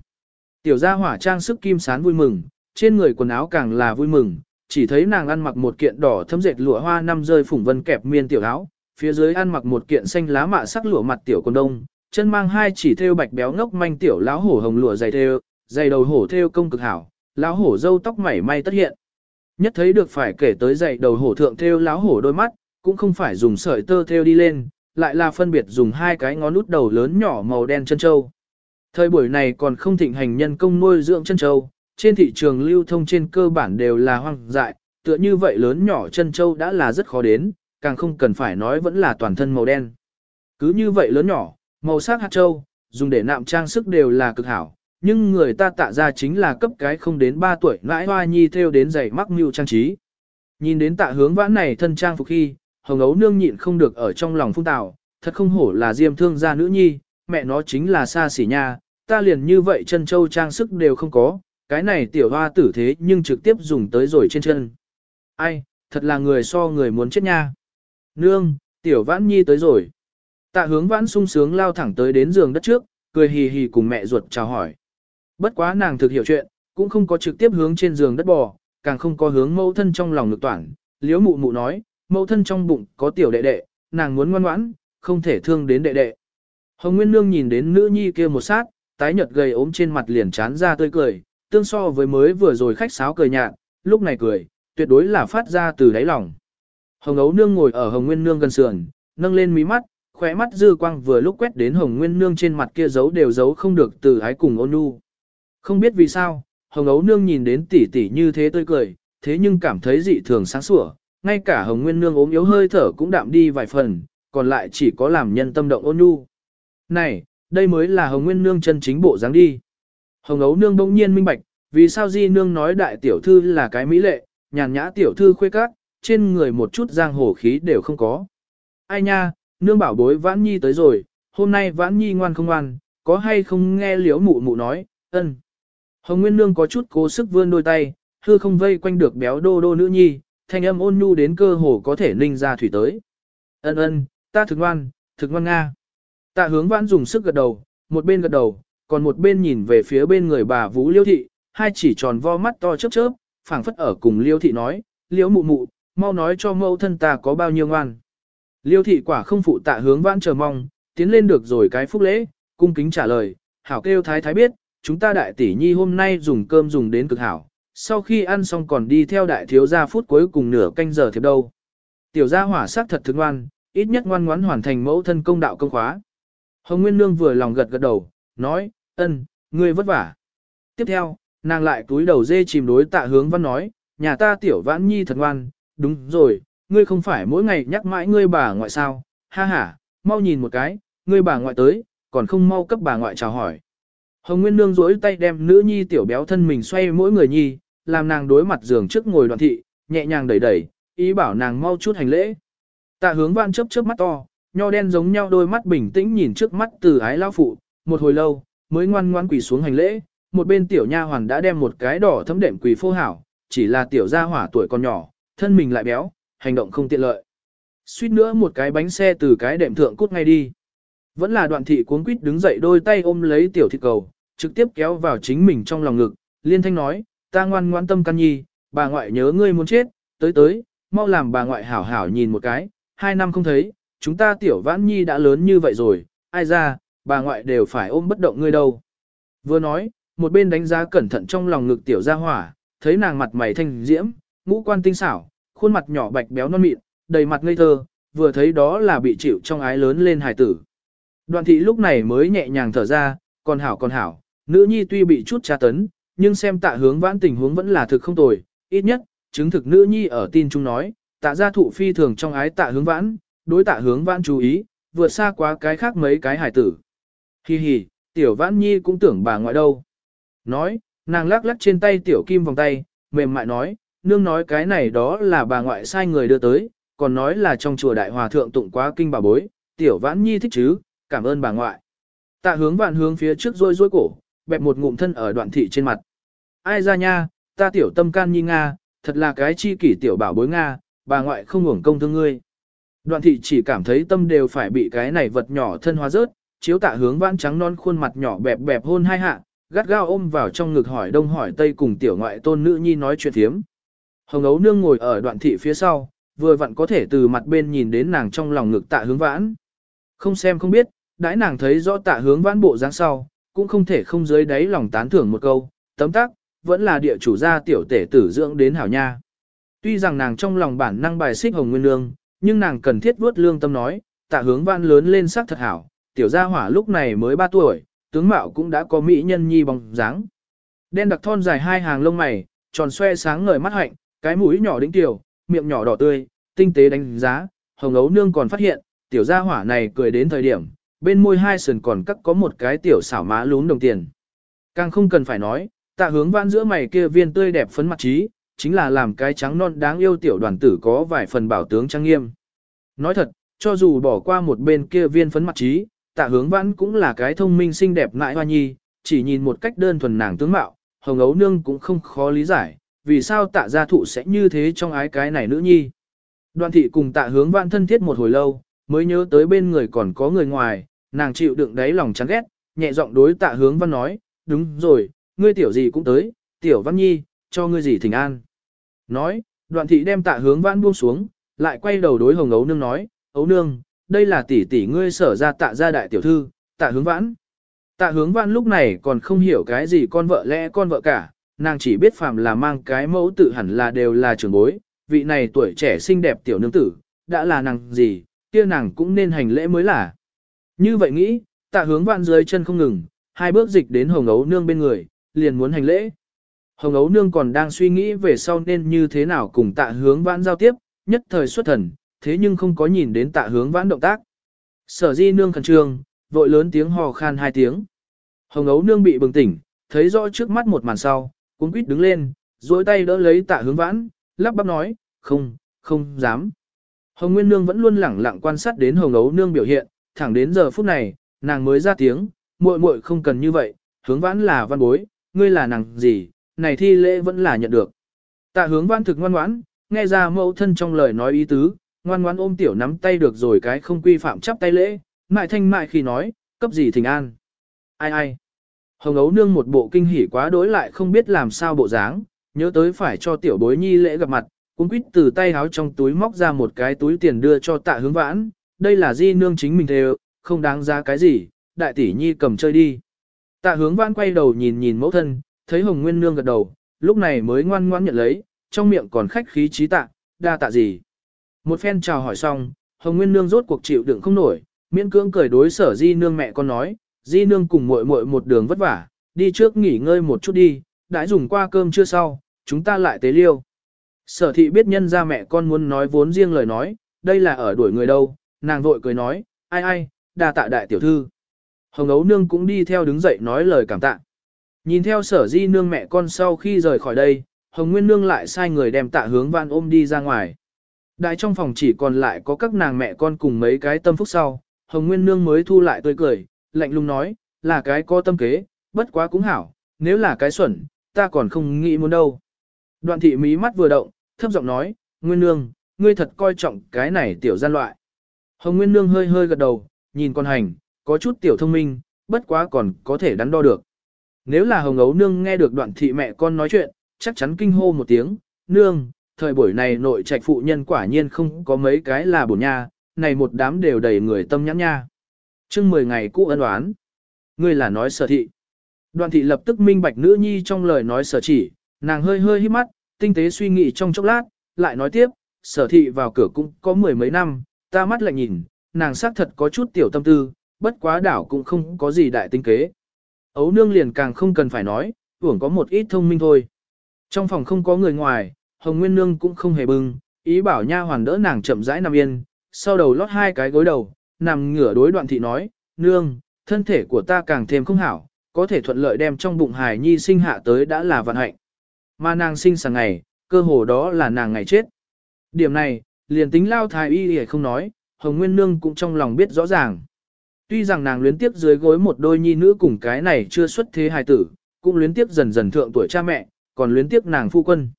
Tiểu gia hỏa trang sức kim sán vui mừng, trên người quần áo càng là vui mừng, chỉ thấy nàng ăn mặc một kiện đỏ thấm dệt lụa hoa năm rơi phủng vân kẹp miên tiểu áo, phía dưới ăn mặc một kiện xanh lá mạ sắc lụa mặt tiểu quần đông, chân mang hai chỉ thêu bạch béo ngốc manh tiểu lão hổ hồng lụa dày thêu, dày đầu hổ thêu công cực hảo, lão hổ râu tóc mảy may tất hiện. Nhất thấy được phải kể tới dày đầu hổ thượng thêu lão hổ đôi mắt, cũng không phải dùng sợi tơ thêu đi lên, lại là phân biệt dùng hai cái ngón út đầu lớn nhỏ màu đen chân châu. Thời buổi này còn không thịnh hành nhân công nuôi dưỡng chân châu, trên thị trường lưu thông trên cơ bản đều là hoang dại, tựa như vậy lớn nhỏ chân châu đã là rất khó đến, càng không cần phải nói vẫn là toàn thân màu đen. Cứ như vậy lớn nhỏ, màu sắc hạt châu, dùng để nạm trang sức đều là cực hảo, nhưng người ta tạ ra chính là cấp cái không đến 3 tuổi nãi hoa nhi theo đến giày mắc mưu trang trí. Nhìn đến tạ hướng vãn này thân trang phục khi, hồng ấu nương nhịn không được ở trong lòng phung tạo, thật không hổ là diêm thương gia nữ nhi, mẹ nó chính là xa xỉ nha, ta liền như vậy chân châu trang sức đều không có, cái này tiểu hoa tử thế nhưng trực tiếp dùng tới rồi trên chân. Ai, thật là người so người muốn chết nha. Nương, tiểu vãn nhi tới rồi. Tạ hướng vãn sung sướng lao thẳng tới đến giường đất trước, cười hì hì cùng mẹ ruột chào hỏi. Bất quá nàng thực hiểu chuyện, cũng không có trực tiếp hướng trên giường đất bò, càng không có hướng mẫu thân trong lòng ngực toản. Liễu mụ mụ nói, mẫu thân trong bụng có tiểu đệ đệ, nàng muốn ngoan ngoãn, không thể thương đến đệ đệ. Hồng Nguyên Nương nhìn đến nữ nhi kia một sát, tái nhợt gầy ốm trên mặt liền chán ra tươi cười, tương so với mới vừa rồi khách sáo cười nhạt, lúc này cười, tuyệt đối là phát ra từ đáy lòng. Hồng Ấu Nương ngồi ở Hồng Nguyên Nương gần sườn, nâng lên mí mắt, khóe mắt dư quang vừa lúc quét đến Hồng Nguyên Nương trên mặt kia giấu đều giấu không được từ ái cùng ôn nhu. Không biết vì sao, Hồng Ấu Nương nhìn đến tỷ tỷ như thế tươi cười, thế nhưng cảm thấy dị thường sáng sủa, ngay cả Hồng Nguyên Nương ốm yếu hơi thở cũng đạm đi vài phần, còn lại chỉ có làm nhân tâm động ôn nhu. Này, đây mới là Hồng Nguyên Nương chân chính bộ dáng đi. Hồng Ấu Nương bỗng nhiên minh bạch, vì sao Di Nương nói đại tiểu thư là cái mỹ lệ, nhàn nhã tiểu thư khuê các, trên người một chút giang hồ khí đều không có. Ai nha, nương bảo bối Vãn Nhi tới rồi, hôm nay Vãn Nhi ngoan không ngoan, có hay không nghe liếu mụ mụ nói, ân. Hồng Nguyên Nương có chút cố sức vươn đôi tay, hư không vây quanh được béo đô đô nữ nhi, thanh âm ôn nhu đến cơ hồ có thể ninh ra thủy tới. Ân ân, ta thực ngoan, thực ngoan nga. Tạ hướng vãn dùng sức gật đầu, một bên gật đầu, còn một bên nhìn về phía bên người bà Vũ Liêu Thị, hai chỉ tròn vo mắt to chớp chớp, phảng phất ở cùng Liêu Thị nói, Liêu mụ mụ, mau nói cho mẫu thân ta có bao nhiêu ngoan. Liêu Thị quả không phụ tạ hướng vãn chờ mong, tiến lên được rồi cái phúc lễ, cung kính trả lời, hảo kêu thái thái biết, chúng ta đại tỷ nhi hôm nay dùng cơm dùng đến cực hảo, sau khi ăn xong còn đi theo đại thiếu gia phút cuối cùng nửa canh giờ thiệp đâu. Tiểu gia hỏa sắc thật thức ngoan, ít nhất ngoan ngoãn hoàn thành mẫu thân công đạo công khóa. Hồng Nguyên Nương vừa lòng gật gật đầu, nói, ân, ngươi vất vả. Tiếp theo, nàng lại túi đầu dê chìm đối tạ hướng văn nói, nhà ta tiểu vãn nhi thật ngoan, đúng rồi, ngươi không phải mỗi ngày nhắc mãi ngươi bà ngoại sao, ha ha, mau nhìn một cái, ngươi bà ngoại tới, còn không mau cấp bà ngoại chào hỏi. Hồng Nguyên Nương duỗi tay đem nữ nhi tiểu béo thân mình xoay mỗi người nhi, làm nàng đối mặt giường trước ngồi đoạn thị, nhẹ nhàng đẩy đẩy, ý bảo nàng mau chút hành lễ. Tạ hướng văn chớp chớp mắt to, nho đen giống nhau đôi mắt bình tĩnh nhìn trước mắt từ ái lao phụ, một hồi lâu, mới ngoan ngoan quỳ xuống hành lễ, một bên tiểu nha hoàn đã đem một cái đỏ thấm đệm quỳ phô hảo, chỉ là tiểu gia hỏa tuổi còn nhỏ, thân mình lại béo, hành động không tiện lợi. Suýt nữa một cái bánh xe từ cái đệm thượng cút ngay đi. Vẫn là đoạn thị cuống quýt đứng dậy đôi tay ôm lấy tiểu thịt cầu, trực tiếp kéo vào chính mình trong lòng ngực, liên thanh nói, ta ngoan ngoan tâm căn nhi, bà ngoại nhớ ngươi muốn chết, tới tới, mau làm bà ngoại hảo hảo nhìn một cái, hai năm không thấy, chúng ta tiểu vãn nhi đã lớn như vậy rồi, ai ra, bà ngoại đều phải ôm bất động ngươi đâu. Vừa nói, một bên đánh giá cẩn thận trong lòng ngực tiểu gia hỏa, thấy nàng mặt mày thanh diễm, ngũ quan tinh xảo, khuôn mặt nhỏ bạch béo non mịn, đầy mặt ngây thơ, vừa thấy đó là bị chịu trong ái lớn lên hài tử. Đoàn thị lúc này mới nhẹ nhàng thở ra, còn hảo còn hảo, nữ nhi tuy bị chút tra tấn, nhưng xem tạ hướng vãn tình huống vẫn là thực không tồi, ít nhất, chứng thực nữ nhi ở tin chúng nói, tạ gia thụ phi thường trong ái tạ hướng vãn, đối tạ hướng vãn chú ý, vượt xa quá cái khác mấy cái hải tử. Hi hi, tiểu vãn nhi cũng tưởng bà ngoại đâu. Nói, nàng lắc lắc trên tay tiểu kim vòng tay, mềm mại nói, nương nói cái này đó là bà ngoại sai người đưa tới, còn nói là trong chùa đại hòa thượng tụng quá kinh bà bối, tiểu vãn nhi thích chứ, cảm ơn bà ngoại. Tạ hướng vạn hướng phía trước rôi rôi cổ, bẹp một ngụm thân ở đoạn thị trên mặt. Ai ra nha, ta tiểu tâm can nhi Nga, thật là cái chi kỷ tiểu bảo bối Nga, bà ngoại không hưởng công thương ngươi. Đoạn thị chỉ cảm thấy tâm đều phải bị cái này vật nhỏ thân hóa rớt, chiếu tạ hướng vãn trắng non khuôn mặt nhỏ bẹp bẹp hôn hai hạ, gắt gao ôm vào trong ngực hỏi đông hỏi tây cùng tiểu ngoại tôn nữ nhi nói chuyện thiếm. Hồng ấu nương ngồi ở đoạn thị phía sau, vừa vặn có thể từ mặt bên nhìn đến nàng trong lòng ngực tạ hướng vãn. Không xem không biết, đãi nàng thấy rõ tạ hướng vãn bộ dáng sau, cũng không thể không dưới đáy lòng tán thưởng một câu, tấm tắc, vẫn là địa chủ gia tiểu tể tử dưỡng đến hảo nha. Tuy rằng nàng trong lòng bản năng bài xích hồng nguyên lương, nhưng nàng cần thiết vuốt lương tâm nói, tạ hướng văn lớn lên sắc thật hảo, tiểu gia hỏa lúc này mới 3 tuổi, tướng mạo cũng đã có mỹ nhân nhi bóng dáng. Đen đặc thon dài hai hàng lông mày, tròn xoe sáng ngời mắt hạnh, cái mũi nhỏ đĩnh tiểu, miệng nhỏ đỏ tươi, tinh tế đánh giá, hồng ấu nương còn phát hiện, tiểu gia hỏa này cười đến thời điểm, bên môi hai sườn còn cắt có một cái tiểu xảo má lún đồng tiền. Càng không cần phải nói, tạ hướng vãn giữa mày kia viên tươi đẹp phấn mặt trí, chính là làm cái trắng non đáng yêu tiểu đoàn tử có vài phần bảo tướng trang nghiêm. Nói thật, cho dù bỏ qua một bên kia viên phấn mặt trí, tạ hướng vãn cũng là cái thông minh xinh đẹp ngại hoa nhi, chỉ nhìn một cách đơn thuần nàng tướng mạo, hồng ấu nương cũng không khó lý giải, vì sao tạ gia thụ sẽ như thế trong ái cái này nữ nhi. Đoàn thị cùng tạ hướng vãn thân thiết một hồi lâu, mới nhớ tới bên người còn có người ngoài, nàng chịu đựng đáy lòng chán ghét, nhẹ giọng đối tạ hướng văn nói, đúng rồi, ngươi tiểu gì cũng tới, tiểu văn nhi, cho ngươi gì thỉnh an. Nói, đoạn thị đem tạ hướng văn buông xuống, lại quay đầu đối hồng ấu nương nói, ấu nương, đây là tỷ tỷ ngươi sở ra tạ gia đại tiểu thư, tạ hướng vãn. Tạ hướng vãn lúc này còn không hiểu cái gì con vợ lẽ con vợ cả, nàng chỉ biết phàm là mang cái mẫu tự hẳn là đều là trưởng bối, vị này tuổi trẻ xinh đẹp tiểu nương tử, đã là nàng gì, kia nàng cũng nên hành lễ mới là. Như vậy nghĩ, tạ hướng vạn dưới chân không ngừng, hai bước dịch đến hồng ấu nương bên người, liền muốn hành lễ. Hồng ấu nương còn đang suy nghĩ về sau nên như thế nào cùng tạ hướng vãn giao tiếp, nhất thời xuất thần, thế nhưng không có nhìn đến tạ hướng vãn động tác. Sở di nương khẩn trương, vội lớn tiếng hò khan hai tiếng. Hồng ấu nương bị bừng tỉnh, thấy rõ trước mắt một màn sau, cũng quýt đứng lên, duỗi tay đỡ lấy tạ hướng vãn, lắp bắp nói, không, không dám. Hồng Nguyên Nương vẫn luôn lẳng lặng quan sát đến Hồng Ấu Nương biểu hiện, thẳng đến giờ phút này, nàng mới ra tiếng, muội muội không cần như vậy, hướng vãn là văn bối, ngươi là nàng gì, này thi lễ vẫn là nhận được. Tạ hướng vãn thực ngoan ngoãn, nghe ra mẫu thân trong lời nói ý tứ, ngoan ngoãn ôm tiểu nắm tay được rồi cái không quy phạm chắp tay lễ, mại thanh mại khi nói, cấp gì thỉnh an. Ai ai. Hồng ấu nương một bộ kinh hỉ quá đối lại không biết làm sao bộ dáng, nhớ tới phải cho tiểu bối nhi lễ gặp mặt, cuốn quýt từ tay háo trong túi móc ra một cái túi tiền đưa cho tạ hướng vãn, đây là di nương chính mình thề, không đáng giá cái gì, đại tỷ nhi cầm chơi đi. Tạ hướng vãn quay đầu nhìn nhìn mẫu thân, thấy hồng nguyên nương gật đầu, lúc này mới ngoan ngoãn nhận lấy, trong miệng còn khách khí trí tạ, đa tạ gì. Một phen chào hỏi xong, hồng nguyên nương rốt cuộc chịu đựng không nổi, miễn cưỡng cười đối sở di nương mẹ con nói, di nương cùng muội muội một đường vất vả, đi trước nghỉ ngơi một chút đi, đã dùng qua cơm chưa sau, chúng ta lại tế liêu. Sở thị biết nhân ra mẹ con muốn nói vốn riêng lời nói, đây là ở đuổi người đâu, nàng vội cười nói, ai ai, đa tạ đại tiểu thư. Hồng ấu nương cũng đi theo đứng dậy nói lời cảm tạ. Nhìn theo sở di nương mẹ con sau khi rời khỏi đây, Hồng Nguyên nương lại sai người đem tạ hướng văn ôm đi ra ngoài. Đại trong phòng chỉ còn lại có các nàng mẹ con cùng mấy cái tâm phúc sau, Hồng Nguyên nương mới thu lại tươi cười, lạnh lùng nói, là cái có tâm kế, bất quá cũng hảo, nếu là cái xuẩn, ta còn không nghĩ muốn đâu. Đoạn thị mí mắt vừa động, thấp giọng nói, Nguyên Nương, ngươi thật coi trọng cái này tiểu gian loại. Hồng Nguyên Nương hơi hơi gật đầu, nhìn con hành, có chút tiểu thông minh, bất quá còn có thể đắn đo được. Nếu là Hồng Ấu Nương nghe được đoạn thị mẹ con nói chuyện, chắc chắn kinh hô một tiếng, Nương, thời buổi này nội trạch phụ nhân quả nhiên không có mấy cái là bổn nha, này một đám đều đầy người tâm nhãn nha. Trưng 10 ngày cũ ân đoán. Ngươi là nói sở thị. Đoạn thị lập tức minh bạch nữ nhi trong lời nói sở chỉ, nàng hơi hơi hít mắt, tinh tế suy nghĩ trong chốc lát, lại nói tiếp, sở thị vào cửa cũng có mười mấy năm, ta mắt lại nhìn, nàng xác thật có chút tiểu tâm tư, bất quá đảo cũng không có gì đại tinh kế. Ấu nương liền càng không cần phải nói, tưởng có một ít thông minh thôi. Trong phòng không có người ngoài, Hồng Nguyên Nương cũng không hề bưng, ý bảo nha hoàn đỡ nàng chậm rãi nằm yên, sau đầu lót hai cái gối đầu, nằm ngửa đối đoạn thị nói, Nương, thân thể của ta càng thêm không hảo, có thể thuận lợi đem trong bụng hài nhi sinh hạ tới đã là vận hạnh. Mà nàng sinh sáng ngày, cơ hồ đó là nàng ngày chết. Điểm này, liền tính lao thái y hề không nói, Hồng Nguyên Nương cũng trong lòng biết rõ ràng. Tuy rằng nàng luyến tiếp dưới gối một đôi nhi nữ cùng cái này chưa xuất thế hài tử, cũng luyến tiếp dần dần thượng tuổi cha mẹ, còn luyến tiếp nàng phu quân.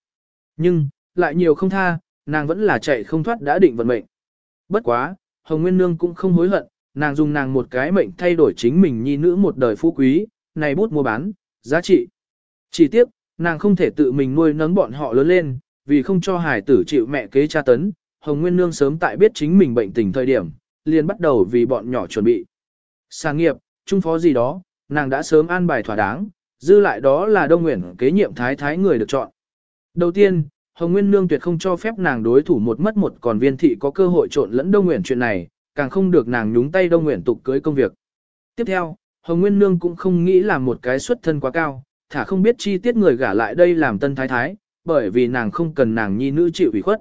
Nhưng, lại nhiều không tha, nàng vẫn là chạy không thoát đã định vận mệnh. Bất quá, Hồng Nguyên Nương cũng không hối hận, nàng dùng nàng một cái mệnh thay đổi chính mình nhi nữ một đời phú quý, này bút mua bán, giá trị. Chỉ tiếc, nàng không thể tự mình nuôi nấng bọn họ lớn lên, vì không cho hải tử chịu mẹ kế cha tấn, Hồng Nguyên Nương sớm tại biết chính mình bệnh tình thời điểm, liền bắt đầu vì bọn nhỏ chuẩn bị. Sáng nghiệp, trung phó gì đó, nàng đã sớm an bài thỏa đáng, dư lại đó là Đông Nguyễn kế nhiệm thái thái người được chọn. Đầu tiên, Hồng Nguyên Nương tuyệt không cho phép nàng đối thủ một mất một còn viên thị có cơ hội trộn lẫn Đông Nguyễn chuyện này, càng không được nàng nhúng tay Đông Nguyễn tục cưới công việc. Tiếp theo, Hồng Nguyên Nương cũng không nghĩ là một cái xuất thân quá cao, thả không biết chi tiết người gả lại đây làm tân thái thái, bởi vì nàng không cần nàng nhi nữ chịu ủy khuất.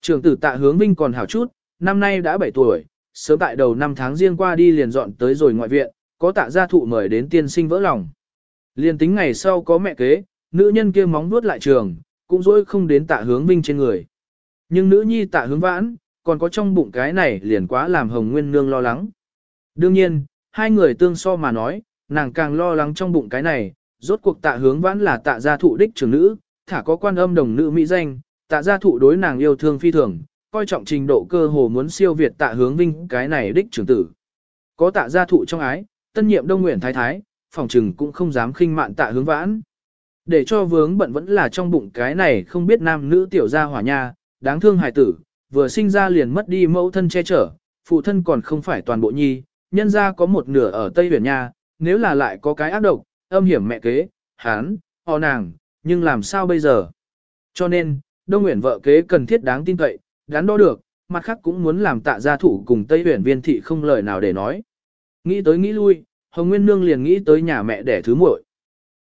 Trường tử tạ hướng vinh còn hảo chút, năm nay đã 7 tuổi, sớm tại đầu năm tháng riêng qua đi liền dọn tới rồi ngoại viện, có tạ gia thụ mời đến tiên sinh vỡ lòng. Liên tính ngày sau có mẹ kế, nữ nhân kia móng vuốt lại trường, cũng dối không đến tạ hướng vinh trên người. Nhưng nữ nhi tạ hướng vãn, còn có trong bụng cái này liền quá làm hồng nguyên nương lo lắng. Đương nhiên, hai người tương so mà nói, nàng càng lo lắng trong bụng cái này, rốt cuộc tạ hướng vãn là tạ gia thụ đích trưởng nữ, thả có quan âm đồng nữ mỹ danh, tạ gia thụ đối nàng yêu thương phi thường, coi trọng trình độ cơ hồ muốn siêu việt tạ hướng vinh cái này đích trưởng tử. Có tạ gia thụ trong ái, tân nhiệm đông nguyện thái thái, phòng trừng cũng không dám khinh mạn tạ hướng vãn. Để cho vướng bận vẫn là trong bụng cái này không biết nam nữ tiểu gia hỏa nha, đáng thương hài tử, vừa sinh ra liền mất đi mẫu thân che chở, phụ thân còn không phải toàn bộ nhi, nhân ra có một nửa ở Tây Huyền nha, nếu là lại có cái ác độc, âm hiểm mẹ kế, hán, họ nàng, nhưng làm sao bây giờ? Cho nên, Đông Nguyễn vợ kế cần thiết đáng tin cậy, đáng đo được, mặt khác cũng muốn làm tạ gia thủ cùng Tây Huyền viên thị không lời nào để nói. Nghĩ tới nghĩ lui, Hồng Nguyên Nương liền nghĩ tới nhà mẹ đẻ thứ muội.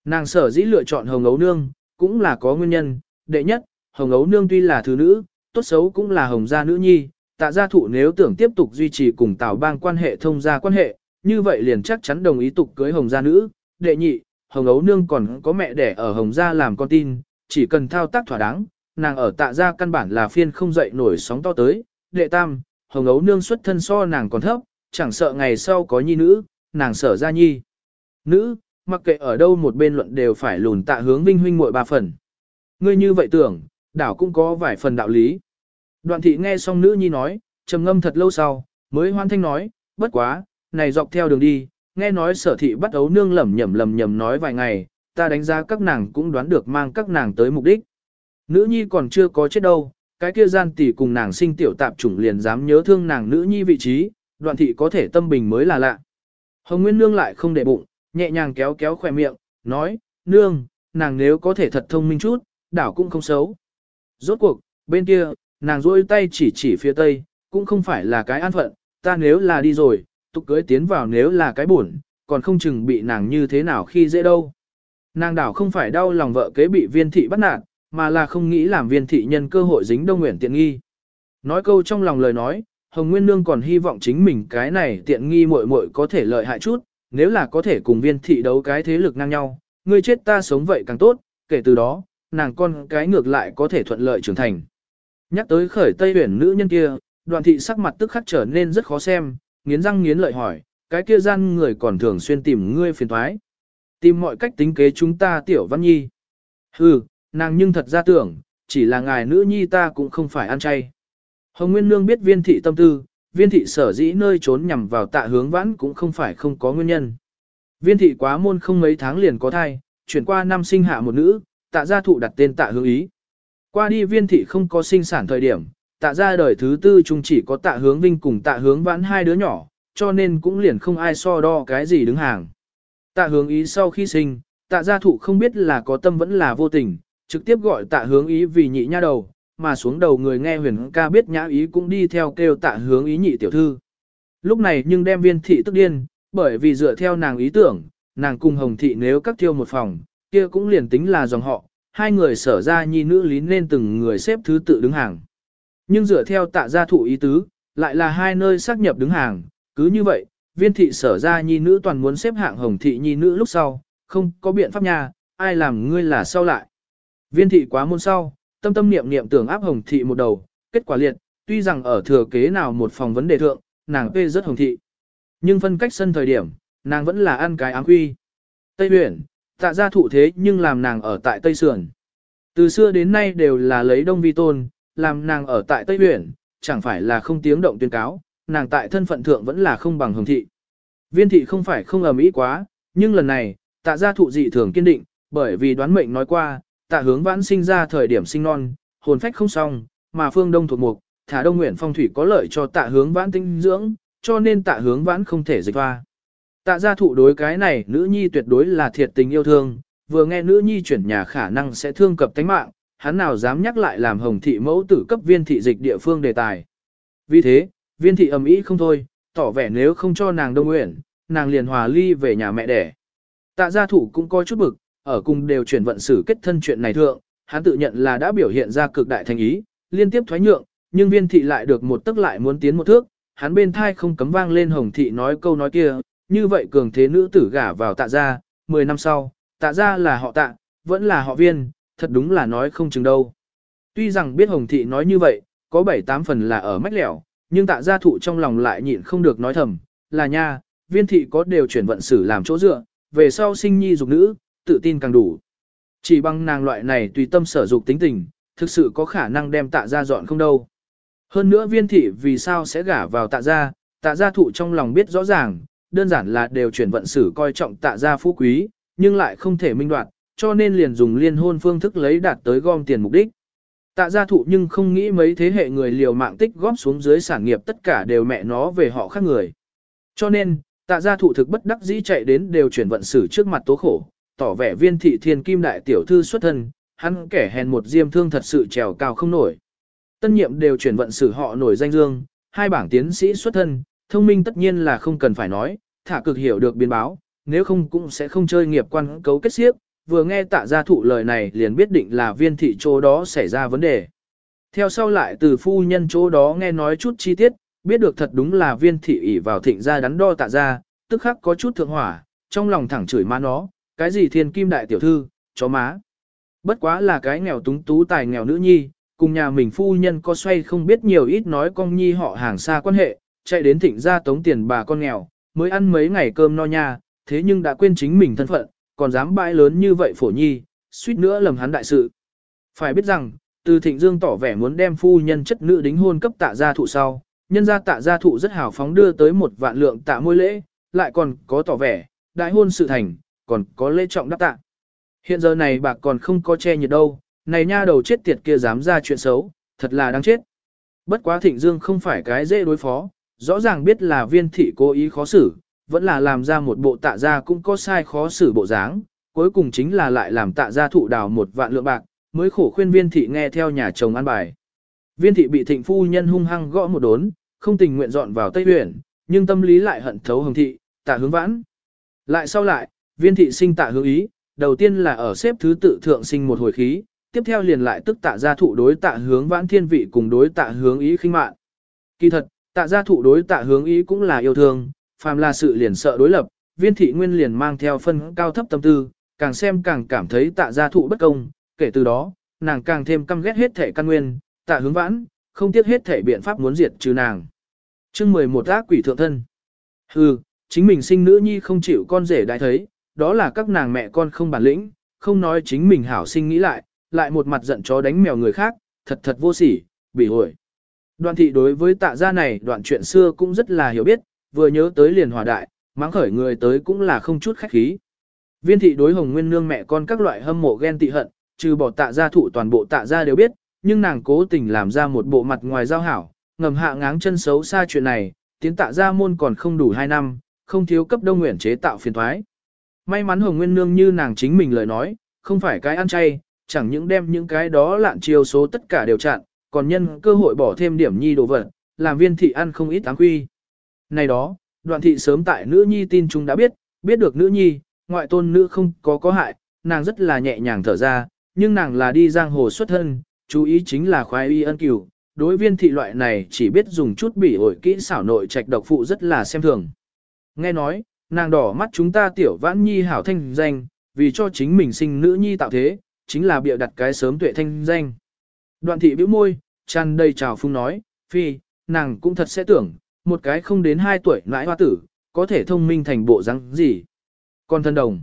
Nàng sở dĩ lựa chọn Hồng Ấu Nương, cũng là có nguyên nhân, đệ nhất, Hồng Ấu Nương tuy là thứ nữ, tốt xấu cũng là Hồng gia nữ nhi, tạ gia thụ nếu tưởng tiếp tục duy trì cùng Tào bang quan hệ thông gia quan hệ, như vậy liền chắc chắn đồng ý tục cưới Hồng gia nữ, đệ nhị, Hồng Ấu Nương còn có mẹ đẻ ở Hồng gia làm con tin, chỉ cần thao tác thỏa đáng, nàng ở tạ gia căn bản là phiên không dậy nổi sóng to tới, đệ tam, Hồng Ấu Nương xuất thân so nàng còn thấp, chẳng sợ ngày sau có nhi nữ, nàng sở ra nhi. Nữ, mặc kệ ở đâu một bên luận đều phải lùn tạ hướng vinh huynh muội ba phần. Ngươi như vậy tưởng, đảo cũng có vài phần đạo lý. Đoạn thị nghe xong nữ nhi nói, trầm ngâm thật lâu sau, mới hoan thanh nói, bất quá, này dọc theo đường đi, nghe nói sở thị bắt ấu nương lẩm nhẩm lẩm nhẩm nói vài ngày, ta đánh giá các nàng cũng đoán được mang các nàng tới mục đích. Nữ nhi còn chưa có chết đâu, cái kia gian tỷ cùng nàng sinh tiểu tạp chủng liền dám nhớ thương nàng nữ nhi vị trí, đoạn thị có thể tâm bình mới là lạ. Hồng Nguyên Nương lại không để bụng, nhẹ nhàng kéo kéo khỏe miệng, nói, Nương, nàng nếu có thể thật thông minh chút, đảo cũng không xấu. Rốt cuộc, bên kia, nàng rôi tay chỉ chỉ phía tây, cũng không phải là cái an phận, ta nếu là đi rồi, tục cưới tiến vào nếu là cái buồn, còn không chừng bị nàng như thế nào khi dễ đâu. Nàng đảo không phải đau lòng vợ kế bị viên thị bắt nạt, mà là không nghĩ làm viên thị nhân cơ hội dính đông nguyện tiện nghi. Nói câu trong lòng lời nói, Hồng Nguyên Nương còn hy vọng chính mình cái này tiện nghi muội muội có thể lợi hại chút, nếu là có thể cùng viên thị đấu cái thế lực ngang nhau, ngươi chết ta sống vậy càng tốt, kể từ đó, nàng con cái ngược lại có thể thuận lợi trưởng thành. Nhắc tới khởi tây huyển nữ nhân kia, đoàn thị sắc mặt tức khắc trở nên rất khó xem, nghiến răng nghiến lợi hỏi, cái kia gian người còn thường xuyên tìm ngươi phiền thoái. Tìm mọi cách tính kế chúng ta tiểu văn nhi. Hừ, nàng nhưng thật ra tưởng, chỉ là ngài nữ nhi ta cũng không phải ăn chay. Hồng Nguyên Nương biết viên thị tâm tư, viên thị sở dĩ nơi trốn nhằm vào tạ hướng vãn cũng không phải không có nguyên nhân. Viên thị quá môn không mấy tháng liền có thai, chuyển qua năm sinh hạ một nữ, tạ gia thụ đặt tên tạ hướng ý. Qua đi viên thị không có sinh sản thời điểm, tạ gia đời thứ tư chung chỉ có tạ hướng vinh cùng tạ hướng vãn hai đứa nhỏ, cho nên cũng liền không ai so đo cái gì đứng hàng. Tạ hướng ý sau khi sinh, tạ gia thụ không biết là có tâm vẫn là vô tình, trực tiếp gọi tạ hướng ý vì nhị nha đầu, mà xuống đầu người nghe huyền ca biết nhã ý cũng đi theo kêu tạ hướng ý nhị tiểu thư. Lúc này nhưng đem viên thị tức điên, bởi vì dựa theo nàng ý tưởng, nàng cùng hồng thị nếu cắt thiêu một phòng, kia cũng liền tính là dòng họ, hai người sở ra nhi nữ lý nên từng người xếp thứ tự đứng hàng. Nhưng dựa theo tạ gia thụ ý tứ, lại là hai nơi xác nhập đứng hàng, cứ như vậy, viên thị sở ra nhi nữ toàn muốn xếp hạng hồng thị nhi nữ lúc sau, không có biện pháp nha, ai làm ngươi là sau lại. Viên thị quá môn sau, tâm tâm niệm niệm tưởng áp hồng thị một đầu, kết quả liệt, tuy rằng ở thừa kế nào một phòng vấn đề thượng, nàng phê rất hồng thị. Nhưng phân cách sân thời điểm, nàng vẫn là ăn cái áng quy. Tây uyển tạ gia thụ thế nhưng làm nàng ở tại Tây Sườn. Từ xưa đến nay đều là lấy đông vi tôn, làm nàng ở tại Tây huyền, chẳng phải là không tiếng động tuyên cáo, nàng tại thân phận thượng vẫn là không bằng hồng thị. Viên thị không phải không ầm ĩ quá, nhưng lần này, tạ gia thụ dị thường kiên định, bởi vì đoán mệnh nói qua, tạ hướng vãn sinh ra thời điểm sinh non, hồn phách không xong, mà phương đông thuộc mục, thả đông nguyện phong thủy có lợi cho tạ hướng vãn tinh dưỡng, cho nên tạ hướng vãn không thể dịch hoa. Tạ gia thụ đối cái này nữ nhi tuyệt đối là thiệt tình yêu thương, vừa nghe nữ nhi chuyển nhà khả năng sẽ thương cập tánh mạng, hắn nào dám nhắc lại làm hồng thị mẫu tử cấp viên thị dịch địa phương đề tài. Vì thế, viên thị ầm ĩ không thôi, tỏ vẻ nếu không cho nàng đông nguyện, nàng liền hòa ly về nhà mẹ đẻ. Tạ gia thủ cũng coi chút bực, ở cùng đều chuyển vận xử kết thân chuyện này thượng, hắn tự nhận là đã biểu hiện ra cực đại thành ý, liên tiếp thoái nhượng, nhưng viên thị lại được một tức lại muốn tiến một thước, hắn bên thai không cấm vang lên hồng thị nói câu nói kia, như vậy cường thế nữ tử gả vào tạ gia, 10 năm sau, tạ gia là họ tạ, vẫn là họ viên, thật đúng là nói không chừng đâu. Tuy rằng biết Hồng Thị nói như vậy, có bảy tám phần là ở mách lẻo, nhưng tạ gia thụ trong lòng lại nhịn không được nói thầm, là nha, viên thị có đều chuyển vận sử làm chỗ dựa, về sau sinh nhi dục nữ, tự tin càng đủ. Chỉ bằng nàng loại này tùy tâm sở dục tính tình, thực sự có khả năng đem tạ gia dọn không đâu. Hơn nữa viên thị vì sao sẽ gả vào tạ gia, tạ gia thụ trong lòng biết rõ ràng, đơn giản là đều chuyển vận sử coi trọng tạ gia phú quý, nhưng lại không thể minh đoạt, cho nên liền dùng liên hôn phương thức lấy đạt tới gom tiền mục đích. Tạ gia thụ nhưng không nghĩ mấy thế hệ người liều mạng tích góp xuống dưới sản nghiệp tất cả đều mẹ nó về họ khác người. Cho nên, tạ gia thụ thực bất đắc dĩ chạy đến đều chuyển vận xử trước mặt tố khổ, tỏ vẻ viên thị thiên kim đại tiểu thư xuất thân, hắn kẻ hèn một diêm thương thật sự trèo cao không nổi. Tân nhiệm đều chuyển vận xử họ nổi danh dương, hai bảng tiến sĩ xuất thân, thông minh tất nhiên là không cần phải nói, thả cực hiểu được biến báo, nếu không cũng sẽ không chơi nghiệp quan cấu kết xiếp, vừa nghe tạ gia thụ lời này liền biết định là viên thị chỗ đó xảy ra vấn đề. Theo sau lại từ phu nhân chỗ đó nghe nói chút chi tiết, biết được thật đúng là viên thị ỷ vào thịnh gia đắn đo tạ gia, tức khắc có chút thượng hỏa, trong lòng thẳng chửi má nó, cái gì thiên kim đại tiểu thư, chó má. Bất quá là cái nghèo túng tú tài nghèo nữ nhi, cùng nhà mình phu nhân có xoay không biết nhiều ít nói con nhi họ hàng xa quan hệ, chạy đến thịnh gia tống tiền bà con nghèo, mới ăn mấy ngày cơm no nha, thế nhưng đã quên chính mình thân phận, còn dám bãi lớn như vậy phổ nhi, suýt nữa lầm hắn đại sự. Phải biết rằng, từ thịnh dương tỏ vẻ muốn đem phu nhân chất nữ đính hôn cấp tạ gia thụ sau, nhân gia tạ gia thụ rất hào phóng đưa tới một vạn lượng tạ môi lễ, lại còn có tỏ vẻ, đại hôn sự thành, còn có lễ trọng đáp tạ. Hiện giờ này bạc còn không có che nhiệt đâu, này nha đầu chết tiệt kia dám ra chuyện xấu, thật là đáng chết. Bất quá thịnh dương không phải cái dễ đối phó, rõ ràng biết là viên thị cố ý khó xử, vẫn là làm ra một bộ tạ gia cũng có sai khó xử bộ dáng, cuối cùng chính là lại làm tạ gia thụ đào một vạn lượng bạc, mới khổ khuyên viên thị nghe theo nhà chồng ăn bài. Viên thị bị thịnh phu nhân hung hăng gõ một đốn, không tình nguyện dọn vào Tây Huyền, nhưng tâm lý lại hận thấu hồng thị, tạ hướng vãn. Lại sau lại, viên thị sinh tạ hướng ý, đầu tiên là ở xếp thứ tự thượng sinh một hồi khí, tiếp theo liền lại tức tạ gia thụ đối tạ hướng vãn thiên vị cùng đối tạ hướng ý khinh mạn. Kỳ thật, tạ gia thụ đối tạ hướng ý cũng là yêu thương, phàm là sự liền sợ đối lập, viên thị nguyên liền mang theo phân cao thấp tâm tư, càng xem càng cảm thấy tạ gia thụ bất công, kể từ đó, nàng càng thêm căm ghét hết thể căn nguyên, tạ hướng vãn, không tiếc hết thể biện pháp muốn diệt trừ nàng. chương 11 ác quỷ thượng thân. Hừ, chính mình sinh nữ nhi không chịu con rể đại thấy, đó là các nàng mẹ con không bản lĩnh, không nói chính mình hảo sinh nghĩ lại, lại một mặt giận chó đánh mèo người khác, thật thật vô sỉ, bị ổi. Đoạn thị đối với tạ gia này đoạn chuyện xưa cũng rất là hiểu biết, vừa nhớ tới liền hòa đại, mắng khởi người tới cũng là không chút khách khí. Viên thị đối hồng nguyên nương mẹ con các loại hâm mộ ghen tị hận, trừ bỏ tạ gia thụ toàn bộ tạ gia đều biết, nhưng nàng cố tình làm ra một bộ mặt ngoài giao hảo, ngầm hạ ngáng chân xấu xa chuyện này, tiến tạ gia môn còn không đủ 2 năm, không thiếu cấp đông nguyện chế tạo phiền thoái. May mắn hồng nguyên nương như nàng chính mình lời nói, không phải cái ăn chay, chẳng những đem những cái đó lạn chiêu số tất cả đều chặn, còn nhân cơ hội bỏ thêm điểm nhi đồ vật, làm viên thị ăn không ít áng quy. Này đó, đoạn thị sớm tại nữ nhi tin chúng đã biết, biết được nữ nhi, ngoại tôn nữ không có có hại, nàng rất là nhẹ nhàng thở ra, nhưng nàng là đi giang hồ xuất thân, chú ý chính là khoái y ân cửu. Đối viên thị loại này chỉ biết dùng chút bỉ ổi kỹ xảo nội trạch độc phụ rất là xem thường. Nghe nói, nàng đỏ mắt chúng ta tiểu vãn nhi hảo thanh danh, vì cho chính mình sinh nữ nhi tạo thế, chính là bịa đặt cái sớm tuệ thanh danh. Đoạn thị bĩu môi, tràn đầy trào phung nói, phi, nàng cũng thật sẽ tưởng, một cái không đến 2 tuổi nãi hoa tử, có thể thông minh thành bộ răng gì. Con thân đồng,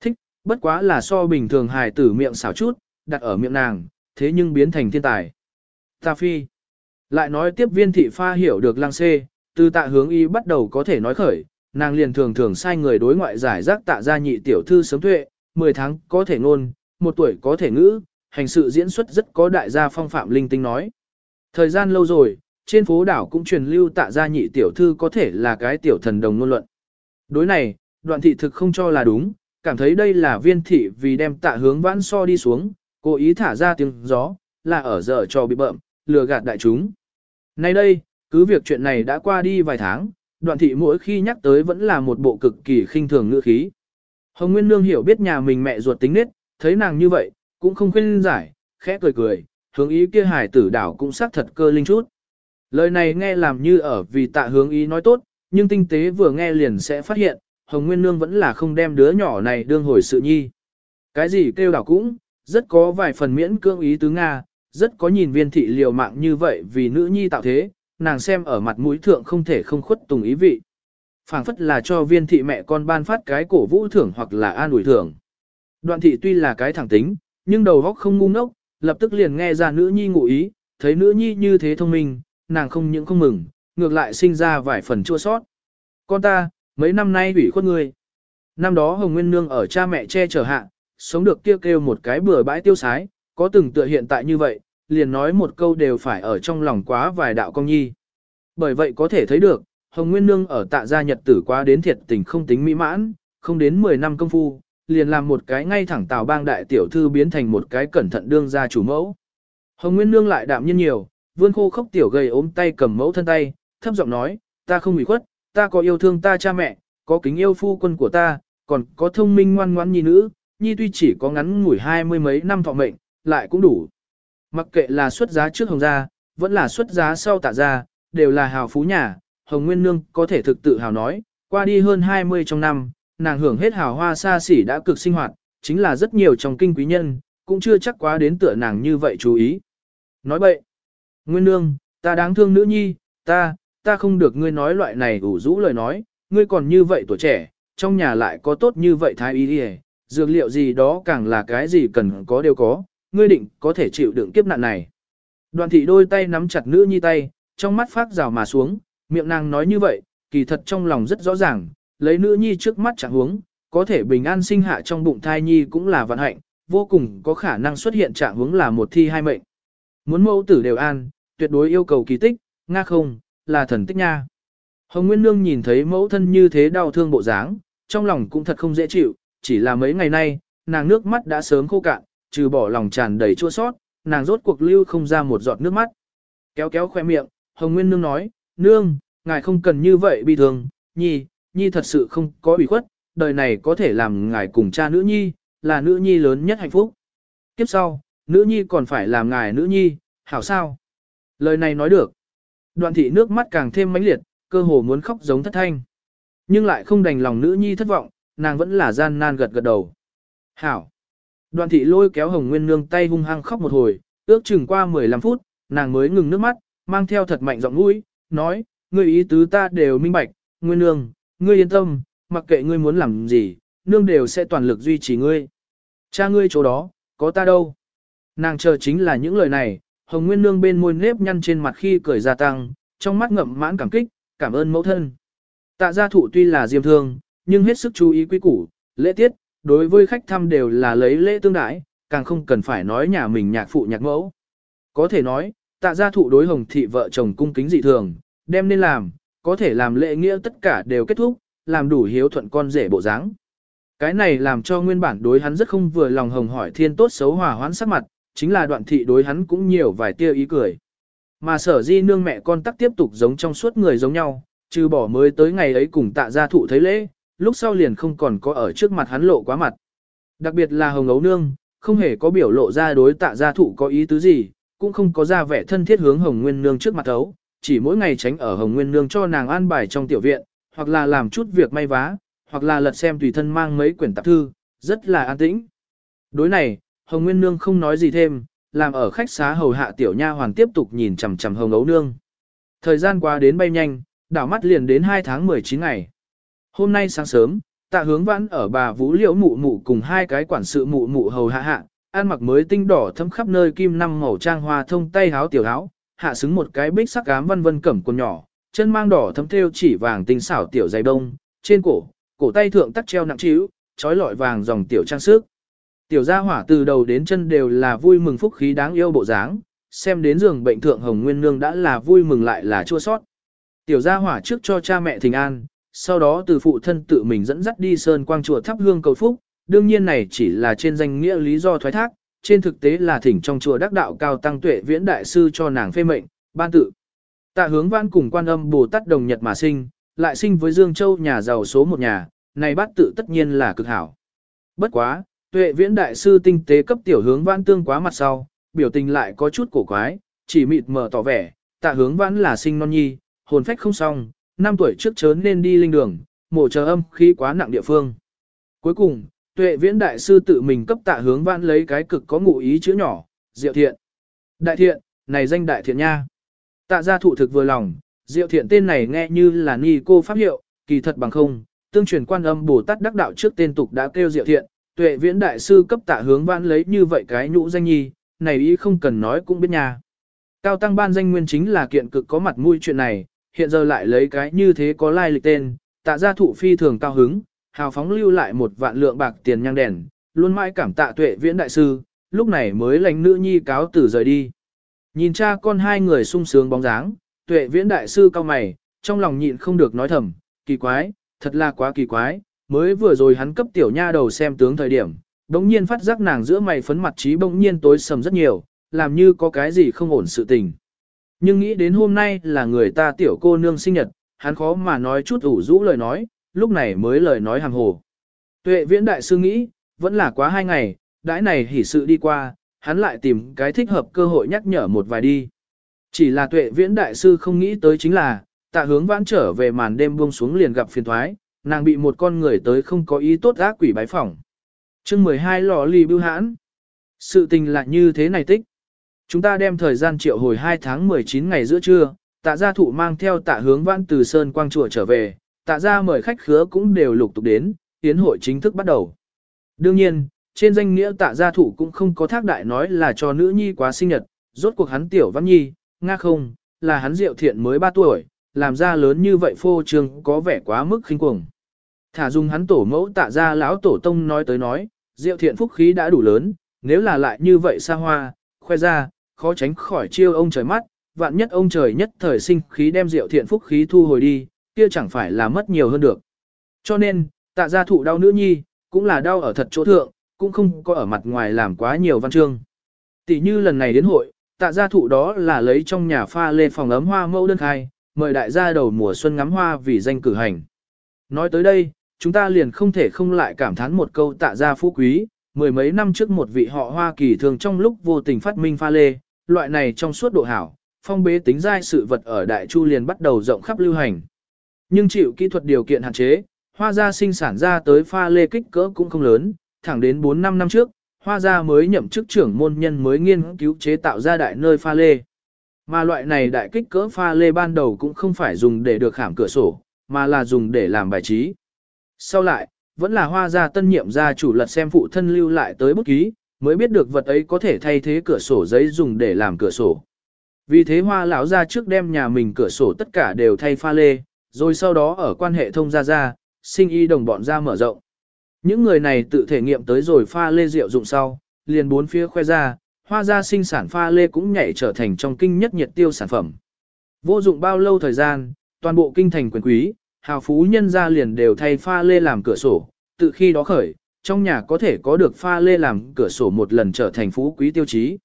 thích, bất quá là so bình thường hài tử miệng xảo chút, đặt ở miệng nàng, thế nhưng biến thành thiên tài. Ta phi, lại nói tiếp viên thị pha hiểu được lăng xê, từ tạ hướng y bắt đầu có thể nói khởi, nàng liền thường thường sai người đối ngoại giải rác tạ ra nhị tiểu thư sớm tuệ, 10 tháng có thể ngôn, một tuổi có thể ngữ, hành sự diễn xuất rất có đại gia phong phạm linh tinh nói. Thời gian lâu rồi, trên phố đảo cũng truyền lưu tạ gia nhị tiểu thư có thể là cái tiểu thần đồng ngôn luận. Đối này, đoạn thị thực không cho là đúng, cảm thấy đây là viên thị vì đem tạ hướng vãn so đi xuống, cố ý thả ra tiếng gió, là ở giờ cho bị bợm, lừa gạt đại chúng. Nay đây, cứ việc chuyện này đã qua đi vài tháng, đoạn thị mỗi khi nhắc tới vẫn là một bộ cực kỳ khinh thường ngữ khí. Hồng Nguyên Nương hiểu biết nhà mình mẹ ruột tính nết, thấy nàng như vậy, cũng không khuyên giải, khẽ cười cười, hướng ý kia hải tử đảo cũng xác thật cơ linh chút. Lời này nghe làm như ở vì tạ hướng ý nói tốt, nhưng tinh tế vừa nghe liền sẽ phát hiện, Hồng Nguyên Nương vẫn là không đem đứa nhỏ này đương hồi sự nhi. Cái gì kêu đảo cũng, rất có vài phần miễn cưỡng ý tứ Nga, rất có nhìn viên thị liều mạng như vậy vì nữ nhi tạo thế, nàng xem ở mặt mũi thượng không thể không khuất tùng ý vị. phảng phất là cho viên thị mẹ con ban phát cái cổ vũ thưởng hoặc là an ủi thưởng. Đoạn thị tuy là cái thẳng tính, nhưng đầu óc không ngu ngốc, lập tức liền nghe ra nữ nhi ngụ ý, thấy nữ nhi như thế thông minh, nàng không những không mừng, ngược lại sinh ra vài phần chua sót. Con ta, mấy năm nay ủy khuất ngươi. Năm đó Hồng Nguyên Nương ở cha mẹ che chở hạ, sống được kêu kêu một cái bừa bãi tiêu sái, có từng tựa hiện tại như vậy, liền nói một câu đều phải ở trong lòng quá vài đạo công nhi. Bởi vậy có thể thấy được, Hồng Nguyên Nương ở tạ gia nhật tử quá đến thiệt tình không tính mỹ mãn, không đến 10 năm công phu, liền làm một cái ngay thẳng tào bang đại tiểu thư biến thành một cái cẩn thận đương gia chủ mẫu. Hồng Nguyên Nương lại đạm nhiên nhiều, vươn khô khốc tiểu gầy ốm tay cầm mẫu thân tay, thấp giọng nói, ta không ủy khuất, ta có yêu thương ta cha mẹ, có kính yêu phu quân của ta, còn có thông minh ngoan ngoãn nhi nữ, nhi tuy chỉ có ngắn ngủi hai mươi mấy năm thọ mệnh, lại cũng đủ. Mặc kệ là xuất giá trước hồng gia, vẫn là xuất giá sau tạ gia, đều là hào phú nhà, hồng nguyên nương có thể thực tự hào nói, qua đi hơn 20 trong năm, nàng hưởng hết hào hoa xa xỉ đã cực sinh hoạt, chính là rất nhiều trong kinh quý nhân, cũng chưa chắc quá đến tựa nàng như vậy chú ý. Nói bậy, nguyên nương, ta đáng thương nữ nhi, ta, ta không được ngươi nói loại này ủ rũ lời nói, ngươi còn như vậy tuổi trẻ, trong nhà lại có tốt như vậy thái y đi dược liệu gì đó càng là cái gì cần có đều có, ngươi định có thể chịu đựng kiếp nạn này. Đoàn thị đôi tay nắm chặt nữ nhi tay, trong mắt phát rào mà xuống, miệng nàng nói như vậy, kỳ thật trong lòng rất rõ ràng, lấy nữ nhi trước mắt chẳng huống, có thể bình an sinh hạ trong bụng thai nhi cũng là vận hạnh, vô cùng có khả năng xuất hiện trạng huống là một thi hai mệnh. Muốn mẫu tử đều an, tuyệt đối yêu cầu kỳ tích, nga không, là thần tích nha. Hồng Nguyên Nương nhìn thấy mẫu thân như thế đau thương bộ dáng, trong lòng cũng thật không dễ chịu, chỉ là mấy ngày nay, nàng nước mắt đã sớm khô cạn, trừ bỏ lòng tràn đầy chua sót, nàng rốt cuộc lưu không ra một giọt nước mắt. Kéo kéo khoe miệng, Hồng Nguyên Nương nói, Nương, ngài không cần như vậy bị thương, nhi, nhi thật sự không có bị khuất, đời này có thể làm ngài cùng cha nữ nhi, là nữ nhi lớn nhất hạnh phúc. Tiếp sau, nữ nhi còn phải làm ngài nữ nhi, hảo sao? Lời này nói được. Đoạn thị nước mắt càng thêm mãnh liệt, cơ hồ muốn khóc giống thất thanh. Nhưng lại không đành lòng nữ nhi thất vọng, nàng vẫn là gian nan gật gật đầu. Hảo. Đoạn thị lôi kéo Hồng Nguyên Nương tay hung hăng khóc một hồi, ước chừng qua 15 phút, nàng mới ngừng nước mắt, mang theo thật mạnh giọng mũi, nói, ngươi ý tứ ta đều minh bạch, Nguyên Nương, ngươi yên tâm, mặc kệ ngươi muốn làm gì, nương đều sẽ toàn lực duy trì ngươi. Cha ngươi chỗ đó, có ta đâu. Nàng chờ chính là những lời này, Hồng Nguyên Nương bên môi nếp nhăn trên mặt khi cười gia tăng, trong mắt ngậm mãn cảm kích, cảm ơn mẫu thân. Tạ gia thụ tuy là diêm thương, nhưng hết sức chú ý quý củ, lễ tiết, đối với khách thăm đều là lấy lễ tương đãi, càng không cần phải nói nhà mình nhạc phụ nhạc mẫu. Có thể nói, tạ gia thụ đối hồng thị vợ chồng cung kính dị thường, đem nên làm, có thể làm lễ nghĩa tất cả đều kết thúc, làm đủ hiếu thuận con rể bộ dáng. Cái này làm cho nguyên bản đối hắn rất không vừa lòng hồng hỏi thiên tốt xấu hòa hoãn sắc mặt, chính là đoạn thị đối hắn cũng nhiều vài tia ý cười. Mà sở di nương mẹ con tắc tiếp tục giống trong suốt người giống nhau, trừ bỏ mới tới ngày ấy cùng tạ gia thụ thấy lễ, lúc sau liền không còn có ở trước mặt hắn lộ quá mặt. Đặc biệt là hồng ấu nương, không hề có biểu lộ ra đối tạ gia thụ có ý tứ gì, cũng không có ra vẻ thân thiết hướng hồng nguyên nương trước mặt ấu, chỉ mỗi ngày tránh ở hồng nguyên nương cho nàng an bài trong tiểu viện, hoặc là làm chút việc may vá, hoặc là lật xem tùy thân mang mấy quyển tạp thư, rất là an tĩnh. Đối này, hồng nguyên nương không nói gì thêm, làm ở khách xá hầu hạ tiểu nha hoàn tiếp tục nhìn chằm chằm hồng ấu nương. Thời gian qua đến bay nhanh, đảo mắt liền đến 2 tháng 19 ngày. Hôm nay sáng sớm, tạ hướng vãn ở bà vũ liễu mụ mụ cùng hai cái quản sự mụ mụ hầu hạ hạ, ăn mặc mới tinh đỏ thấm khắp nơi kim năm màu trang hoa thông tay háo tiểu háo, hạ xứng một cái bích sắc gám văn vân cẩm quần nhỏ, chân mang đỏ thấm thêu chỉ vàng tinh xảo tiểu dày đông, trên cổ, cổ tay thượng tắc treo nặng trĩu, trói lọi vàng dòng tiểu trang sức. Tiểu gia hỏa từ đầu đến chân đều là vui mừng phúc khí đáng yêu bộ dáng, xem đến giường bệnh thượng hồng nguyên nương đã là vui mừng lại là chua sót. Tiểu gia hỏa trước cho cha mẹ thỉnh an, sau đó từ phụ thân tự mình dẫn dắt đi sơn quang chùa thắp hương cầu phúc, đương nhiên này chỉ là trên danh nghĩa lý do thoái thác, trên thực tế là thỉnh trong chùa đắc đạo cao tăng tuệ viễn đại sư cho nàng phê mệnh, ban tự. Tạ hướng văn cùng quan âm Bồ Tát đồng nhật mà sinh, lại sinh với Dương Châu nhà giàu số một nhà, này bát tự tất nhiên là cực hảo. Bất quá, tuệ viễn đại sư tinh tế cấp tiểu hướng vãn tương quá mặt sau, biểu tình lại có chút cổ quái, chỉ mịt mờ tỏ vẻ, tạ hướng vãn là sinh non nhi, hồn phách không xong, năm tuổi trước chớn nên đi linh đường, mổ chờ âm khí quá nặng địa phương. Cuối cùng, tuệ viễn đại sư tự mình cấp tạ hướng vãn lấy cái cực có ngụ ý chữ nhỏ, diệu thiện. Đại thiện, này danh đại thiện nha. Tạ gia thụ thực vừa lòng, diệu thiện tên này nghe như là ni cô pháp hiệu, kỳ thật bằng không, tương truyền quan âm Bồ Tát đắc đạo trước tên tục đã kêu diệu thiện, tuệ viễn đại sư cấp tạ hướng vãn lấy như vậy cái nhũ danh nhi, này ý không cần nói cũng biết nha. Cao tăng ban danh nguyên chính là kiện cực có mặt mũi chuyện này, hiện giờ lại lấy cái như thế có lai lịch tên, tạ gia thụ phi thường cao hứng, hào phóng lưu lại một vạn lượng bạc tiền nhang đèn, luôn mãi cảm tạ tuệ viễn đại sư, lúc này mới lành nữ nhi cáo tử rời đi. Nhìn cha con hai người sung sướng bóng dáng, tuệ viễn đại sư cao mày, trong lòng nhịn không được nói thầm, kỳ quái, thật là quá kỳ quái, mới vừa rồi hắn cấp tiểu nha đầu xem tướng thời điểm, đống nhiên phát giác nàng giữa mày phấn mặt trí bỗng nhiên tối sầm rất nhiều, làm như có cái gì không ổn sự tình. Nhưng nghĩ đến hôm nay là người ta tiểu cô nương sinh nhật, hắn khó mà nói chút ủ rũ lời nói, lúc này mới lời nói hàng hồ. Tuệ viễn đại sư nghĩ, vẫn là quá hai ngày, đãi này hỉ sự đi qua, hắn lại tìm cái thích hợp cơ hội nhắc nhở một vài đi. Chỉ là tuệ viễn đại sư không nghĩ tới chính là, tạ hướng vãn trở về màn đêm buông xuống liền gặp phiền thoái, nàng bị một con người tới không có ý tốt ác quỷ bái phỏng. chương 12 lò lì bưu hãn. Sự tình lại như thế này tích. Chúng ta đem thời gian triệu hồi 2 tháng 19 ngày giữa trưa, tạ gia thụ mang theo tạ hướng vãn từ Sơn Quang Chùa trở về, tạ gia mời khách khứa cũng đều lục tục đến, tiến hội chính thức bắt đầu. Đương nhiên, trên danh nghĩa tạ gia thụ cũng không có thác đại nói là cho nữ nhi quá sinh nhật, rốt cuộc hắn tiểu văn nhi, nga không, là hắn diệu thiện mới 3 tuổi, làm ra lớn như vậy phô trương có vẻ quá mức khinh cuồng. Thả dùng hắn tổ mẫu tạ gia lão tổ tông nói tới nói, diệu thiện phúc khí đã đủ lớn, nếu là lại như vậy xa hoa, khoe ra, khó tránh khỏi chiêu ông trời mắt, vạn nhất ông trời nhất thời sinh khí đem diệu thiện phúc khí thu hồi đi, kia chẳng phải là mất nhiều hơn được. Cho nên, tạ gia thụ đau nữ nhi, cũng là đau ở thật chỗ thượng, cũng không có ở mặt ngoài làm quá nhiều văn chương. Tỷ như lần này đến hội, tạ gia thụ đó là lấy trong nhà pha lê phòng ấm hoa mẫu đơn khai, mời đại gia đầu mùa xuân ngắm hoa vì danh cử hành. Nói tới đây, chúng ta liền không thể không lại cảm thán một câu tạ gia phú quý, mười mấy năm trước một vị họ Hoa Kỳ thường trong lúc vô tình phát minh pha lê, loại này trong suốt độ hảo, phong bế tính giai sự vật ở Đại Chu liền bắt đầu rộng khắp lưu hành. Nhưng chịu kỹ thuật điều kiện hạn chế, hoa gia sinh sản ra tới pha lê kích cỡ cũng không lớn, thẳng đến 4-5 năm trước, hoa gia mới nhậm chức trưởng môn nhân mới nghiên cứu chế tạo ra đại nơi pha lê. Mà loại này đại kích cỡ pha lê ban đầu cũng không phải dùng để được khảm cửa sổ, mà là dùng để làm bài trí. Sau lại, vẫn là hoa gia tân nhiệm gia chủ lật xem phụ thân lưu lại tới bút ký, mới biết được vật ấy có thể thay thế cửa sổ giấy dùng để làm cửa sổ. Vì thế hoa lão gia trước đem nhà mình cửa sổ tất cả đều thay pha lê, rồi sau đó ở quan hệ thông gia gia, sinh y đồng bọn ra mở rộng. Những người này tự thể nghiệm tới rồi pha lê rượu dụng sau, liền bốn phía khoe ra, hoa gia sinh sản pha lê cũng nhảy trở thành trong kinh nhất nhiệt tiêu sản phẩm. Vô dụng bao lâu thời gian, toàn bộ kinh thành quyền quý, hào phú nhân gia liền đều thay pha lê làm cửa sổ, từ khi đó khởi, trong nhà có thể có được pha lê làm cửa sổ một lần trở thành phú quý tiêu chí.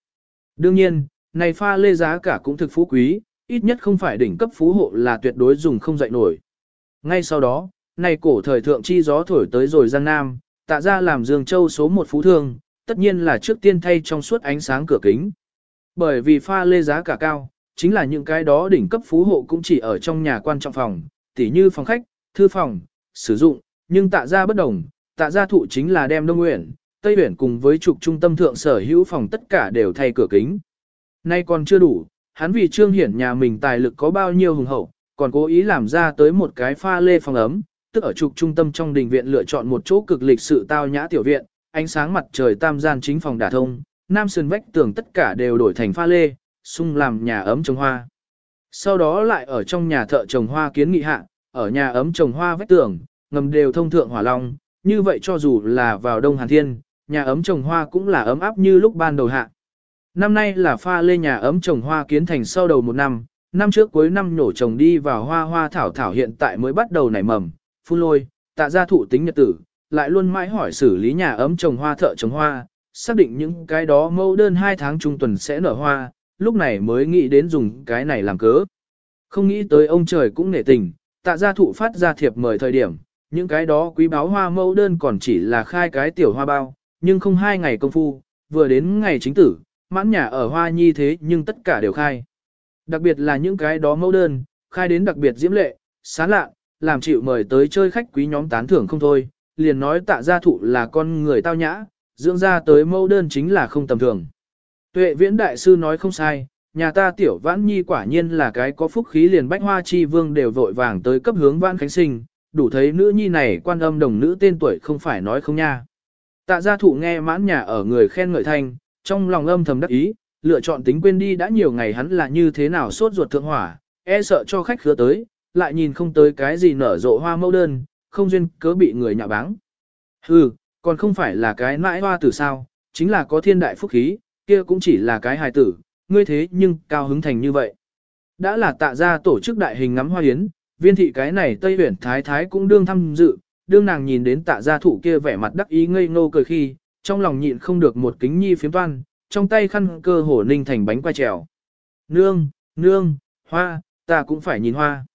Đương nhiên, này pha lê giá cả cũng thực phú quý, ít nhất không phải đỉnh cấp phú hộ là tuyệt đối dùng không dậy nổi. Ngay sau đó, này cổ thời thượng chi gió thổi tới rồi Giang Nam, tạ ra làm Dương Châu số một phú thương, tất nhiên là trước tiên thay trong suốt ánh sáng cửa kính. Bởi vì pha lê giá cả cao, chính là những cái đó đỉnh cấp phú hộ cũng chỉ ở trong nhà quan trọng phòng, tỉ như phòng khách, thư phòng, sử dụng, nhưng tạ ra bất đồng, tạ ra thụ chính là đem Đông Nguyện, Tây nguyện cùng với trục trung tâm thượng sở hữu phòng tất cả đều thay cửa kính. Nay còn chưa đủ, hắn vì trương hiển nhà mình tài lực có bao nhiêu hùng hậu, còn cố ý làm ra tới một cái pha lê phòng ấm, tức ở trục trung tâm trong đình viện lựa chọn một chỗ cực lịch sự tao nhã tiểu viện, ánh sáng mặt trời tam gian chính phòng đả thông, nam sườn vách tường tất cả đều đổi thành pha lê, sung làm nhà ấm trồng hoa. Sau đó lại ở trong nhà thợ trồng hoa kiến nghị hạ, ở nhà ấm trồng hoa vách tường, ngầm đều thông thượng hỏa long, như vậy cho dù là vào đông hàn thiên, nhà ấm trồng hoa cũng là ấm áp như lúc ban đầu hạ. Năm nay là pha lê nhà ấm trồng hoa kiến thành sau đầu một năm, năm trước cuối năm nhổ trồng đi vào hoa hoa thảo thảo hiện tại mới bắt đầu nảy mầm, phun lôi, tạ ra thụ tính nhật tử, lại luôn mãi hỏi xử lý nhà ấm trồng hoa thợ trồng hoa, xác định những cái đó mẫu đơn hai tháng trung tuần sẽ nở hoa, lúc này mới nghĩ đến dùng cái này làm cớ. Không nghĩ tới ông trời cũng nể tình, tạ gia thụ phát ra thiệp mời thời điểm, những cái đó quý báo hoa mẫu đơn còn chỉ là khai cái tiểu hoa bao, nhưng không hai ngày công phu, vừa đến ngày chính tử, mãn nhà ở hoa nhi thế nhưng tất cả đều khai. Đặc biệt là những cái đó mẫu đơn, khai đến đặc biệt diễm lệ, sáng lạ, làm chịu mời tới chơi khách quý nhóm tán thưởng không thôi, liền nói tạ gia thụ là con người tao nhã, dưỡng ra tới mẫu đơn chính là không tầm thường. Tuệ viễn đại sư nói không sai, nhà ta tiểu vãn nhi quả nhiên là cái có phúc khí liền bách hoa chi vương đều vội vàng tới cấp hướng vãn khánh sinh, đủ thấy nữ nhi này quan âm đồng nữ tên tuổi không phải nói không nha. Tạ gia thụ nghe mãn nhà ở người khen ngợi thanh, trong lòng âm thầm đắc ý, lựa chọn tính quên đi đã nhiều ngày hắn là như thế nào sốt ruột thượng hỏa, e sợ cho khách khứa tới, lại nhìn không tới cái gì nở rộ hoa mẫu đơn, không duyên cớ bị người nhạ báng. Hừ, còn không phải là cái nãi hoa tử sao, chính là có thiên đại phúc khí, kia cũng chỉ là cái hài tử, ngươi thế nhưng cao hứng thành như vậy. Đã là tạ ra tổ chức đại hình ngắm hoa yến, viên thị cái này Tây Huyển Thái Thái cũng đương tham dự, đương nàng nhìn đến tạ gia thủ kia vẻ mặt đắc ý ngây ngô cười khi, trong lòng nhịn không được một kính nhi phiếm toan, trong tay khăn cơ hổ ninh thành bánh quay trèo. Nương, nương, hoa, ta cũng phải nhìn hoa.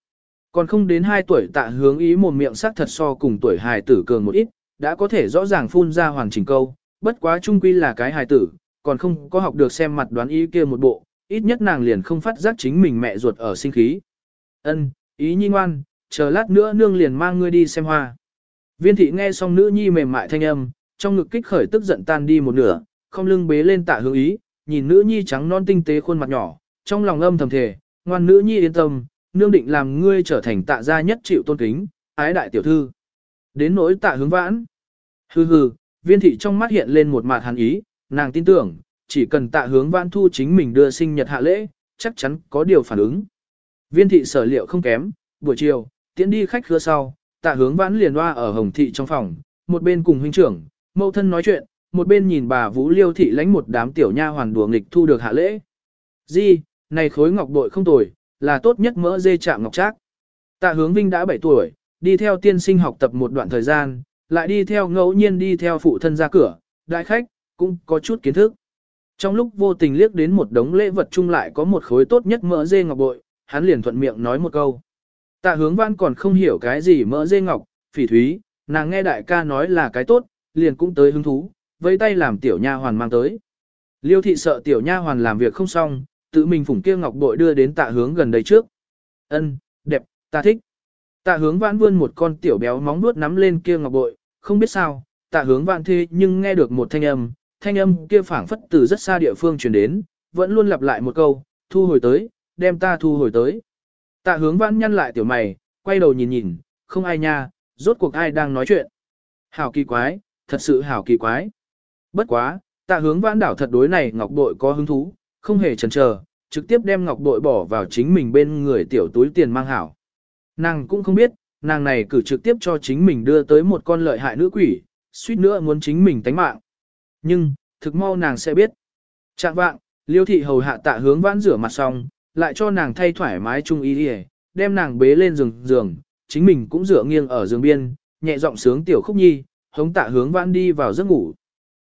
Còn không đến 2 tuổi tạ hướng ý một miệng sắc thật so cùng tuổi hài tử cường một ít, đã có thể rõ ràng phun ra hoàn chỉnh câu, bất quá trung quy là cái hài tử, còn không có học được xem mặt đoán ý kia một bộ, ít nhất nàng liền không phát giác chính mình mẹ ruột ở sinh khí. Ân, ý nhi ngoan, chờ lát nữa nương liền mang ngươi đi xem hoa. Viên thị nghe xong nữ nhi mềm mại thanh âm, trong ngực kích khởi tức giận tan đi một nửa, không lưng bế lên tạ hướng ý, nhìn nữ nhi trắng non tinh tế khuôn mặt nhỏ, trong lòng âm thầm thề, ngoan nữ nhi yên tâm, nương định làm ngươi trở thành tạ gia nhất chịu tôn kính, ái đại tiểu thư. Đến nỗi tạ hướng vãn. Hừ hừ, viên thị trong mắt hiện lên một mặt hàn ý, nàng tin tưởng, chỉ cần tạ hướng vãn thu chính mình đưa sinh nhật hạ lễ, chắc chắn có điều phản ứng. Viên thị sở liệu không kém, buổi chiều, tiễn đi khách khứa sau, tạ hướng vãn liền loa ở hồng thị trong phòng, một bên cùng huynh trưởng, mẫu thân nói chuyện, một bên nhìn bà vũ liêu thị lãnh một đám tiểu nha hoàn đùa nghịch thu được hạ lễ. Di, này khối ngọc bội không tồi, là tốt nhất mỡ dê chạm ngọc trác. Tạ hướng vinh đã 7 tuổi, đi theo tiên sinh học tập một đoạn thời gian, lại đi theo ngẫu nhiên đi theo phụ thân ra cửa, đại khách, cũng có chút kiến thức. Trong lúc vô tình liếc đến một đống lễ vật chung lại có một khối tốt nhất mỡ dê ngọc bội, hắn liền thuận miệng nói một câu. Tạ hướng văn còn không hiểu cái gì mỡ dê ngọc, phỉ thúy, nàng nghe đại ca nói là cái tốt, liền cũng tới hứng thú, với tay làm tiểu nha hoàn mang tới. Liêu thị sợ tiểu nha hoàn làm việc không xong, tự mình phủng kia ngọc bội đưa đến tạ hướng gần đây trước. Ân, đẹp, ta thích. Tạ hướng vãn vươn một con tiểu béo móng nuốt nắm lên kia ngọc bội, không biết sao, tạ hướng vãn thế nhưng nghe được một thanh âm, thanh âm kia phảng phất từ rất xa địa phương truyền đến, vẫn luôn lặp lại một câu, thu hồi tới, đem ta thu hồi tới. Tạ hướng vãn nhăn lại tiểu mày, quay đầu nhìn nhìn, không ai nha, rốt cuộc ai đang nói chuyện. Hảo kỳ quái, thật sự hảo kỳ quái. Bất quá, tạ hướng vãn đảo thật đối này ngọc bội có hứng thú, không hề chần chờ, trực tiếp đem ngọc bội bỏ vào chính mình bên người tiểu túi tiền mang hảo. Nàng cũng không biết, nàng này cử trực tiếp cho chính mình đưa tới một con lợi hại nữ quỷ, suýt nữa muốn chính mình tánh mạng. Nhưng, thực mau nàng sẽ biết. Trạng vạng, liêu thị hầu hạ tạ hướng vãn rửa mặt xong, lại cho nàng thay thoải mái chung ý đi đem nàng bế lên giường giường, chính mình cũng dựa nghiêng ở giường biên, nhẹ giọng sướng tiểu khúc nhi, hống tạ hướng vãn đi vào giấc ngủ.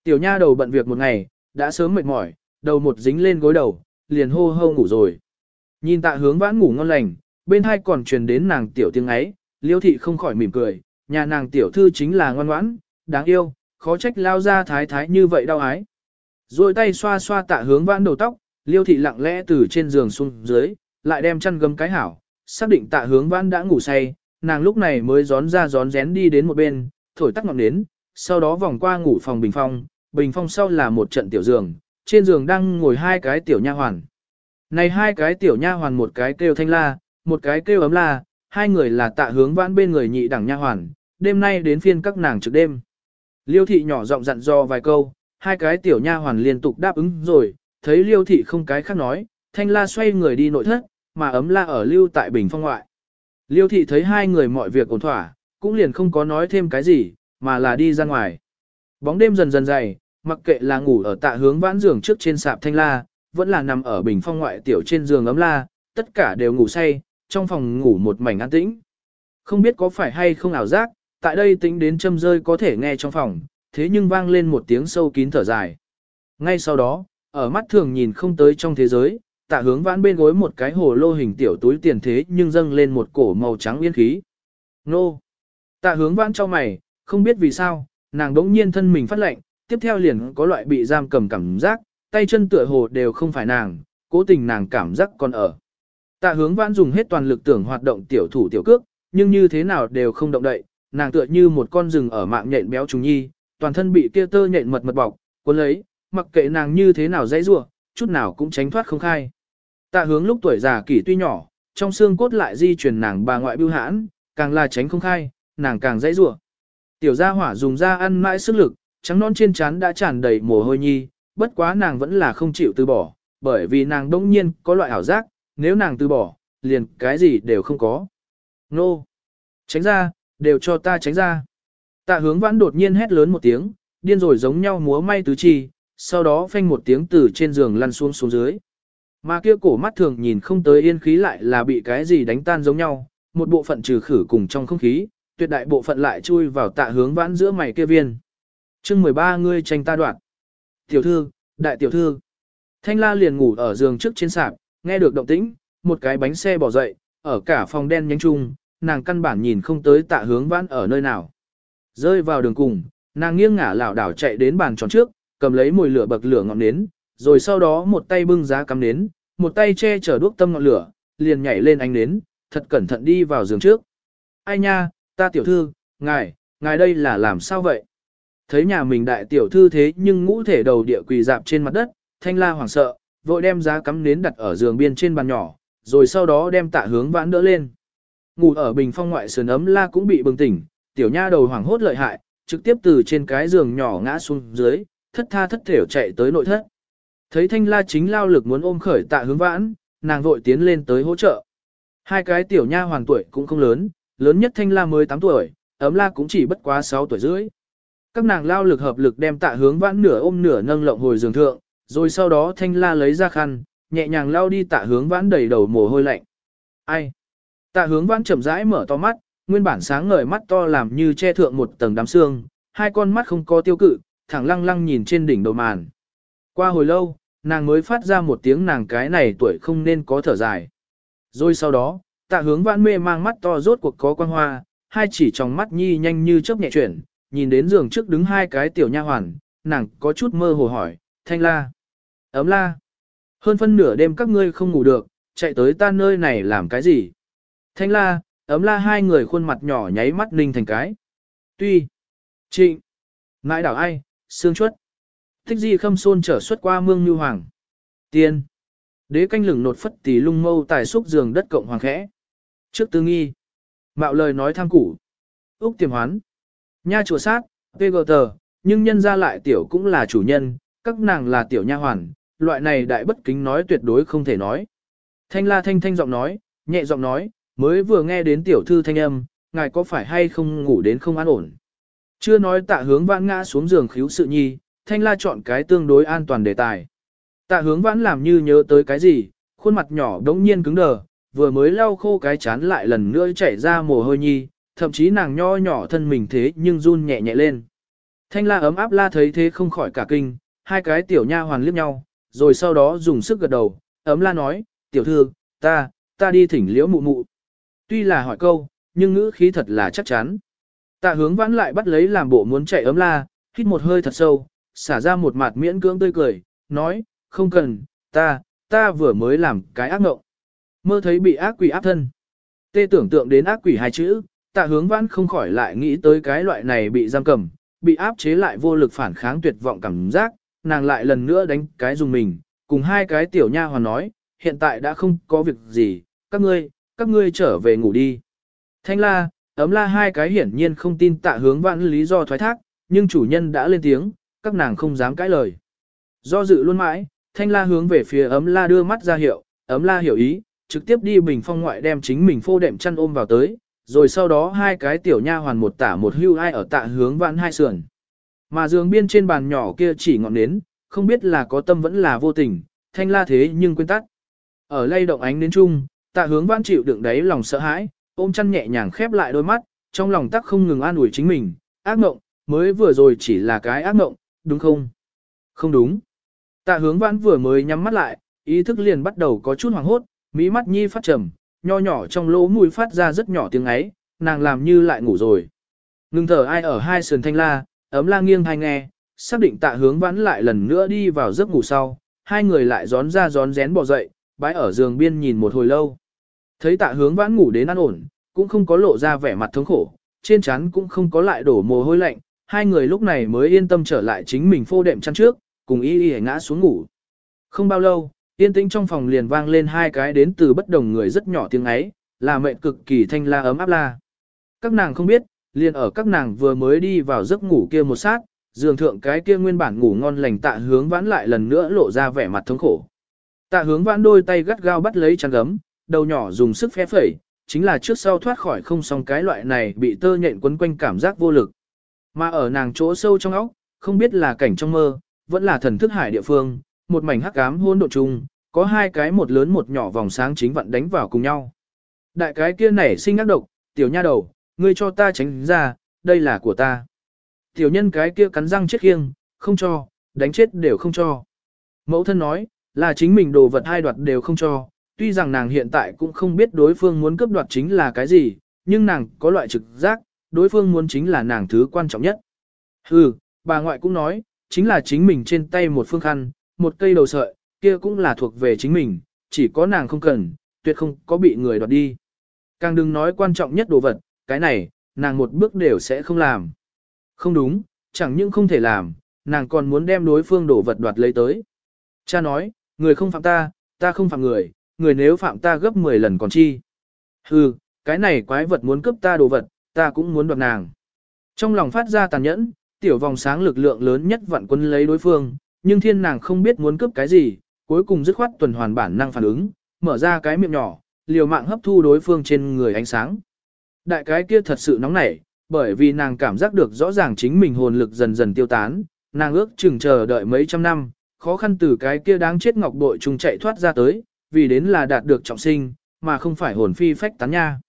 Tiểu nha đầu bận việc một ngày, đã sớm mệt mỏi, đầu một dính lên gối đầu, liền hô hô ngủ rồi. Nhìn tạ hướng vãn ngủ ngon lành, bên hai còn truyền đến nàng tiểu tiếng ấy, liêu thị không khỏi mỉm cười, nhà nàng tiểu thư chính là ngoan ngoãn, đáng yêu, khó trách lao ra thái thái như vậy đau ái. Rồi tay xoa xoa tạ hướng vãn đầu tóc, liêu thị lặng lẽ từ trên giường xuống dưới, lại đem chăn gấm cái hảo, xác định tạ hướng vãn đã ngủ say, nàng lúc này mới gión ra gión rén đi đến một bên, thổi tắt ngọn nến, sau đó vòng qua ngủ phòng bình phong, bình phong sau là một trận tiểu giường, trên giường đang ngồi hai cái tiểu nha hoàn. Này hai cái tiểu nha hoàn một cái kêu thanh la, một cái kêu ấm la, hai người là tạ hướng vãn bên người nhị đẳng nha hoàn, đêm nay đến phiên các nàng trực đêm. Liêu thị nhỏ giọng dặn dò vài câu, hai cái tiểu nha hoàn liên tục đáp ứng rồi, thấy liêu thị không cái khác nói, thanh la xoay người đi nội thất, mà ấm la ở lưu tại bình phong ngoại. Liêu thị thấy hai người mọi việc ổn thỏa, cũng liền không có nói thêm cái gì, mà là đi ra ngoài. Bóng đêm dần dần dày, mặc kệ là ngủ ở tạ hướng vãn giường trước trên sạp thanh la, vẫn là nằm ở bình phong ngoại tiểu trên giường ấm la, tất cả đều ngủ say, trong phòng ngủ một mảnh an tĩnh. Không biết có phải hay không ảo giác, tại đây tính đến châm rơi có thể nghe trong phòng, thế nhưng vang lên một tiếng sâu kín thở dài. Ngay sau đó, ở mắt thường nhìn không tới trong thế giới, tạ hướng vãn bên gối một cái hồ lô hình tiểu túi tiền thế nhưng dâng lên một cổ màu trắng yên khí. Nô! Tạ hướng vãn cho mày, không biết vì sao, nàng đống nhiên thân mình phát lệnh, tiếp theo liền có loại bị giam cầm cảm giác, tay chân tựa hồ đều không phải nàng, cố tình nàng cảm giác còn ở. Tạ hướng vãn dùng hết toàn lực tưởng hoạt động tiểu thủ tiểu cước, nhưng như thế nào đều không động đậy, nàng tựa như một con rừng ở mạng nhện béo trùng nhi, toàn thân bị kia tơ nhện mật mật bọc, cuốn lấy, mặc kệ nàng như thế nào dãy rủa, chút nào cũng tránh thoát không khai. Tạ hướng lúc tuổi già kỷ tuy nhỏ, trong xương cốt lại di truyền nàng bà ngoại bưu hãn, càng là tránh không khai, nàng càng dãy rủa. Tiểu gia hỏa dùng ra ăn mãi sức lực, trắng non trên trán đã tràn đầy mồ hôi nhi, bất quá nàng vẫn là không chịu từ bỏ, bởi vì nàng đông nhiên có loại ảo giác, nếu nàng từ bỏ, liền cái gì đều không có. Nô! Tránh ra, đều cho ta tránh ra. Tạ hướng vãn đột nhiên hét lớn một tiếng, điên rồi giống nhau múa may tứ chi, sau đó phanh một tiếng từ trên giường lăn xuống xuống dưới. Mà kia cổ mắt thường nhìn không tới yên khí lại là bị cái gì đánh tan giống nhau, một bộ phận trừ khử cùng trong không khí, tuyệt đại bộ phận lại chui vào tạ hướng vãn giữa mày kia viên. chương 13 ngươi tranh ta đoạn. Tiểu thư, đại tiểu thư. Thanh la liền ngủ ở giường trước trên sạp, nghe được động tĩnh, một cái bánh xe bỏ dậy, ở cả phòng đen nhánh chung, nàng căn bản nhìn không tới tạ hướng vãn ở nơi nào. Rơi vào đường cùng, nàng nghiêng ngả lảo đảo chạy đến bàn tròn trước, cầm lấy mùi lửa bậc lửa ngọn nến, rồi sau đó một tay bưng giá cắm nến, một tay che chở đuốc tâm ngọn lửa, liền nhảy lên ánh nến, thật cẩn thận đi vào giường trước. Ai nha, ta tiểu thư, ngài, ngài đây là làm sao vậy? Thấy nhà mình đại tiểu thư thế nhưng ngũ thể đầu địa quỳ dạp trên mặt đất, thanh la hoảng sợ, vội đem giá cắm nến đặt ở giường biên trên bàn nhỏ, rồi sau đó đem tạ hướng vãn đỡ lên. Ngủ ở bình phong ngoại sườn ấm la cũng bị bừng tỉnh, tiểu nha đầu hoảng hốt lợi hại, trực tiếp từ trên cái giường nhỏ ngã xuống dưới, thất tha thất thểu chạy tới nội thất. Thấy thanh la chính lao lực muốn ôm khởi tạ hướng vãn, nàng vội tiến lên tới hỗ trợ. Hai cái tiểu nha hoàng tuổi cũng không lớn, lớn nhất thanh la mới 8 tuổi, ấm la cũng chỉ bất quá 6 tuổi rưỡi. Các nàng lao lực hợp lực đem tạ hướng vãn nửa ôm nửa nâng lộng hồi giường thượng, rồi sau đó thanh la lấy ra khăn, nhẹ nhàng lao đi tạ hướng vãn đầy đầu mồ hôi lạnh. Ai? Tạ hướng vãn chậm rãi mở to mắt, nguyên bản sáng ngời mắt to làm như che thượng một tầng đám xương, hai con mắt không có tiêu cự, thẳng lăng lăng nhìn trên đỉnh đầu màn. Qua hồi lâu, nàng mới phát ra một tiếng nàng cái này tuổi không nên có thở dài. Rồi sau đó, tạ hướng vãn mê mang mắt to rốt cuộc có quan hoa, hai chỉ trong mắt nhi nhanh như chớp nhẹ chuyển, nhìn đến giường trước đứng hai cái tiểu nha hoàn, nàng có chút mơ hồ hỏi, thanh la, ấm la. Hơn phân nửa đêm các ngươi không ngủ được, chạy tới ta nơi này làm cái gì? Thanh la, ấm la hai người khuôn mặt nhỏ nháy mắt ninh thành cái. Tuy, trịnh, ngãi đảo ai, xương chuất. Thích gì khâm xôn trở xuất qua mương như hoàng. Tiên. Đế canh lửng nột phất tỷ lung mâu tài xúc giường đất cộng hoàng khẽ. Trước tư nghi. Mạo lời nói tham củ. Úc tiềm hoán. Nha chùa sát, PGT, nhưng nhân ra lại tiểu cũng là chủ nhân, các nàng là tiểu nha hoàn, loại này đại bất kính nói tuyệt đối không thể nói. Thanh la thanh thanh giọng nói, nhẹ giọng nói, mới vừa nghe đến tiểu thư thanh âm, ngài có phải hay không ngủ đến không an ổn. Chưa nói tạ hướng vãn ngã xuống giường khíu sự nhi, thanh la chọn cái tương đối an toàn đề tài. Tạ hướng vãn làm như nhớ tới cái gì, khuôn mặt nhỏ đống nhiên cứng đờ, vừa mới lau khô cái chán lại lần nữa chảy ra mồ hôi nhi, thậm chí nàng nho nhỏ thân mình thế nhưng run nhẹ nhẹ lên. Thanh la ấm áp la thấy thế không khỏi cả kinh, hai cái tiểu nha hoàn liếc nhau, rồi sau đó dùng sức gật đầu, ấm la nói, tiểu thư, ta, ta đi thỉnh liễu mụ mụ. Tuy là hỏi câu, nhưng ngữ khí thật là chắc chắn. Tạ hướng vãn lại bắt lấy làm bộ muốn chạy ấm la, hít một hơi thật sâu, xả ra một mặt miễn cưỡng tươi cười, nói, không cần, ta, ta vừa mới làm cái ác mộng. Mơ thấy bị ác quỷ áp thân. Tê tưởng tượng đến ác quỷ hai chữ, tạ hướng vãn không khỏi lại nghĩ tới cái loại này bị giam cầm, bị áp chế lại vô lực phản kháng tuyệt vọng cảm giác, nàng lại lần nữa đánh cái dùng mình, cùng hai cái tiểu nha hoàn nói, hiện tại đã không có việc gì, các ngươi, các ngươi trở về ngủ đi. Thanh la, ấm la hai cái hiển nhiên không tin tạ hướng vãn lý do thoái thác, nhưng chủ nhân đã lên tiếng, các nàng không dám cãi lời. Do dự luôn mãi, thanh la hướng về phía ấm la đưa mắt ra hiệu, ấm la hiểu ý, trực tiếp đi bình phong ngoại đem chính mình phô đệm chăn ôm vào tới, rồi sau đó hai cái tiểu nha hoàn một tả một hưu ai ở tạ hướng vãn hai sườn. Mà giường biên trên bàn nhỏ kia chỉ ngọn nến, không biết là có tâm vẫn là vô tình, thanh la thế nhưng quên tắt. Ở lay động ánh đến chung, tạ hướng vãn chịu đựng đáy lòng sợ hãi, ôm chăn nhẹ nhàng khép lại đôi mắt, trong lòng tắc không ngừng an ủi chính mình, ác mộng, mới vừa rồi chỉ là cái ác mộng, đúng không? Không đúng. Tạ hướng vãn vừa mới nhắm mắt lại, ý thức liền bắt đầu có chút hoảng hốt, mỹ mắt nhi phát trầm, nho nhỏ trong lỗ mũi phát ra rất nhỏ tiếng ấy, nàng làm như lại ngủ rồi. Ngừng thở ai ở hai sườn thanh la, ấm la nghiêng hay nghe, xác định tạ hướng vãn lại lần nữa đi vào giấc ngủ sau, hai người lại gión ra gión rén bỏ dậy, bãi ở giường biên nhìn một hồi lâu. Thấy tạ hướng vãn ngủ đến an ổn, cũng không có lộ ra vẻ mặt thống khổ, trên trán cũng không có lại đổ mồ hôi lạnh, hai người lúc này mới yên tâm trở lại chính mình phô đệm chăn trước, cùng y y ngã xuống ngủ. Không bao lâu, yên tĩnh trong phòng liền vang lên hai cái đến từ bất đồng người rất nhỏ tiếng ấy, là mệnh cực kỳ thanh la ấm áp la. Các nàng không biết, liền ở các nàng vừa mới đi vào giấc ngủ kia một sát, giường thượng cái kia nguyên bản ngủ ngon lành tạ hướng vãn lại lần nữa lộ ra vẻ mặt thống khổ. Tạ hướng vãn đôi tay gắt gao bắt lấy chăn gấm, đầu nhỏ dùng sức phép phẩy, chính là trước sau thoát khỏi không xong cái loại này bị tơ nhện quấn quanh cảm giác vô lực. Mà ở nàng chỗ sâu trong óc, không biết là cảnh trong mơ, vẫn là thần thức hải địa phương, một mảnh hắc ám hôn độ chung, có hai cái một lớn một nhỏ vòng sáng chính vận đánh vào cùng nhau. Đại cái kia nảy sinh ác độc, tiểu nha đầu, ngươi cho ta tránh ra, đây là của ta. Tiểu nhân cái kia cắn răng chết khiêng, không cho, đánh chết đều không cho. Mẫu thân nói, là chính mình đồ vật hai đoạt đều không cho, tuy rằng nàng hiện tại cũng không biết đối phương muốn cướp đoạt chính là cái gì, nhưng nàng có loại trực giác, đối phương muốn chính là nàng thứ quan trọng nhất. Hừ, bà ngoại cũng nói, chính là chính mình trên tay một phương khăn, một cây đầu sợi, kia cũng là thuộc về chính mình, chỉ có nàng không cần, tuyệt không có bị người đoạt đi. Càng đừng nói quan trọng nhất đồ vật, cái này, nàng một bước đều sẽ không làm. Không đúng, chẳng những không thể làm, nàng còn muốn đem đối phương đồ vật đoạt lấy tới. Cha nói, người không phạm ta, ta không phạm người, người nếu phạm ta gấp 10 lần còn chi. Hừ, cái này quái vật muốn cướp ta đồ vật, ta cũng muốn đoạt nàng. Trong lòng phát ra tàn nhẫn, tiểu vòng sáng lực lượng lớn nhất vạn quân lấy đối phương, nhưng thiên nàng không biết muốn cướp cái gì, cuối cùng dứt khoát tuần hoàn bản năng phản ứng, mở ra cái miệng nhỏ, liều mạng hấp thu đối phương trên người ánh sáng. Đại cái kia thật sự nóng nảy, bởi vì nàng cảm giác được rõ ràng chính mình hồn lực dần dần tiêu tán, nàng ước chừng chờ đợi mấy trăm năm, khó khăn từ cái kia đáng chết ngọc bội trùng chạy thoát ra tới, vì đến là đạt được trọng sinh, mà không phải hồn phi phách tán nha.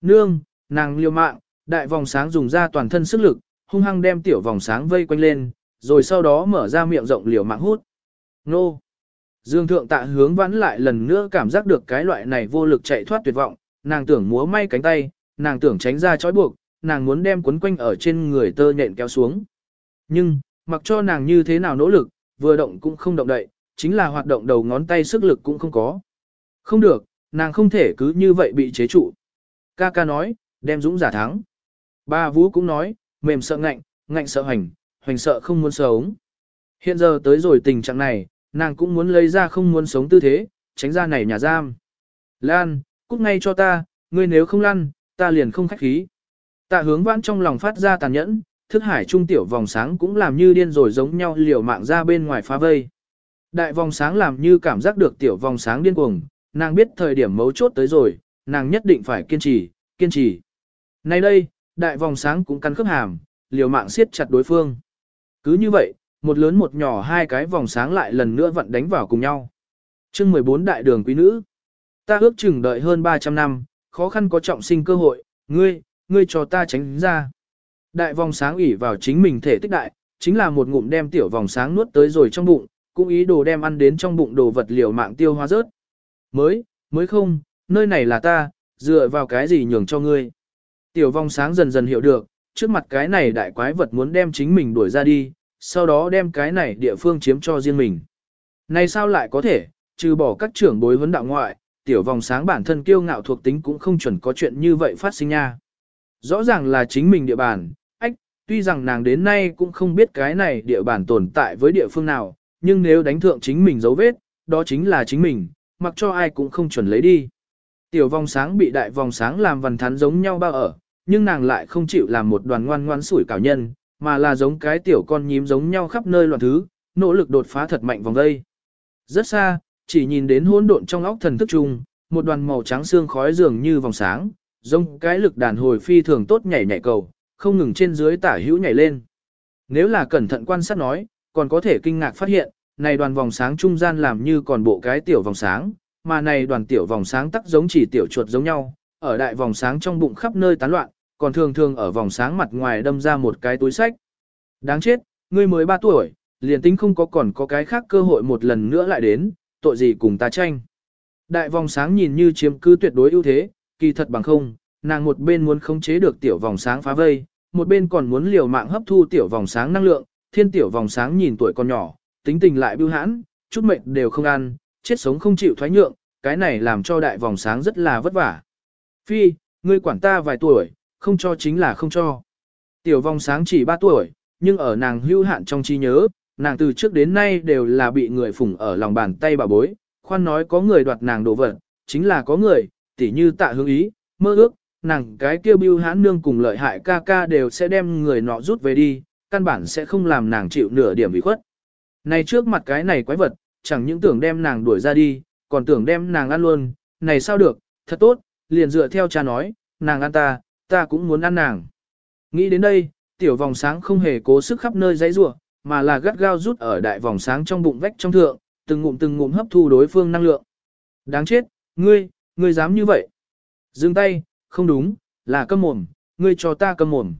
Nương, nàng liều mạng, đại vòng sáng dùng ra toàn thân sức lực, hung hăng đem tiểu vòng sáng vây quanh lên, rồi sau đó mở ra miệng rộng liều mạng hút. Nô! Dương thượng tạ hướng vãn lại lần nữa cảm giác được cái loại này vô lực chạy thoát tuyệt vọng, nàng tưởng múa may cánh tay, nàng tưởng tránh ra trói buộc, nàng muốn đem quấn quanh ở trên người tơ nhện kéo xuống. Nhưng, mặc cho nàng như thế nào nỗ lực, vừa động cũng không động đậy, chính là hoạt động đầu ngón tay sức lực cũng không có. Không được, nàng không thể cứ như vậy bị chế trụ. Ca ca nói, đem dũng giả thắng. Ba Vũ cũng nói, mềm sợ ngạnh, ngạnh sợ hành, hoành sợ không muốn sống. Hiện giờ tới rồi tình trạng này, nàng cũng muốn lấy ra không muốn sống tư thế, tránh ra này nhà giam. Lan, cút ngay cho ta, ngươi nếu không lăn, ta liền không khách khí. Tạ hướng vãn trong lòng phát ra tàn nhẫn, thức hải trung tiểu vòng sáng cũng làm như điên rồi giống nhau liều mạng ra bên ngoài phá vây. Đại vòng sáng làm như cảm giác được tiểu vòng sáng điên cuồng, nàng biết thời điểm mấu chốt tới rồi, nàng nhất định phải kiên trì, kiên trì. Nay đây, đại vòng sáng cũng cắn khớp hàm, liều mạng siết chặt đối phương. Cứ như vậy, một lớn một nhỏ hai cái vòng sáng lại lần nữa vận đánh vào cùng nhau. chương 14 đại đường quý nữ. Ta ước chừng đợi hơn 300 năm, khó khăn có trọng sinh cơ hội, ngươi, ngươi cho ta tránh ra. Đại vòng sáng ủy vào chính mình thể tích đại, chính là một ngụm đem tiểu vòng sáng nuốt tới rồi trong bụng, cũng ý đồ đem ăn đến trong bụng đồ vật liều mạng tiêu hóa rớt. Mới, mới không, nơi này là ta, dựa vào cái gì nhường cho ngươi. Tiểu vong sáng dần dần hiểu được, trước mặt cái này đại quái vật muốn đem chính mình đuổi ra đi, sau đó đem cái này địa phương chiếm cho riêng mình. Này sao lại có thể, trừ bỏ các trưởng bối vấn đạo ngoại, tiểu vòng sáng bản thân kiêu ngạo thuộc tính cũng không chuẩn có chuyện như vậy phát sinh nha. Rõ ràng là chính mình địa bàn, ách, tuy rằng nàng đến nay cũng không biết cái này địa bàn tồn tại với địa phương nào, nhưng nếu đánh thượng chính mình dấu vết, đó chính là chính mình, mặc cho ai cũng không chuẩn lấy đi. Tiểu vòng sáng bị đại vòng sáng làm vần thắn giống nhau bao ở, nhưng nàng lại không chịu làm một đoàn ngoan ngoan sủi cảo nhân, mà là giống cái tiểu con nhím giống nhau khắp nơi loạn thứ, nỗ lực đột phá thật mạnh vòng dây. Rất xa, chỉ nhìn đến hỗn độn trong óc thần thức chung, một đoàn màu trắng xương khói dường như vòng sáng, giống cái lực đàn hồi phi thường tốt nhảy nhảy cầu, không ngừng trên dưới tả hữu nhảy lên. Nếu là cẩn thận quan sát nói, còn có thể kinh ngạc phát hiện, này đoàn vòng sáng trung gian làm như còn bộ cái tiểu vòng sáng, mà này đoàn tiểu vòng sáng tắc giống chỉ tiểu chuột giống nhau, ở đại vòng sáng trong bụng khắp nơi tán loạn, còn thường thường ở vòng sáng mặt ngoài đâm ra một cái túi sách. Đáng chết, ngươi mới 3 tuổi, liền tính không có còn có cái khác cơ hội một lần nữa lại đến, tội gì cùng ta tranh. Đại vòng sáng nhìn như chiếm cứ tuyệt đối ưu thế, kỳ thật bằng không, nàng một bên muốn khống chế được tiểu vòng sáng phá vây, một bên còn muốn liều mạng hấp thu tiểu vòng sáng năng lượng, thiên tiểu vòng sáng nhìn tuổi còn nhỏ, tính tình lại bưu hãn, chút mệnh đều không ăn, chết sống không chịu thoái nhượng, cái này làm cho đại vòng sáng rất là vất vả. Phi, ngươi quản ta vài tuổi, không cho chính là không cho. Tiểu vòng sáng chỉ 3 tuổi, nhưng ở nàng hưu hạn trong trí nhớ, nàng từ trước đến nay đều là bị người phụng ở lòng bàn tay bà bối, khoan nói có người đoạt nàng đồ vật, chính là có người, tỉ như tạ hương ý, mơ ước, nàng cái kêu bưu hãn nương cùng lợi hại ca ca đều sẽ đem người nọ rút về đi, căn bản sẽ không làm nàng chịu nửa điểm bị khuất. Này trước mặt cái này quái vật, chẳng những tưởng đem nàng đuổi ra đi, còn tưởng đem nàng ăn luôn, này sao được, thật tốt, liền dựa theo cha nói, nàng ăn ta, ta cũng muốn ăn nàng. Nghĩ đến đây, tiểu vòng sáng không hề cố sức khắp nơi dãy rủa, mà là gắt gao rút ở đại vòng sáng trong bụng vách trong thượng, từng ngụm từng ngụm hấp thu đối phương năng lượng. Đáng chết, ngươi, ngươi dám như vậy. Dừng tay, không đúng, là câm mồm, ngươi cho ta câm mồm.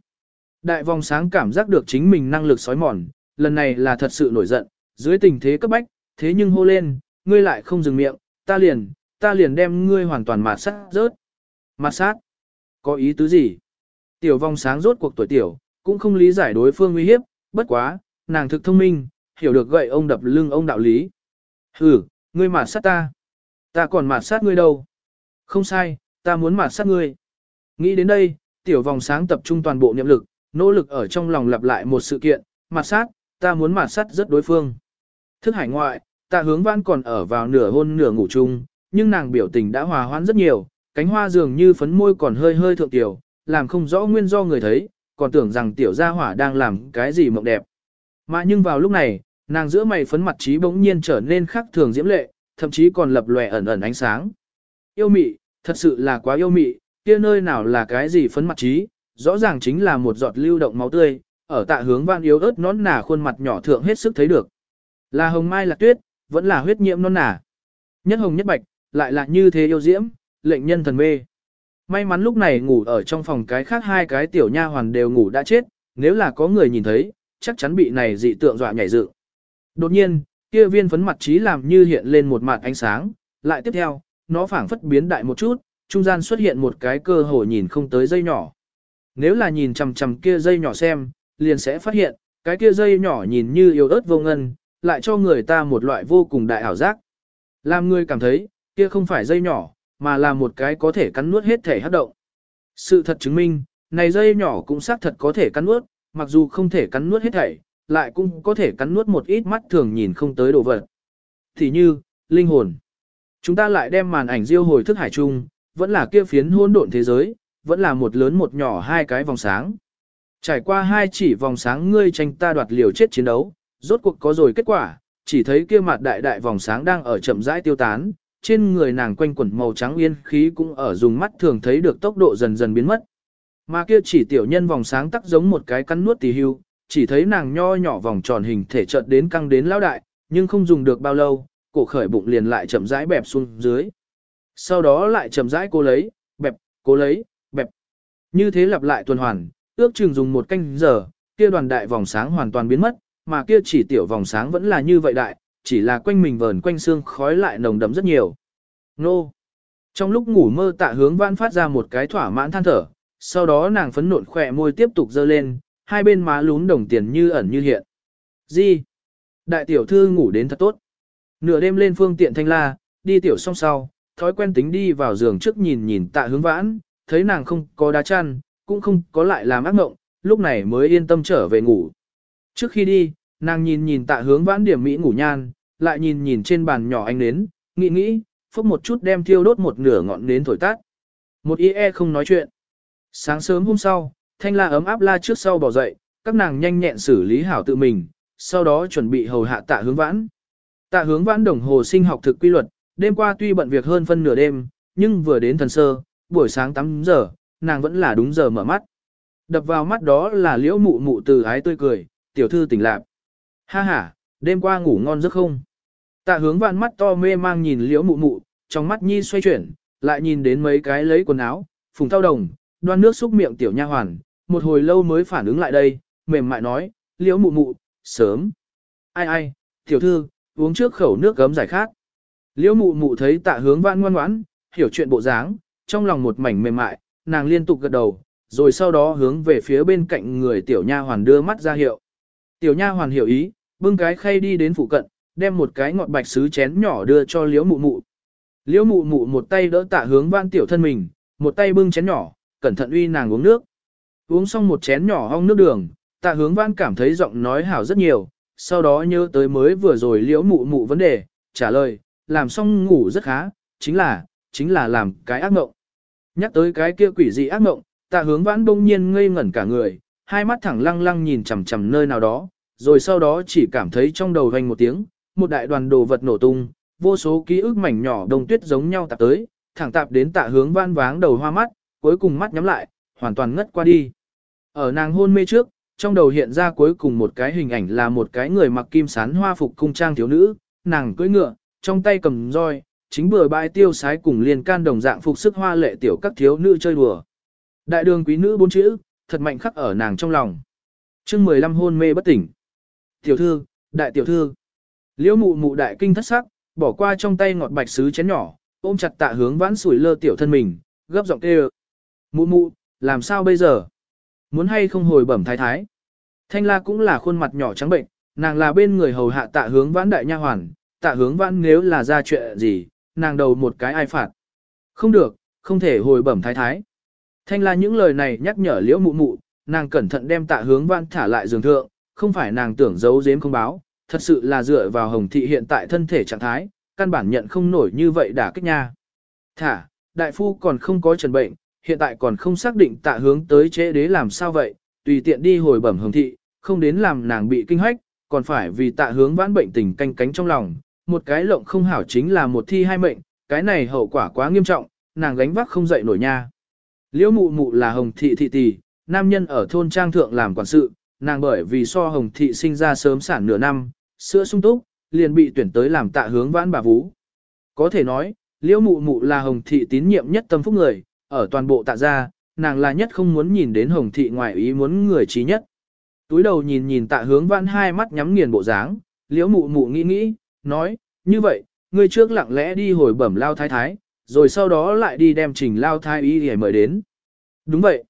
Đại vòng sáng cảm giác được chính mình năng lực sói mòn, lần này là thật sự nổi giận, dưới tình thế cấp bách, thế nhưng hô lên, ngươi lại không dừng miệng, ta liền, ta liền đem ngươi hoàn toàn mạt sát rớt. Mạt sát? Có ý tứ gì? Tiểu vòng sáng rốt cuộc tuổi tiểu, cũng không lý giải đối phương uy hiếp, bất quá, nàng thực thông minh, hiểu được gậy ông đập lưng ông đạo lý. Ừ, ngươi mạt sát ta. Ta còn mạt sát ngươi đâu? Không sai, ta muốn mạt sát ngươi. Nghĩ đến đây, tiểu vòng sáng tập trung toàn bộ niệm lực, nỗ lực ở trong lòng lặp lại một sự kiện, mạt sát, ta muốn mạt sát rất đối phương. Thức hải ngoại, ta hướng văn còn ở vào nửa hôn nửa ngủ chung, nhưng nàng biểu tình đã hòa hoãn rất nhiều, cánh hoa dường như phấn môi còn hơi hơi thượng tiểu, làm không rõ nguyên do người thấy, còn tưởng rằng tiểu gia hỏa đang làm cái gì mộng đẹp. Mà nhưng vào lúc này, nàng giữa mày phấn mặt trí bỗng nhiên trở nên khác thường diễm lệ, thậm chí còn lập lòe ẩn ẩn ánh sáng. Yêu mị, thật sự là quá yêu mị, kia nơi nào là cái gì phấn mặt trí, rõ ràng chính là một giọt lưu động máu tươi, ở tạ hướng vạn yếu ớt nón nà khuôn mặt nhỏ thượng hết sức thấy được. Là hồng mai là tuyết, vẫn là huyết nhiễm non nà. Nhất hồng nhất bạch, lại là như thế yêu diễm, lệnh nhân thần mê. May mắn lúc này ngủ ở trong phòng cái khác hai cái tiểu nha hoàn đều ngủ đã chết, nếu là có người nhìn thấy, chắc chắn bị này dị tượng dọa nhảy dựng. Đột nhiên, kia viên phấn mặt trí làm như hiện lên một mặt ánh sáng, lại tiếp theo, nó phảng phất biến đại một chút, trung gian xuất hiện một cái cơ hồ nhìn không tới dây nhỏ. Nếu là nhìn chằm chằm kia dây nhỏ xem, liền sẽ phát hiện, cái kia dây nhỏ nhìn như yếu ớt vô ngân, lại cho người ta một loại vô cùng đại ảo giác. Làm người cảm thấy, kia không phải dây nhỏ, mà là một cái có thể cắn nuốt hết thể hấp động. Sự thật chứng minh, này dây nhỏ cũng xác thật có thể cắn nuốt, mặc dù không thể cắn nuốt hết thảy, lại cũng có thể cắn nuốt một ít mắt thường nhìn không tới đồ vật. Thì như, linh hồn. Chúng ta lại đem màn ảnh diêu hồi thức hải chung, vẫn là kia phiến hỗn độn thế giới, vẫn là một lớn một nhỏ hai cái vòng sáng. Trải qua hai chỉ vòng sáng ngươi tranh ta đoạt liều chết chiến đấu, rốt cuộc có rồi kết quả, chỉ thấy kia mặt đại đại vòng sáng đang ở chậm rãi tiêu tán, trên người nàng quanh quẩn màu trắng yên khí cũng ở dùng mắt thường thấy được tốc độ dần dần biến mất. Mà kia chỉ tiểu nhân vòng sáng tắc giống một cái cắn nuốt tỳ hưu, chỉ thấy nàng nho nhỏ vòng tròn hình thể chợt đến căng đến lão đại, nhưng không dùng được bao lâu, cổ khởi bụng liền lại chậm rãi bẹp xuống dưới. Sau đó lại chậm rãi cố lấy, bẹp, cố lấy. Như thế lặp lại tuần hoàn, ước chừng dùng một canh giờ, kia đoàn đại vòng sáng hoàn toàn biến mất, mà kia chỉ tiểu vòng sáng vẫn là như vậy đại, chỉ là quanh mình vờn quanh xương khói lại nồng đậm rất nhiều. Nô! Trong lúc ngủ mơ tạ hướng vãn phát ra một cái thỏa mãn than thở, sau đó nàng phấn nộn khỏe môi tiếp tục dơ lên, hai bên má lún đồng tiền như ẩn như hiện. Gì? Đại tiểu thư ngủ đến thật tốt. Nửa đêm lên phương tiện thanh la, đi tiểu xong sau, thói quen tính đi vào giường trước nhìn nhìn tạ hướng vãn, thấy nàng không có đá chăn, cũng không có lại làm ác mộng, lúc này mới yên tâm trở về ngủ. Trước khi đi, nàng nhìn nhìn tạ hướng vãn điểm mỹ ngủ nhan, lại nhìn nhìn trên bàn nhỏ anh nến, nghĩ nghĩ, phốc một chút đem thiêu đốt một nửa ngọn nến thổi tắt. Một y e không nói chuyện. Sáng sớm hôm sau, thanh la ấm áp la trước sau bỏ dậy, các nàng nhanh nhẹn xử lý hảo tự mình, sau đó chuẩn bị hầu hạ tạ hướng vãn. Tạ hướng vãn đồng hồ sinh học thực quy luật, đêm qua tuy bận việc hơn phân nửa đêm, nhưng vừa đến thần sơ, buổi sáng 8 giờ, nàng vẫn là đúng giờ mở mắt. Đập vào mắt đó là liễu mụ mụ từ ái tươi cười, tiểu thư tỉnh lạc. Ha ha, đêm qua ngủ ngon giấc không? Tạ hướng vạn mắt to mê mang nhìn liễu mụ mụ, trong mắt nhi xoay chuyển, lại nhìn đến mấy cái lấy quần áo, phùng thao đồng, đoan nước xúc miệng tiểu nha hoàn, một hồi lâu mới phản ứng lại đây, mềm mại nói, liễu mụ mụ, sớm. Ai ai, tiểu thư, uống trước khẩu nước gấm giải khát. Liễu mụ mụ thấy tạ hướng vãn ngoan ngoãn, hiểu chuyện bộ dáng, trong lòng một mảnh mềm mại, nàng liên tục gật đầu, rồi sau đó hướng về phía bên cạnh người tiểu nha hoàn đưa mắt ra hiệu. Tiểu nha hoàn hiểu ý, bưng cái khay đi đến phụ cận, đem một cái ngọt bạch sứ chén nhỏ đưa cho liễu mụ mụ. Liễu mụ mụ một tay đỡ tạ hướng vãn tiểu thân mình, một tay bưng chén nhỏ, cẩn thận uy nàng uống nước. Uống xong một chén nhỏ hong nước đường, tạ hướng vãn cảm thấy giọng nói hảo rất nhiều, sau đó nhớ tới mới vừa rồi liễu mụ mụ vấn đề, trả lời, làm xong ngủ rất khá, chính là, chính là làm cái ác mộng. Nhắc tới cái kia quỷ dị ác mộng, tạ hướng vãn đông nhiên ngây ngẩn cả người, hai mắt thẳng lăng lăng nhìn chằm chằm nơi nào đó, rồi sau đó chỉ cảm thấy trong đầu vang một tiếng, một đại đoàn đồ vật nổ tung, vô số ký ức mảnh nhỏ đông tuyết giống nhau tạp tới, thẳng tạp đến tạ hướng vãn váng đầu hoa mắt, cuối cùng mắt nhắm lại, hoàn toàn ngất qua đi. Ở nàng hôn mê trước, trong đầu hiện ra cuối cùng một cái hình ảnh là một cái người mặc kim sán hoa phục cung trang thiếu nữ, nàng cưỡi ngựa, trong tay cầm roi, chính bừa bãi tiêu sái cùng liên can đồng dạng phục sức hoa lệ tiểu các thiếu nữ chơi đùa. Đại đường quý nữ bốn chữ, thật mạnh khắc ở nàng trong lòng. chương 15 hôn mê bất tỉnh. Tiểu thư, đại tiểu thư. Liễu mụ mụ đại kinh thất sắc, bỏ qua trong tay ngọt bạch sứ chén nhỏ, ôm chặt tạ hướng vãn sủi lơ tiểu thân mình, gấp giọng kêu. Mụ mụ, làm sao bây giờ? Muốn hay không hồi bẩm thái thái? Thanh la cũng là khuôn mặt nhỏ trắng bệnh, nàng là bên người hầu hạ tạ hướng vãn đại nha hoàn, tạ hướng vãn nếu là ra chuyện gì, nàng đầu một cái ai phạt. Không được, không thể hồi bẩm thái thái. Thanh la những lời này nhắc nhở liễu mụ mụ, nàng cẩn thận đem tạ hướng vãn thả lại giường thượng, không phải nàng tưởng giấu giếm không báo, thật sự là dựa vào hồng thị hiện tại thân thể trạng thái, căn bản nhận không nổi như vậy đả kích nha. Thả, đại phu còn không có trần bệnh, hiện tại còn không xác định tạ hướng tới chế đế làm sao vậy, tùy tiện đi hồi bẩm hồng thị, không đến làm nàng bị kinh hách, còn phải vì tạ hướng vãn bệnh tình canh cánh trong lòng, một cái lộng không hảo chính là một thi hai mệnh, cái này hậu quả quá nghiêm trọng, nàng gánh vác không dậy nổi nha. Liễu mụ mụ là hồng thị thị tỷ, nam nhân ở thôn trang thượng làm quản sự, nàng bởi vì so hồng thị sinh ra sớm sản nửa năm, sữa sung túc, liền bị tuyển tới làm tạ hướng vãn bà vú. Có thể nói, liễu mụ mụ là hồng thị tín nhiệm nhất tâm phúc người, ở toàn bộ tạ gia, nàng là nhất không muốn nhìn đến hồng thị ngoài ý muốn người trí nhất. Túi đầu nhìn nhìn tạ hướng vãn hai mắt nhắm nghiền bộ dáng, liễu mụ mụ nghĩ nghĩ, nói, như vậy, ngươi trước lặng lẽ đi hồi bẩm lao thái thái, rồi sau đó lại đi đem trình lao thái y để mời đến. Đúng vậy.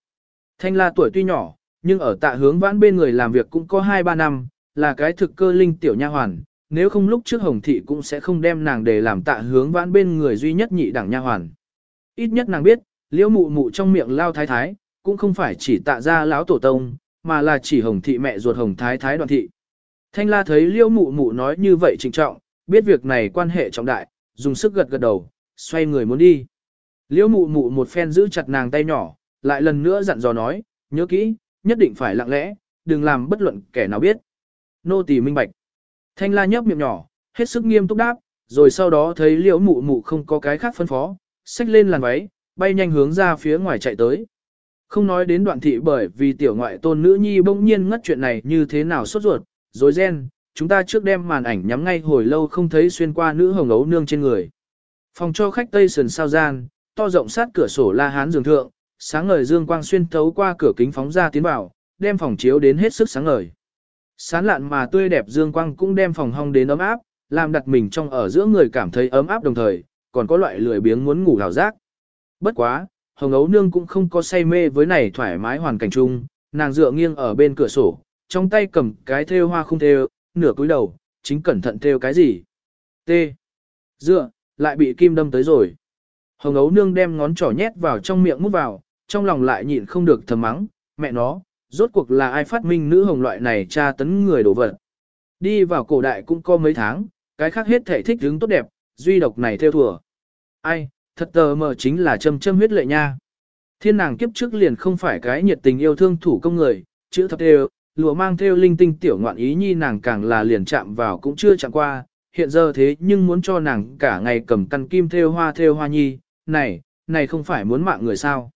Thanh la tuổi tuy nhỏ, nhưng ở tạ hướng vãn bên người làm việc cũng có 2-3 năm, là cái thực cơ linh tiểu nha hoàn, nếu không lúc trước hồng thị cũng sẽ không đem nàng để làm tạ hướng vãn bên người duy nhất nhị đẳng nha hoàn. Ít nhất nàng biết, liễu mụ mụ trong miệng lao thái thái, cũng không phải chỉ tạ ra lão tổ tông, mà là chỉ hồng thị mẹ ruột hồng thái thái đoàn thị. Thanh la thấy liễu mụ mụ nói như vậy trịnh trọng, biết việc này quan hệ trọng đại, dùng sức gật gật đầu, xoay người muốn đi. Liễu mụ mụ một phen giữ chặt nàng tay nhỏ, lại lần nữa dặn dò nói, nhớ kỹ, nhất định phải lặng lẽ, đừng làm bất luận kẻ nào biết. Nô tỳ minh bạch. Thanh la nhấp miệng nhỏ, hết sức nghiêm túc đáp, rồi sau đó thấy liễu mụ mụ không có cái khác phân phó, xách lên làn váy, bay nhanh hướng ra phía ngoài chạy tới. Không nói đến đoạn thị bởi vì tiểu ngoại tôn nữ nhi bỗng nhiên ngất chuyện này như thế nào sốt ruột, rồi ren, chúng ta trước đem màn ảnh nhắm ngay hồi lâu không thấy xuyên qua nữ hồng ấu nương trên người. Phòng cho khách Tây Sườn sao gian, to rộng sát cửa sổ la hán giường thượng, sáng ngời dương quang xuyên thấu qua cửa kính phóng ra tiến vào, đem phòng chiếu đến hết sức sáng ngời. Sán lạn mà tươi đẹp dương quang cũng đem phòng hong đến ấm áp, làm đặt mình trong ở giữa người cảm thấy ấm áp đồng thời, còn có loại lười biếng muốn ngủ hào giác. Bất quá, hồng ấu nương cũng không có say mê với này thoải mái hoàn cảnh chung, nàng dựa nghiêng ở bên cửa sổ, trong tay cầm cái thêu hoa không thêu, nửa cúi đầu, chính cẩn thận thêu cái gì. T. Dựa, lại bị kim đâm tới rồi. Hồng ấu nương đem ngón trỏ nhét vào trong miệng mút vào, trong lòng lại nhịn không được thầm mắng, mẹ nó, rốt cuộc là ai phát minh nữ hồng loại này tra tấn người đổ vật. Đi vào cổ đại cũng có mấy tháng, cái khác hết thể thích hướng tốt đẹp, duy độc này theo thừa. Ai, thật tờ mờ chính là châm châm huyết lệ nha. Thiên nàng kiếp trước liền không phải cái nhiệt tình yêu thương thủ công người, chữ thập đều, lụa mang theo linh tinh tiểu ngoạn ý nhi nàng càng là liền chạm vào cũng chưa chạm qua, hiện giờ thế nhưng muốn cho nàng cả ngày cầm căn kim theo hoa theo hoa nhi, này, này không phải muốn mạng người sao.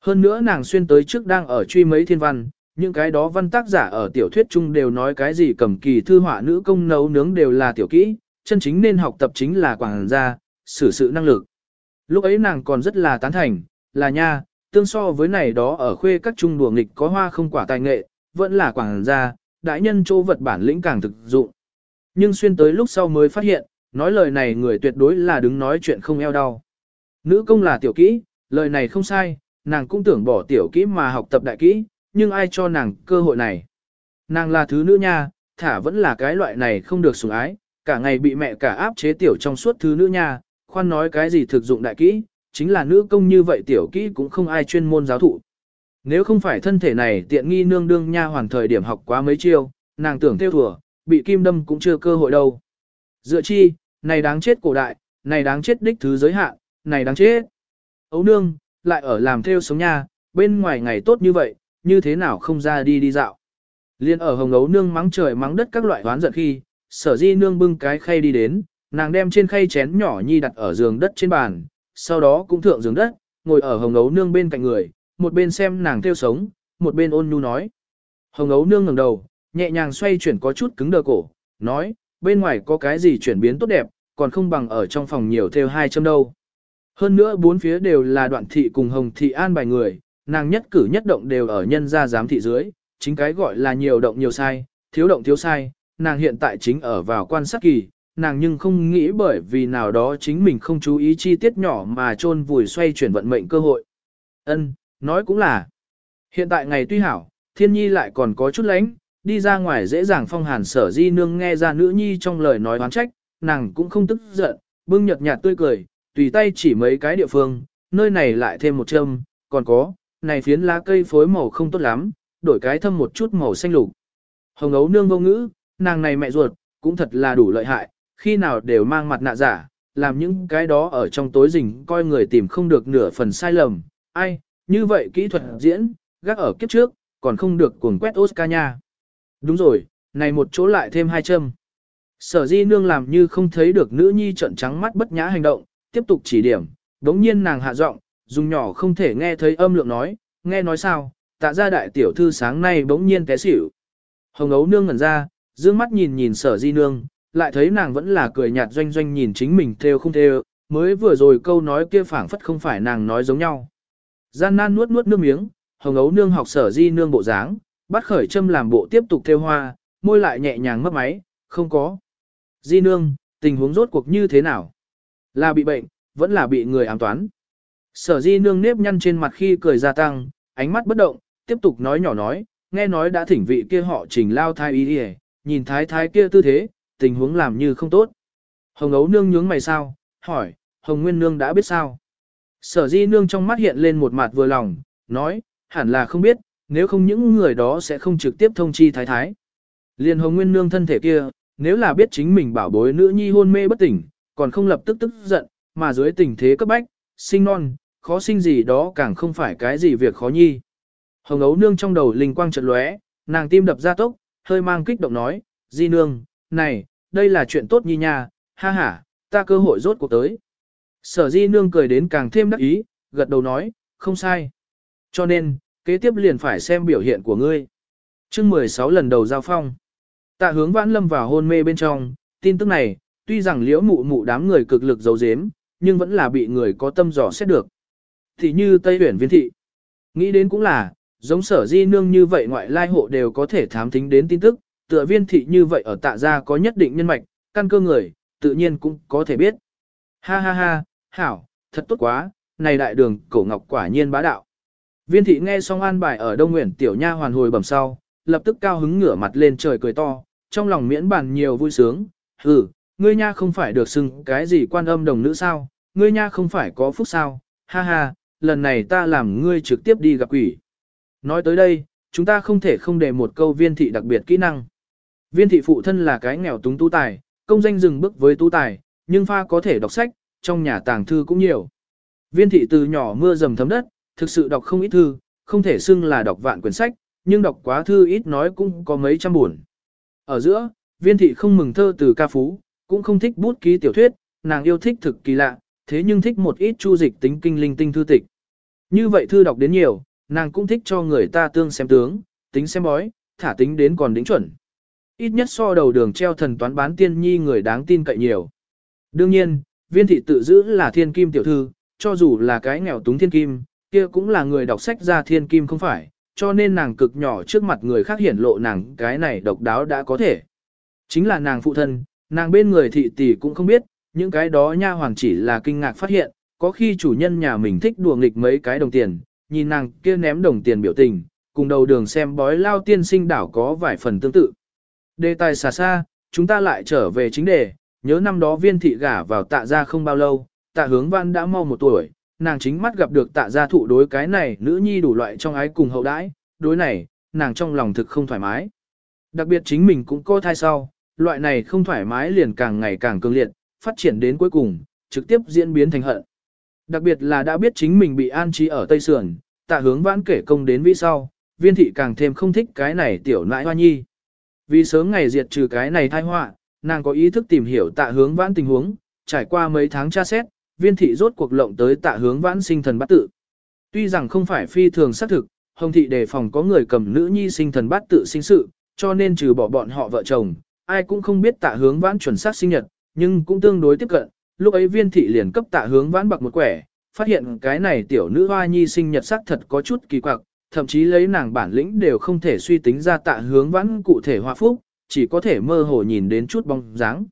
Hơn nữa nàng xuyên tới trước đang ở truy mấy thiên văn, những cái đó văn tác giả ở tiểu thuyết chung đều nói cái gì cầm kỳ thư họa nữ công nấu nướng đều là tiểu kỹ, chân chính nên học tập chính là quảng gia, xử sự năng lực. Lúc ấy nàng còn rất là tán thành, là nha, tương so với này đó ở khuê các trung đùa nghịch có hoa không quả tài nghệ, vẫn là quảng gia, đại nhân chỗ vật bản lĩnh càng thực dụng. Nhưng xuyên tới lúc sau mới phát hiện, nói lời này người tuyệt đối là đứng nói chuyện không eo đau. Nữ công là tiểu kỹ, lời này không sai, nàng cũng tưởng bỏ tiểu kỹ mà học tập đại kỹ, nhưng ai cho nàng cơ hội này. Nàng là thứ nữ nha, thả vẫn là cái loại này không được sủng ái, cả ngày bị mẹ cả áp chế tiểu trong suốt thứ nữ nha, khoan nói cái gì thực dụng đại kỹ, chính là nữ công như vậy tiểu kỹ cũng không ai chuyên môn giáo thụ. Nếu không phải thân thể này tiện nghi nương đương nha hoàn thời điểm học quá mấy chiêu, nàng tưởng theo thùa, bị kim đâm cũng chưa cơ hội đâu. Dựa chi, này đáng chết cổ đại, này đáng chết đích thứ giới hạn, này đáng chết. Ấu nương, lại ở làm theo sống nha, bên ngoài ngày tốt như vậy, như thế nào không ra đi đi dạo. Liên ở hồng ấu nương mắng trời mắng đất các loại hoán giận khi, sở di nương bưng cái khay đi đến, nàng đem trên khay chén nhỏ nhi đặt ở giường đất trên bàn, sau đó cũng thượng giường đất, ngồi ở hồng ấu nương bên cạnh người, một bên xem nàng theo sống, một bên ôn nhu nói. Hồng ấu nương ngẩng đầu, nhẹ nhàng xoay chuyển có chút cứng đờ cổ, nói, bên ngoài có cái gì chuyển biến tốt đẹp, còn không bằng ở trong phòng nhiều theo hai châm đâu. Hơn nữa bốn phía đều là đoạn thị cùng hồng thị an bài người, nàng nhất cử nhất động đều ở nhân gia giám thị dưới, chính cái gọi là nhiều động nhiều sai, thiếu động thiếu sai, nàng hiện tại chính ở vào quan sát kỳ, nàng nhưng không nghĩ bởi vì nào đó chính mình không chú ý chi tiết nhỏ mà trôn vùi xoay chuyển vận mệnh cơ hội. Ân, nói cũng là, hiện tại ngày tuy hảo, thiên nhi lại còn có chút lánh, đi ra ngoài dễ dàng phong hàn sở di nương nghe ra nữ nhi trong lời nói oán trách, nàng cũng không tức giận, bưng nhật nhạt tươi cười, tùy tay chỉ mấy cái địa phương, nơi này lại thêm một châm, còn có, này phiến lá cây phối màu không tốt lắm, đổi cái thâm một chút màu xanh lục. Hồng ấu nương vô ngữ, nàng này mẹ ruột, cũng thật là đủ lợi hại, khi nào đều mang mặt nạ giả, làm những cái đó ở trong tối rình coi người tìm không được nửa phần sai lầm. Ai, như vậy kỹ thuật diễn, gác ở kiếp trước, còn không được cuồng quét Oscar nha. Đúng rồi, này một chỗ lại thêm hai châm. Sở di nương làm như không thấy được nữ nhi trận trắng mắt bất nhã hành động, tiếp tục chỉ điểm, đống nhiên nàng hạ giọng, dùng nhỏ không thể nghe thấy âm lượng nói, nghe nói sao, tạ ra đại tiểu thư sáng nay bỗng nhiên té xỉu. Hồng ấu nương ngẩn ra, dương mắt nhìn nhìn sở di nương, lại thấy nàng vẫn là cười nhạt doanh doanh nhìn chính mình theo không theo, mới vừa rồi câu nói kia phảng phất không phải nàng nói giống nhau. Gian nan nuốt nuốt nước miếng, hồng ấu nương học sở di nương bộ dáng, bắt khởi châm làm bộ tiếp tục theo hoa, môi lại nhẹ nhàng mất máy, không có. Di nương, tình huống rốt cuộc như thế nào? Là bị bệnh, vẫn là bị người ám toán. Sở di nương nếp nhăn trên mặt khi cười gia tăng, ánh mắt bất động, tiếp tục nói nhỏ nói, nghe nói đã thỉnh vị kia họ trình lao thai ý đi nhìn thái thái kia tư thế, tình huống làm như không tốt. Hồng ấu nương nhướng mày sao, hỏi, hồng nguyên nương đã biết sao? Sở di nương trong mắt hiện lên một mặt vừa lòng, nói, hẳn là không biết, nếu không những người đó sẽ không trực tiếp thông chi thái thái. Liên hồng nguyên nương thân thể kia, nếu là biết chính mình bảo bối nữ nhi hôn mê bất tỉnh, còn không lập tức tức giận, mà dưới tình thế cấp bách, sinh non, khó sinh gì đó càng không phải cái gì việc khó nhi. Hồng ấu nương trong đầu linh quang chợt lóe, nàng tim đập ra tốc, hơi mang kích động nói, di nương, này, đây là chuyện tốt nhi nha, ha ha, ta cơ hội rốt cuộc tới. Sở di nương cười đến càng thêm đắc ý, gật đầu nói, không sai. Cho nên, kế tiếp liền phải xem biểu hiện của ngươi. chương 16 lần đầu giao phong. Tạ hướng vãn lâm vào hôn mê bên trong, tin tức này, tuy rằng liễu mụ mụ đám người cực lực giấu giếm, nhưng vẫn là bị người có tâm dò xét được. Thì như Tây huyển viên thị. Nghĩ đến cũng là, giống sở di nương như vậy ngoại lai hộ đều có thể thám thính đến tin tức, tựa viên thị như vậy ở tạ gia có nhất định nhân mạch, căn cơ người, tự nhiên cũng có thể biết. Ha ha ha, hảo, thật tốt quá, này đại đường cổ ngọc quả nhiên bá đạo. Viên thị nghe xong an bài ở Đông Nguyễn tiểu nha hoàn hồi bẩm sau, lập tức cao hứng ngửa mặt lên trời cười to, trong lòng miễn bàn nhiều vui sướng, hừ, ngươi nha không phải được xưng cái gì quan âm đồng nữ sao, ngươi nha không phải có phúc sao, ha ha, lần này ta làm ngươi trực tiếp đi gặp quỷ. Nói tới đây, chúng ta không thể không để một câu viên thị đặc biệt kỹ năng. Viên thị phụ thân là cái nghèo túng tu tài, công danh dừng bước với tu tài, nhưng pha có thể đọc sách, trong nhà tàng thư cũng nhiều. Viên thị từ nhỏ mưa dầm thấm đất, thực sự đọc không ít thư, không thể xưng là đọc vạn quyển sách, nhưng đọc quá thư ít nói cũng có mấy trăm buồn. Ở giữa, viên thị không mừng thơ từ ca phú, cũng không thích bút ký tiểu thuyết, nàng yêu thích thực kỳ lạ, thế nhưng thích một ít chu dịch tính kinh linh tinh thư tịch. Như vậy thư đọc đến nhiều, nàng cũng thích cho người ta tương xem tướng, tính xem bói, thả tính đến còn đính chuẩn. Ít nhất so đầu đường treo thần toán bán tiên nhi người đáng tin cậy nhiều. Đương nhiên, viên thị tự giữ là thiên kim tiểu thư, cho dù là cái nghèo túng thiên kim, kia cũng là người đọc sách ra thiên kim không phải, cho nên nàng cực nhỏ trước mặt người khác hiển lộ nàng cái này độc đáo đã có thể. Chính là nàng phụ thân, nàng bên người thị tỷ cũng không biết, những cái đó nha hoàng chỉ là kinh ngạc phát hiện, có khi chủ nhân nhà mình thích đùa nghịch mấy cái đồng tiền, nhìn nàng kia ném đồng tiền biểu tình, cùng đầu đường xem bói lao tiên sinh đảo có vài phần tương tự. Đề tài xa xa, chúng ta lại trở về chính đề, nhớ năm đó viên thị gả vào tạ gia không bao lâu, tạ hướng văn đã mau một tuổi, nàng chính mắt gặp được tạ gia thụ đối cái này nữ nhi đủ loại trong ái cùng hậu đãi, đối này, nàng trong lòng thực không thoải mái. Đặc biệt chính mình cũng có thai sau, loại này không thoải mái liền càng ngày càng cường liệt, phát triển đến cuối cùng, trực tiếp diễn biến thành hận. Đặc biệt là đã biết chính mình bị an trí ở Tây Sườn, tạ hướng vãn kể công đến vi sau, viên thị càng thêm không thích cái này tiểu nãi hoa nhi. Vì sớm ngày diệt trừ cái này thai họa, nàng có ý thức tìm hiểu tạ hướng vãn tình huống, trải qua mấy tháng tra xét, viên thị rốt cuộc lộng tới tạ hướng vãn sinh thần bát tự. Tuy rằng không phải phi thường xác thực, hồng thị đề phòng có người cầm nữ nhi sinh thần bát tự sinh sự, cho nên trừ bỏ bọn họ vợ chồng, ai cũng không biết tạ hướng vãn chuẩn xác sinh nhật, nhưng cũng tương đối tiếp cận, lúc ấy viên thị liền cấp tạ hướng vãn bạc một quẻ, phát hiện cái này tiểu nữ hoa nhi sinh nhật xác thật có chút kỳ quặc, thậm chí lấy nàng bản lĩnh đều không thể suy tính ra tạ hướng vãn cụ thể hoa phúc, chỉ có thể mơ hồ nhìn đến chút bóng dáng.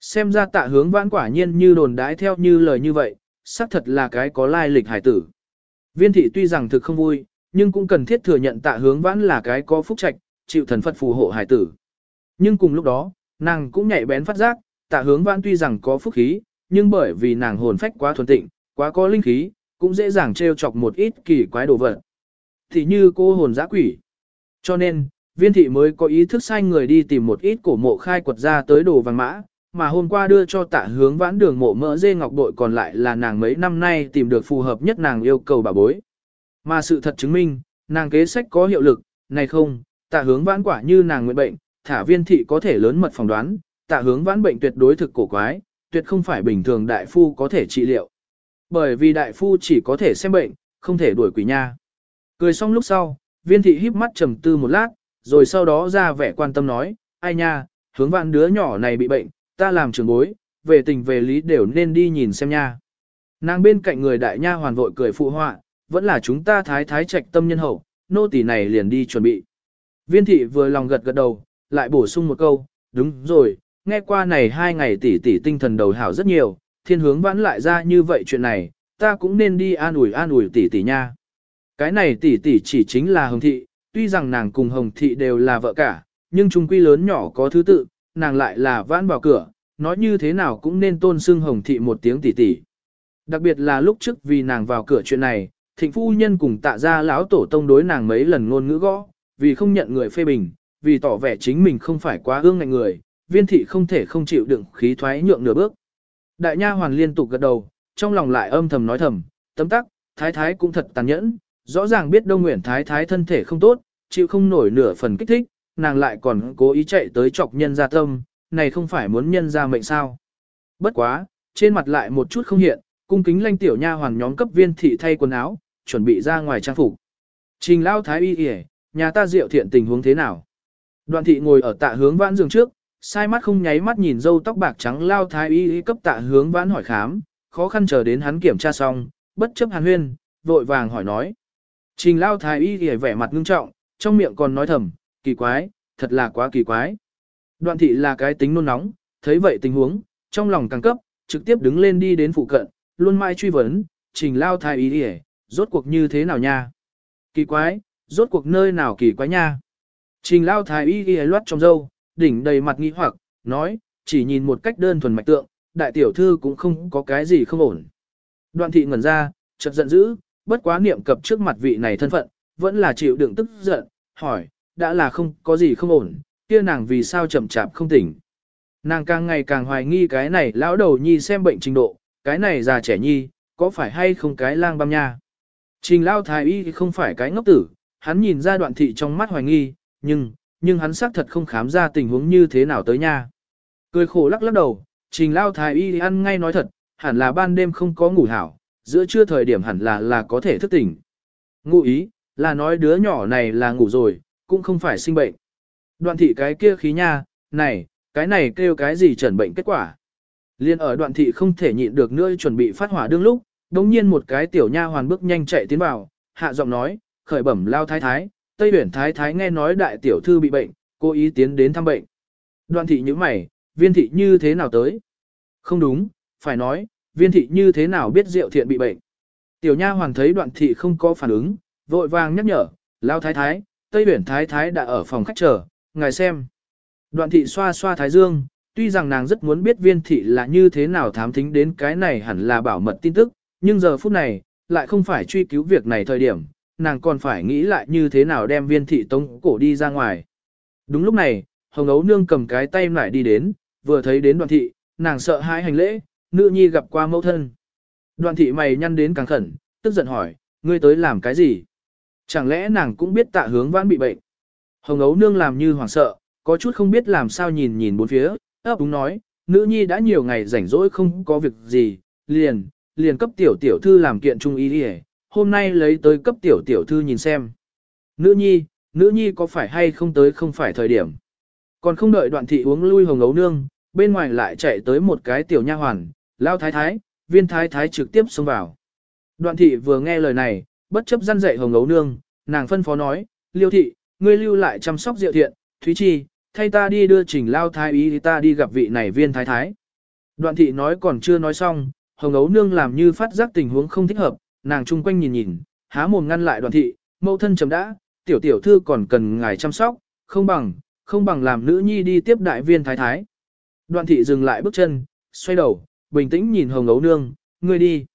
Xem ra tạ hướng vãn quả nhiên như đồn đãi theo như lời như vậy, xác thật là cái có lai lịch hải tử. Viên thị tuy rằng thực không vui, nhưng cũng cần thiết thừa nhận tạ hướng vãn là cái có phúc trạch, chịu thần Phật phù hộ hải tử. Nhưng cùng lúc đó, nàng cũng nhạy bén phát giác, tạ hướng vãn tuy rằng có phúc khí, nhưng bởi vì nàng hồn phách quá thuần tịnh, quá có linh khí, cũng dễ dàng trêu chọc một ít kỳ quái đồ vật. Thì như cô hồn giã quỷ. Cho nên, viên thị mới có ý thức sai người đi tìm một ít cổ mộ khai quật ra tới đồ vàng mã, mà hôm qua đưa cho tạ hướng vãn đường mộ mỡ dê ngọc bội còn lại là nàng mấy năm nay tìm được phù hợp nhất nàng yêu cầu bà bối. Mà sự thật chứng minh, nàng kế sách có hiệu lực, này không, tạ hướng vãn quả như nàng nguyện bệnh, thả viên thị có thể lớn mật phỏng đoán, tạ hướng vãn bệnh tuyệt đối thực cổ quái, tuyệt không phải bình thường đại phu có thể trị liệu. Bởi vì đại phu chỉ có thể xem bệnh, không thể đuổi quỷ nha. Cười xong lúc sau, viên thị híp mắt trầm tư một lát, rồi sau đó ra vẻ quan tâm nói, ai nha, hướng vạn đứa nhỏ này bị bệnh, ta làm trường bối, về tình về lý đều nên đi nhìn xem nha. Nàng bên cạnh người đại nha hoàn vội cười phụ họa, vẫn là chúng ta thái thái trạch tâm nhân hậu, nô tỳ này liền đi chuẩn bị. Viên thị vừa lòng gật gật đầu, lại bổ sung một câu, đúng rồi, nghe qua này hai ngày tỷ tỷ tinh thần đầu hảo rất nhiều, thiên hướng vãn lại ra như vậy chuyện này, ta cũng nên đi an ủi an ủi tỷ tỷ nha. Cái này tỷ tỷ chỉ chính là Hồng Thị, tuy rằng nàng cùng Hồng Thị đều là vợ cả, nhưng chung quy lớn nhỏ có thứ tự, nàng lại là vãn vào cửa, nói như thế nào cũng nên tôn xưng Hồng Thị một tiếng tỷ tỷ. Đặc biệt là lúc trước vì nàng vào cửa chuyện này, thịnh phu nhân cùng tạ ra lão tổ tông đối nàng mấy lần ngôn ngữ gõ, vì không nhận người phê bình, vì tỏ vẻ chính mình không phải quá ương ngạnh người, viên thị không thể không chịu đựng khí thoái nhượng nửa bước. Đại nha hoàn liên tục gật đầu, trong lòng lại âm thầm nói thầm, tấm tắc, thái thái cũng thật tàn nhẫn, rõ ràng biết Đông Nguyễn thái thái thân thể không tốt, chịu không nổi nửa phần kích thích, nàng lại còn cố ý chạy tới chọc nhân gia tâm, này không phải muốn nhân ra mệnh sao. Bất quá, trên mặt lại một chút không hiện, cung kính lanh tiểu nha hoàng nhóm cấp viên thị thay quần áo, chuẩn bị ra ngoài trang phục. Trình lao thái y kìa, nhà ta diệu thiện tình huống thế nào? Đoạn thị ngồi ở tạ hướng vãn giường trước, sai mắt không nháy mắt nhìn dâu tóc bạc trắng lao thái y cấp tạ hướng vãn hỏi khám, khó khăn chờ đến hắn kiểm tra xong, bất chấp hàn huyên, vội vàng hỏi nói. Trình lao thái y kìa vẻ mặt ngưng trọng, trong miệng còn nói thầm, kỳ quái, thật là quá kỳ quái. Đoạn thị là cái tính nôn nóng, thấy vậy tình huống, trong lòng càng cấp, trực tiếp đứng lên đi đến phụ cận, luôn mãi truy vấn, trình lao thái y đi rốt cuộc như thế nào nha? Kỳ quái, rốt cuộc nơi nào kỳ quái nha? Trình lao thái y ghi loát trong dâu, đỉnh đầy mặt nghi hoặc, nói, chỉ nhìn một cách đơn thuần mạch tượng, đại tiểu thư cũng không có cái gì không ổn. Đoạn thị ngẩn ra, chợt giận dữ, bất quá niệm cập trước mặt vị này thân phận, vẫn là chịu đựng tức giận, hỏi, đã là không có gì không ổn, kia nàng vì sao chậm chạp không tỉnh. Nàng càng ngày càng hoài nghi cái này lão đầu nhi xem bệnh trình độ, cái này già trẻ nhi, có phải hay không cái lang băm nha. Trình lao thái y không phải cái ngốc tử, hắn nhìn ra đoạn thị trong mắt hoài nghi, nhưng, nhưng hắn xác thật không khám ra tình huống như thế nào tới nha. Cười khổ lắc lắc đầu, trình lao thái y ăn ngay nói thật, hẳn là ban đêm không có ngủ hảo, giữa trưa thời điểm hẳn là là có thể thức tỉnh. Ngụ ý, là nói đứa nhỏ này là ngủ rồi, cũng không phải sinh bệnh. Đoạn thị cái kia khí nha, này, cái này kêu cái gì trần bệnh kết quả. Liên ở đoạn thị không thể nhịn được nữa chuẩn bị phát hỏa đương lúc, đống nhiên một cái tiểu nha hoàn bước nhanh chạy tiến vào, hạ giọng nói, khởi bẩm lao thái thái, Tây huyển Thái Thái nghe nói đại tiểu thư bị bệnh, cố ý tiến đến thăm bệnh. Đoạn thị như mày, viên thị như thế nào tới? Không đúng, phải nói, viên thị như thế nào biết Diệu Thiện bị bệnh? Tiểu nha hoàng thấy đoạn thị không có phản ứng, vội vàng nhắc nhở, lao thái thái, Tây Uyển Thái Thái đã ở phòng khách chờ, ngài xem. Đoạn thị xoa xoa thái dương, tuy rằng nàng rất muốn biết viên thị là như thế nào thám thính đến cái này hẳn là bảo mật tin tức, nhưng giờ phút này, lại không phải truy cứu việc này thời điểm, nàng còn phải nghĩ lại như thế nào đem viên thị tống cổ đi ra ngoài. Đúng lúc này, hồng ấu nương cầm cái tay lại đi đến, vừa thấy đến đoạn thị, nàng sợ hãi hành lễ, nữ nhi gặp qua mẫu thân. Đoạn thị mày nhăn đến càng khẩn, tức giận hỏi, ngươi tới làm cái gì? Chẳng lẽ nàng cũng biết tạ hướng vãn bị bệnh? Hồng ấu nương làm như hoảng sợ, có chút không biết làm sao nhìn nhìn bốn phía, ấp đúng nói, nữ nhi đã nhiều ngày rảnh rỗi không có việc gì, liền, liền cấp tiểu tiểu thư làm kiện trung ý đi hôm nay lấy tới cấp tiểu tiểu thư nhìn xem. Nữ nhi, nữ nhi có phải hay không tới không phải thời điểm. Còn không đợi đoạn thị uống lui hồng ấu nương, bên ngoài lại chạy tới một cái tiểu nha hoàn, lao thái thái, viên thái thái trực tiếp xông vào. Đoạn thị vừa nghe lời này, bất chấp răn dạy hồng ấu nương, nàng phân phó nói, liêu thị, ngươi lưu lại chăm sóc diệu thiện, thúy chi, thay ta đi đưa trình lao thái ý ta đi gặp vị này viên thái thái. Đoạn thị nói còn chưa nói xong, hồng ấu nương làm như phát giác tình huống không thích hợp, nàng chung quanh nhìn nhìn, há mồm ngăn lại đoạn thị, mẫu thân chấm đã, tiểu tiểu thư còn cần ngài chăm sóc, không bằng, không bằng làm nữ nhi đi tiếp đại viên thái thái. Đoạn thị dừng lại bước chân, xoay đầu, bình tĩnh nhìn hồng ấu nương, ngươi đi.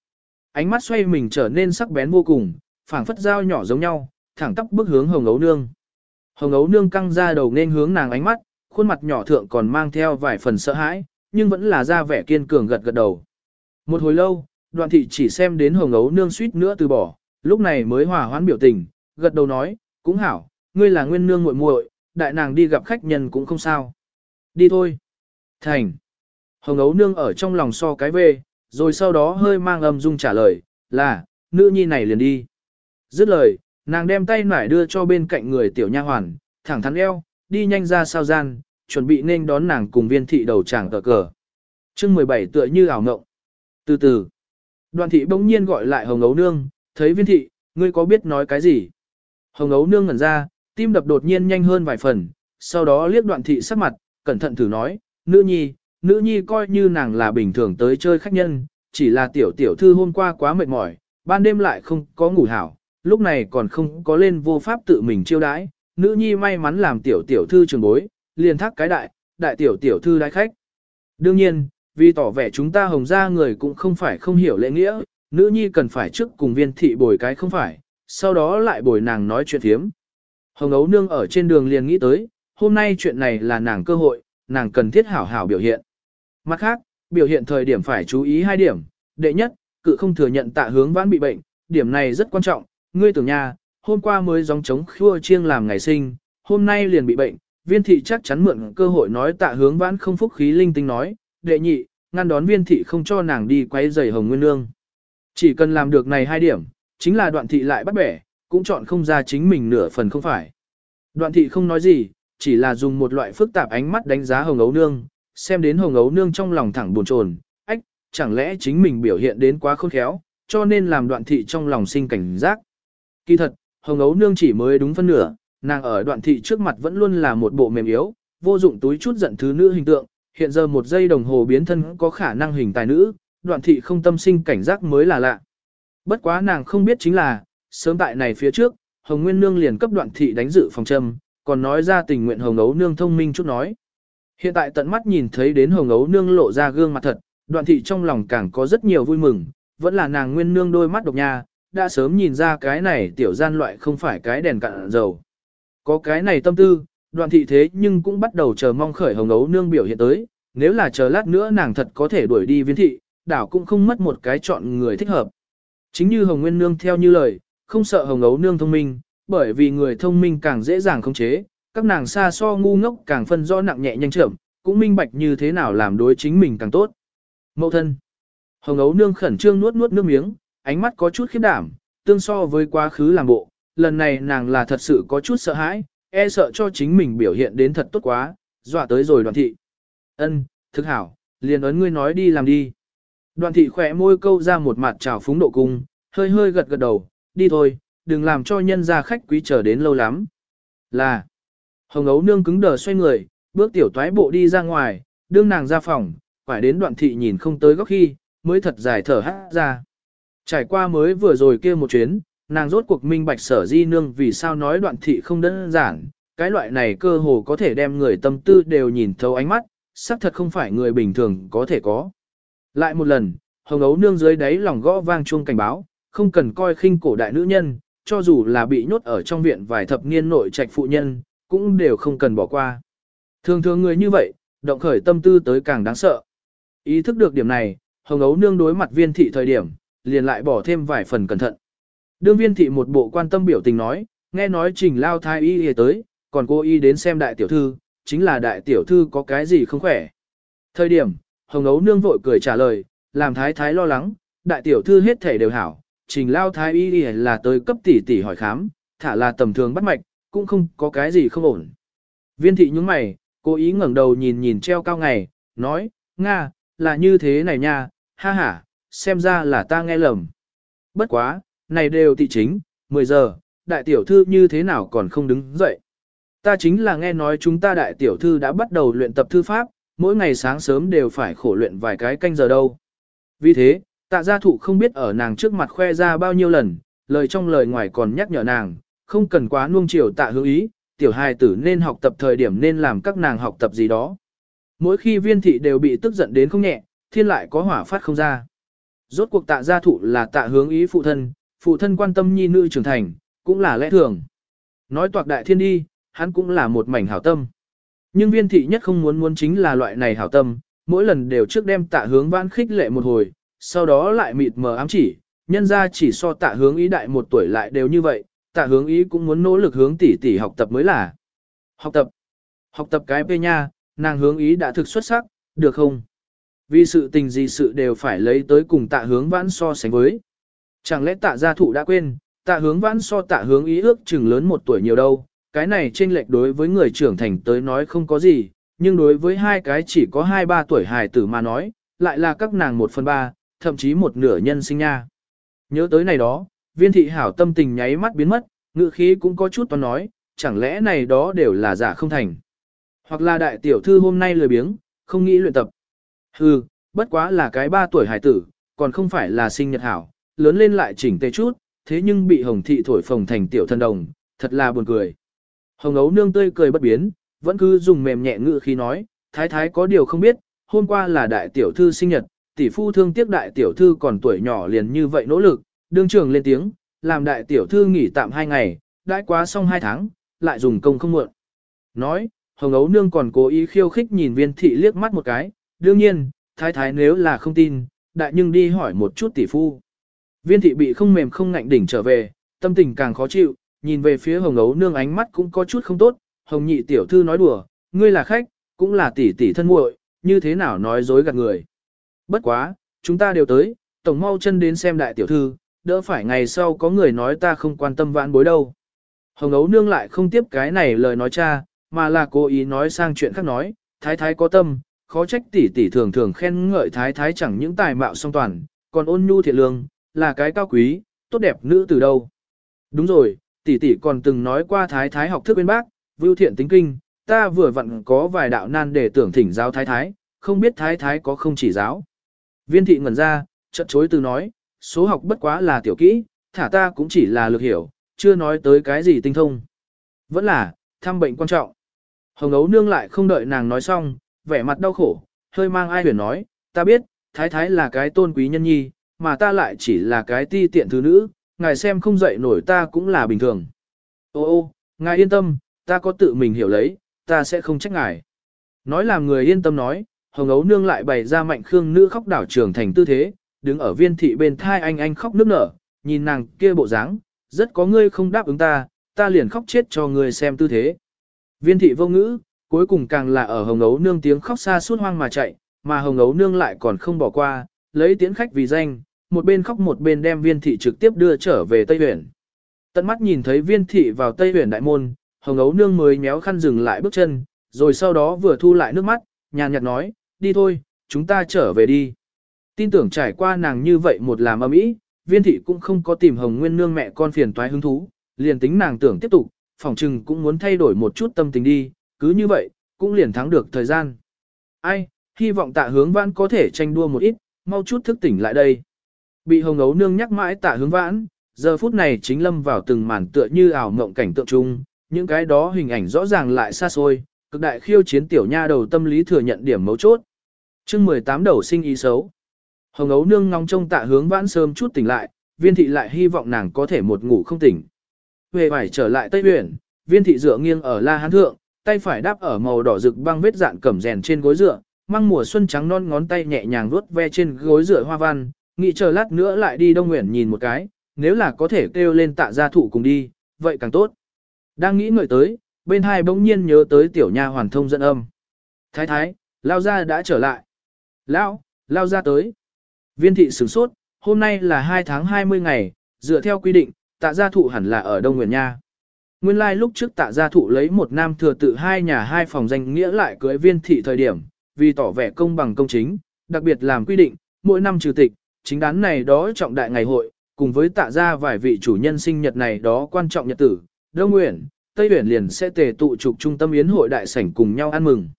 Ánh mắt xoay mình trở nên sắc bén vô cùng, phảng phất dao nhỏ giống nhau, thẳng tắp bước hướng hồng ấu nương. Hồng ấu nương căng ra đầu nên hướng nàng ánh mắt, khuôn mặt nhỏ thượng còn mang theo vài phần sợ hãi, nhưng vẫn là ra vẻ kiên cường gật gật đầu. Một hồi lâu, đoạn thị chỉ xem đến hồng ấu nương suýt nữa từ bỏ, lúc này mới hòa hoãn biểu tình, gật đầu nói, cũng hảo, ngươi là nguyên nương muội muội, đại nàng đi gặp khách nhân cũng không sao. Đi thôi. Thành. Hồng ấu nương ở trong lòng so cái về, rồi sau đó hơi mang âm dung trả lời, là, nữ nhi này liền đi. Dứt lời, nàng đem tay nải đưa cho bên cạnh người tiểu nha hoàn, thẳng thắn eo, đi nhanh ra sao gian, chuẩn bị nên đón nàng cùng viên thị đầu chàng tờ cờ. chương 17 tựa như ảo ngộng. Từ từ, đoàn thị bỗng nhiên gọi lại hồng ấu nương, thấy viên thị, ngươi có biết nói cái gì? Hồng ấu nương ngẩn ra, tim đập đột nhiên nhanh hơn vài phần, sau đó liếc đoạn thị sắc mặt, cẩn thận thử nói, nữ nhi, nữ nhi coi như nàng là bình thường tới chơi khách nhân, chỉ là tiểu tiểu thư hôm qua quá mệt mỏi, ban đêm lại không có ngủ hảo, lúc này còn không có lên vô pháp tự mình chiêu đãi, nữ nhi may mắn làm tiểu tiểu thư trường bối, liền thác cái đại, đại tiểu tiểu thư đái khách. Đương nhiên, vì tỏ vẻ chúng ta hồng ra người cũng không phải không hiểu lễ nghĩa, nữ nhi cần phải trước cùng viên thị bồi cái không phải, sau đó lại bồi nàng nói chuyện thiếm. Hồng ấu nương ở trên đường liền nghĩ tới, hôm nay chuyện này là nàng cơ hội, nàng cần thiết hảo hảo biểu hiện. Mặt khác, biểu hiện thời điểm phải chú ý hai điểm. Đệ nhất, cự không thừa nhận tạ hướng vãn bị bệnh, điểm này rất quan trọng. Ngươi tưởng nhà, hôm qua mới gióng trống khua chiêng làm ngày sinh, hôm nay liền bị bệnh. Viên thị chắc chắn mượn cơ hội nói tạ hướng vãn không phúc khí linh tinh nói. Đệ nhị, ngăn đón viên thị không cho nàng đi quay giày hồng nguyên lương. Chỉ cần làm được này hai điểm, chính là đoạn thị lại bắt bẻ, cũng chọn không ra chính mình nửa phần không phải. Đoạn thị không nói gì, chỉ là dùng một loại phức tạp ánh mắt đánh giá hồng ấu nương, xem đến hồng ấu nương trong lòng thẳng buồn chồn, ách, chẳng lẽ chính mình biểu hiện đến quá khôn khéo, cho nên làm đoạn thị trong lòng sinh cảnh giác. Kỳ thật, hồng ấu nương chỉ mới đúng phân nửa, nàng ở đoạn thị trước mặt vẫn luôn là một bộ mềm yếu, vô dụng túi chút giận thứ nữ hình tượng, hiện giờ một giây đồng hồ biến thân có khả năng hình tài nữ, đoạn thị không tâm sinh cảnh giác mới là lạ. Bất quá nàng không biết chính là, sớm tại này phía trước, Hồng Nguyên Nương liền cấp đoạn thị đánh dự phòng châm, còn nói ra tình nguyện Hồng Ấu Nương thông minh chút nói. Hiện tại tận mắt nhìn thấy đến Hồng Ấu Nương lộ ra gương mặt thật, đoạn thị trong lòng càng có rất nhiều vui mừng, vẫn là nàng Nguyên Nương đôi mắt độc nha, đã sớm nhìn ra cái này tiểu gian loại không phải cái đèn cạn dầu. Có cái này tâm tư, đoạn thị thế nhưng cũng bắt đầu chờ mong khởi Hồng Ấu Nương biểu hiện tới, nếu là chờ lát nữa nàng thật có thể đuổi đi viên thị, đảo cũng không mất một cái chọn người thích hợp. Chính như Hồng Nguyên Nương theo như lời, không sợ Hồng Ấu Nương thông minh, bởi vì người thông minh càng dễ dàng khống chế, các nàng xa so ngu ngốc càng phân rõ nặng nhẹ nhanh chậm, cũng minh bạch như thế nào làm đối chính mình càng tốt. Mậu thân. Hồng Ấu Nương khẩn trương nuốt nuốt nước miếng, ánh mắt có chút khiếp đảm, tương so với quá khứ làm bộ, lần này nàng là thật sự có chút sợ hãi, e sợ cho chính mình biểu hiện đến thật tốt quá, dọa tới rồi đoàn thị. Ân, thực hảo, liền ấn ngươi nói đi làm đi. Đoàn thị khỏe môi câu ra một mặt trào phúng độ cung, hơi hơi gật gật đầu, đi thôi, đừng làm cho nhân gia khách quý chờ đến lâu lắm. Là, hồng ấu nương cứng đờ xoay người, bước tiểu toái bộ đi ra ngoài, đương nàng ra phòng, phải đến đoạn thị nhìn không tới góc khi, mới thật dài thở hát ra. Trải qua mới vừa rồi kia một chuyến, nàng rốt cuộc minh bạch sở di nương vì sao nói đoạn thị không đơn giản, cái loại này cơ hồ có thể đem người tâm tư đều nhìn thấu ánh mắt, xác thật không phải người bình thường có thể có. Lại một lần, hồng ấu nương dưới đáy lòng gõ vang chuông cảnh báo, không cần coi khinh cổ đại nữ nhân, cho dù là bị nhốt ở trong viện vài thập niên nội trạch phụ nhân, cũng đều không cần bỏ qua. Thường thường người như vậy, động khởi tâm tư tới càng đáng sợ. Ý thức được điểm này, hồng ấu nương đối mặt viên thị thời điểm, liền lại bỏ thêm vài phần cẩn thận. Đương viên thị một bộ quan tâm biểu tình nói, nghe nói trình lao thai y y tới, còn cô y đến xem đại tiểu thư, chính là đại tiểu thư có cái gì không khỏe. Thời điểm, hồng ấu nương vội cười trả lời, làm thái thái lo lắng, đại tiểu thư hết thể đều hảo, trình lao thái y y là tới cấp tỷ tỷ hỏi khám, thả là tầm thường bắt mạch, cũng không có cái gì không ổn. Viên thị nhúng mày, cố ý ngẩng đầu nhìn nhìn treo cao ngày, nói, Nga, là như thế này nha, ha ha, xem ra là ta nghe lầm. Bất quá, này đều thị chính, 10 giờ, đại tiểu thư như thế nào còn không đứng dậy. Ta chính là nghe nói chúng ta đại tiểu thư đã bắt đầu luyện tập thư pháp, mỗi ngày sáng sớm đều phải khổ luyện vài cái canh giờ đâu. Vì thế, tạ gia thụ không biết ở nàng trước mặt khoe ra bao nhiêu lần, lời trong lời ngoài còn nhắc nhở nàng, không cần quá nuông chiều tạ hữu ý, tiểu hài tử nên học tập thời điểm nên làm các nàng học tập gì đó. Mỗi khi viên thị đều bị tức giận đến không nhẹ, thiên lại có hỏa phát không ra. Rốt cuộc tạ gia thụ là tạ hướng ý phụ thân, phụ thân quan tâm nhi nữ trưởng thành, cũng là lẽ thường. Nói toạc đại thiên đi, hắn cũng là một mảnh hảo tâm. Nhưng viên thị nhất không muốn muốn chính là loại này hảo tâm, mỗi lần đều trước đem tạ hướng vãn khích lệ một hồi, sau đó lại mịt mờ ám chỉ, nhân ra chỉ so tạ hướng ý đại một tuổi lại đều như vậy, tạ hướng ý cũng muốn nỗ lực hướng tỷ tỷ học tập mới là. Học tập. Học tập cái bê nha, nàng hướng ý đã thực xuất sắc, được không? Vì sự tình gì sự đều phải lấy tới cùng tạ hướng vãn so sánh với. Chẳng lẽ tạ gia thụ đã quên, tạ hướng vãn so tạ hướng ý ước chừng lớn một tuổi nhiều đâu, cái này chênh lệch đối với người trưởng thành tới nói không có gì, nhưng đối với hai cái chỉ có hai ba tuổi hài tử mà nói, lại là các nàng một phần ba, thậm chí một nửa nhân sinh nha. Nhớ tới này đó, viên thị hảo tâm tình nháy mắt biến mất, ngự khí cũng có chút toán nói, chẳng lẽ này đó đều là giả không thành. Hoặc là đại tiểu thư hôm nay lười biếng, không nghĩ luyện tập. Hừ, bất quá là cái ba tuổi hải tử, còn không phải là sinh nhật hảo, lớn lên lại chỉnh tề chút, thế nhưng bị hồng thị thổi phồng thành tiểu thân đồng, thật là buồn cười. Hồng ấu nương tươi cười bất biến, vẫn cứ dùng mềm nhẹ ngữ khi nói, thái thái có điều không biết, hôm qua là đại tiểu thư sinh nhật, tỷ phu thương tiếc đại tiểu thư còn tuổi nhỏ liền như vậy nỗ lực, đương trường lên tiếng, làm đại tiểu thư nghỉ tạm hai ngày, đã quá xong hai tháng, lại dùng công không muộn. Nói, hồng ấu nương còn cố ý khiêu khích nhìn viên thị liếc mắt một cái, đương nhiên, thái thái nếu là không tin, đại nhưng đi hỏi một chút tỷ phu. Viên thị bị không mềm không ngạnh đỉnh trở về, tâm tình càng khó chịu, nhìn về phía hồng ấu nương ánh mắt cũng có chút không tốt, hồng nhị tiểu thư nói đùa, ngươi là khách, cũng là tỷ tỷ thân muội, như thế nào nói dối gạt người. Bất quá, chúng ta đều tới, tổng mau chân đến xem đại tiểu thư, đỡ phải ngày sau có người nói ta không quan tâm vãn bối đâu. Hồng ấu nương lại không tiếp cái này lời nói cha, mà là cố ý nói sang chuyện khác nói, thái thái có tâm, khó trách tỷ tỷ thường thường khen ngợi thái thái chẳng những tài mạo song toàn, còn ôn nhu thiện lương, là cái cao quý, tốt đẹp nữ từ đâu. Đúng rồi, tỷ tỷ còn từng nói qua thái thái học thức bên bác, vưu thiện tính kinh, ta vừa vặn có vài đạo nan để tưởng thỉnh giáo thái thái, không biết thái thái có không chỉ giáo. Viên thị ngẩn ra, chợt chối từ nói, số học bất quá là tiểu kỹ, thả ta cũng chỉ là lược hiểu, chưa nói tới cái gì tinh thông. Vẫn là, thăm bệnh quan trọng. Hồng ấu nương lại không đợi nàng nói xong, vẻ mặt đau khổ, hơi mang ai huyền nói, ta biết, thái thái là cái tôn quý nhân nhi, mà ta lại chỉ là cái ti tiện thứ nữ, ngài xem không dậy nổi ta cũng là bình thường. Ô ô, ngài yên tâm, ta có tự mình hiểu lấy, ta sẽ không trách ngài. Nói làm người yên tâm nói, hồng ấu nương lại bày ra mạnh khương nữ khóc đảo trường thành tư thế, đứng ở viên thị bên thai anh anh khóc nước nở, nhìn nàng kia bộ dáng, rất có ngươi không đáp ứng ta, ta liền khóc chết cho ngươi xem tư thế. Viên thị vô ngữ, cuối cùng càng là ở hồng ấu nương tiếng khóc xa suốt hoang mà chạy, mà hồng ấu nương lại còn không bỏ qua, lấy tiễn khách vì danh, một bên khóc một bên đem viên thị trực tiếp đưa trở về Tây Huyền. Tận mắt nhìn thấy viên thị vào Tây Huyền đại môn, hồng ấu nương mới méo khăn dừng lại bước chân, rồi sau đó vừa thu lại nước mắt, nhàn nhạt nói, đi thôi, chúng ta trở về đi. Tin tưởng trải qua nàng như vậy một làm âm ý, viên thị cũng không có tìm hồng nguyên nương mẹ con phiền toái hứng thú, liền tính nàng tưởng tiếp tục, phỏng chừng cũng muốn thay đổi một chút tâm tình đi, cứ như vậy, cũng liền thắng được thời gian. Ai, hy vọng tạ hướng vãn có thể tranh đua một ít, mau chút thức tỉnh lại đây. Bị hồng ấu nương nhắc mãi tạ hướng vãn, giờ phút này chính lâm vào từng màn tựa như ảo mộng cảnh tượng chung, những cái đó hình ảnh rõ ràng lại xa xôi, cực đại khiêu chiến tiểu nha đầu tâm lý thừa nhận điểm mấu chốt. chương 18 đầu sinh ý xấu. Hồng ấu nương ngóng trông tạ hướng vãn sớm chút tỉnh lại, viên thị lại hy vọng nàng có thể một ngủ không tỉnh. Về phải trở lại Tây Huyền, viên thị dựa nghiêng ở la hán thượng, tay phải đáp ở màu đỏ rực băng vết dạn cẩm rèn trên gối dựa, mang mùa xuân trắng non ngón tay nhẹ nhàng vuốt ve trên gối dựa hoa văn, nghĩ chờ lát nữa lại đi Đông Nguyễn nhìn một cái, nếu là có thể kêu lên tạ gia thụ cùng đi, vậy càng tốt. Đang nghĩ ngợi tới, bên hai bỗng nhiên nhớ tới tiểu nha hoàn thông dẫn âm. Thái thái, lao ra đã trở lại. Lao, lao ra tới. Viên thị sửng sốt, hôm nay là 2 tháng 20 ngày, dựa theo quy định, tạ gia thụ hẳn là ở Đông Nguyên Nha. Nguyên lai like lúc trước tạ gia thụ lấy một nam thừa tự hai nhà hai phòng danh nghĩa lại cưới viên thị thời điểm, vì tỏ vẻ công bằng công chính, đặc biệt làm quy định, mỗi năm trừ tịch, chính đán này đó trọng đại ngày hội, cùng với tạ gia vài vị chủ nhân sinh nhật này đó quan trọng nhật tử, Đông Nguyên, Tây Nguyên liền sẽ tề tụ trục trung tâm yến hội đại sảnh cùng nhau ăn mừng.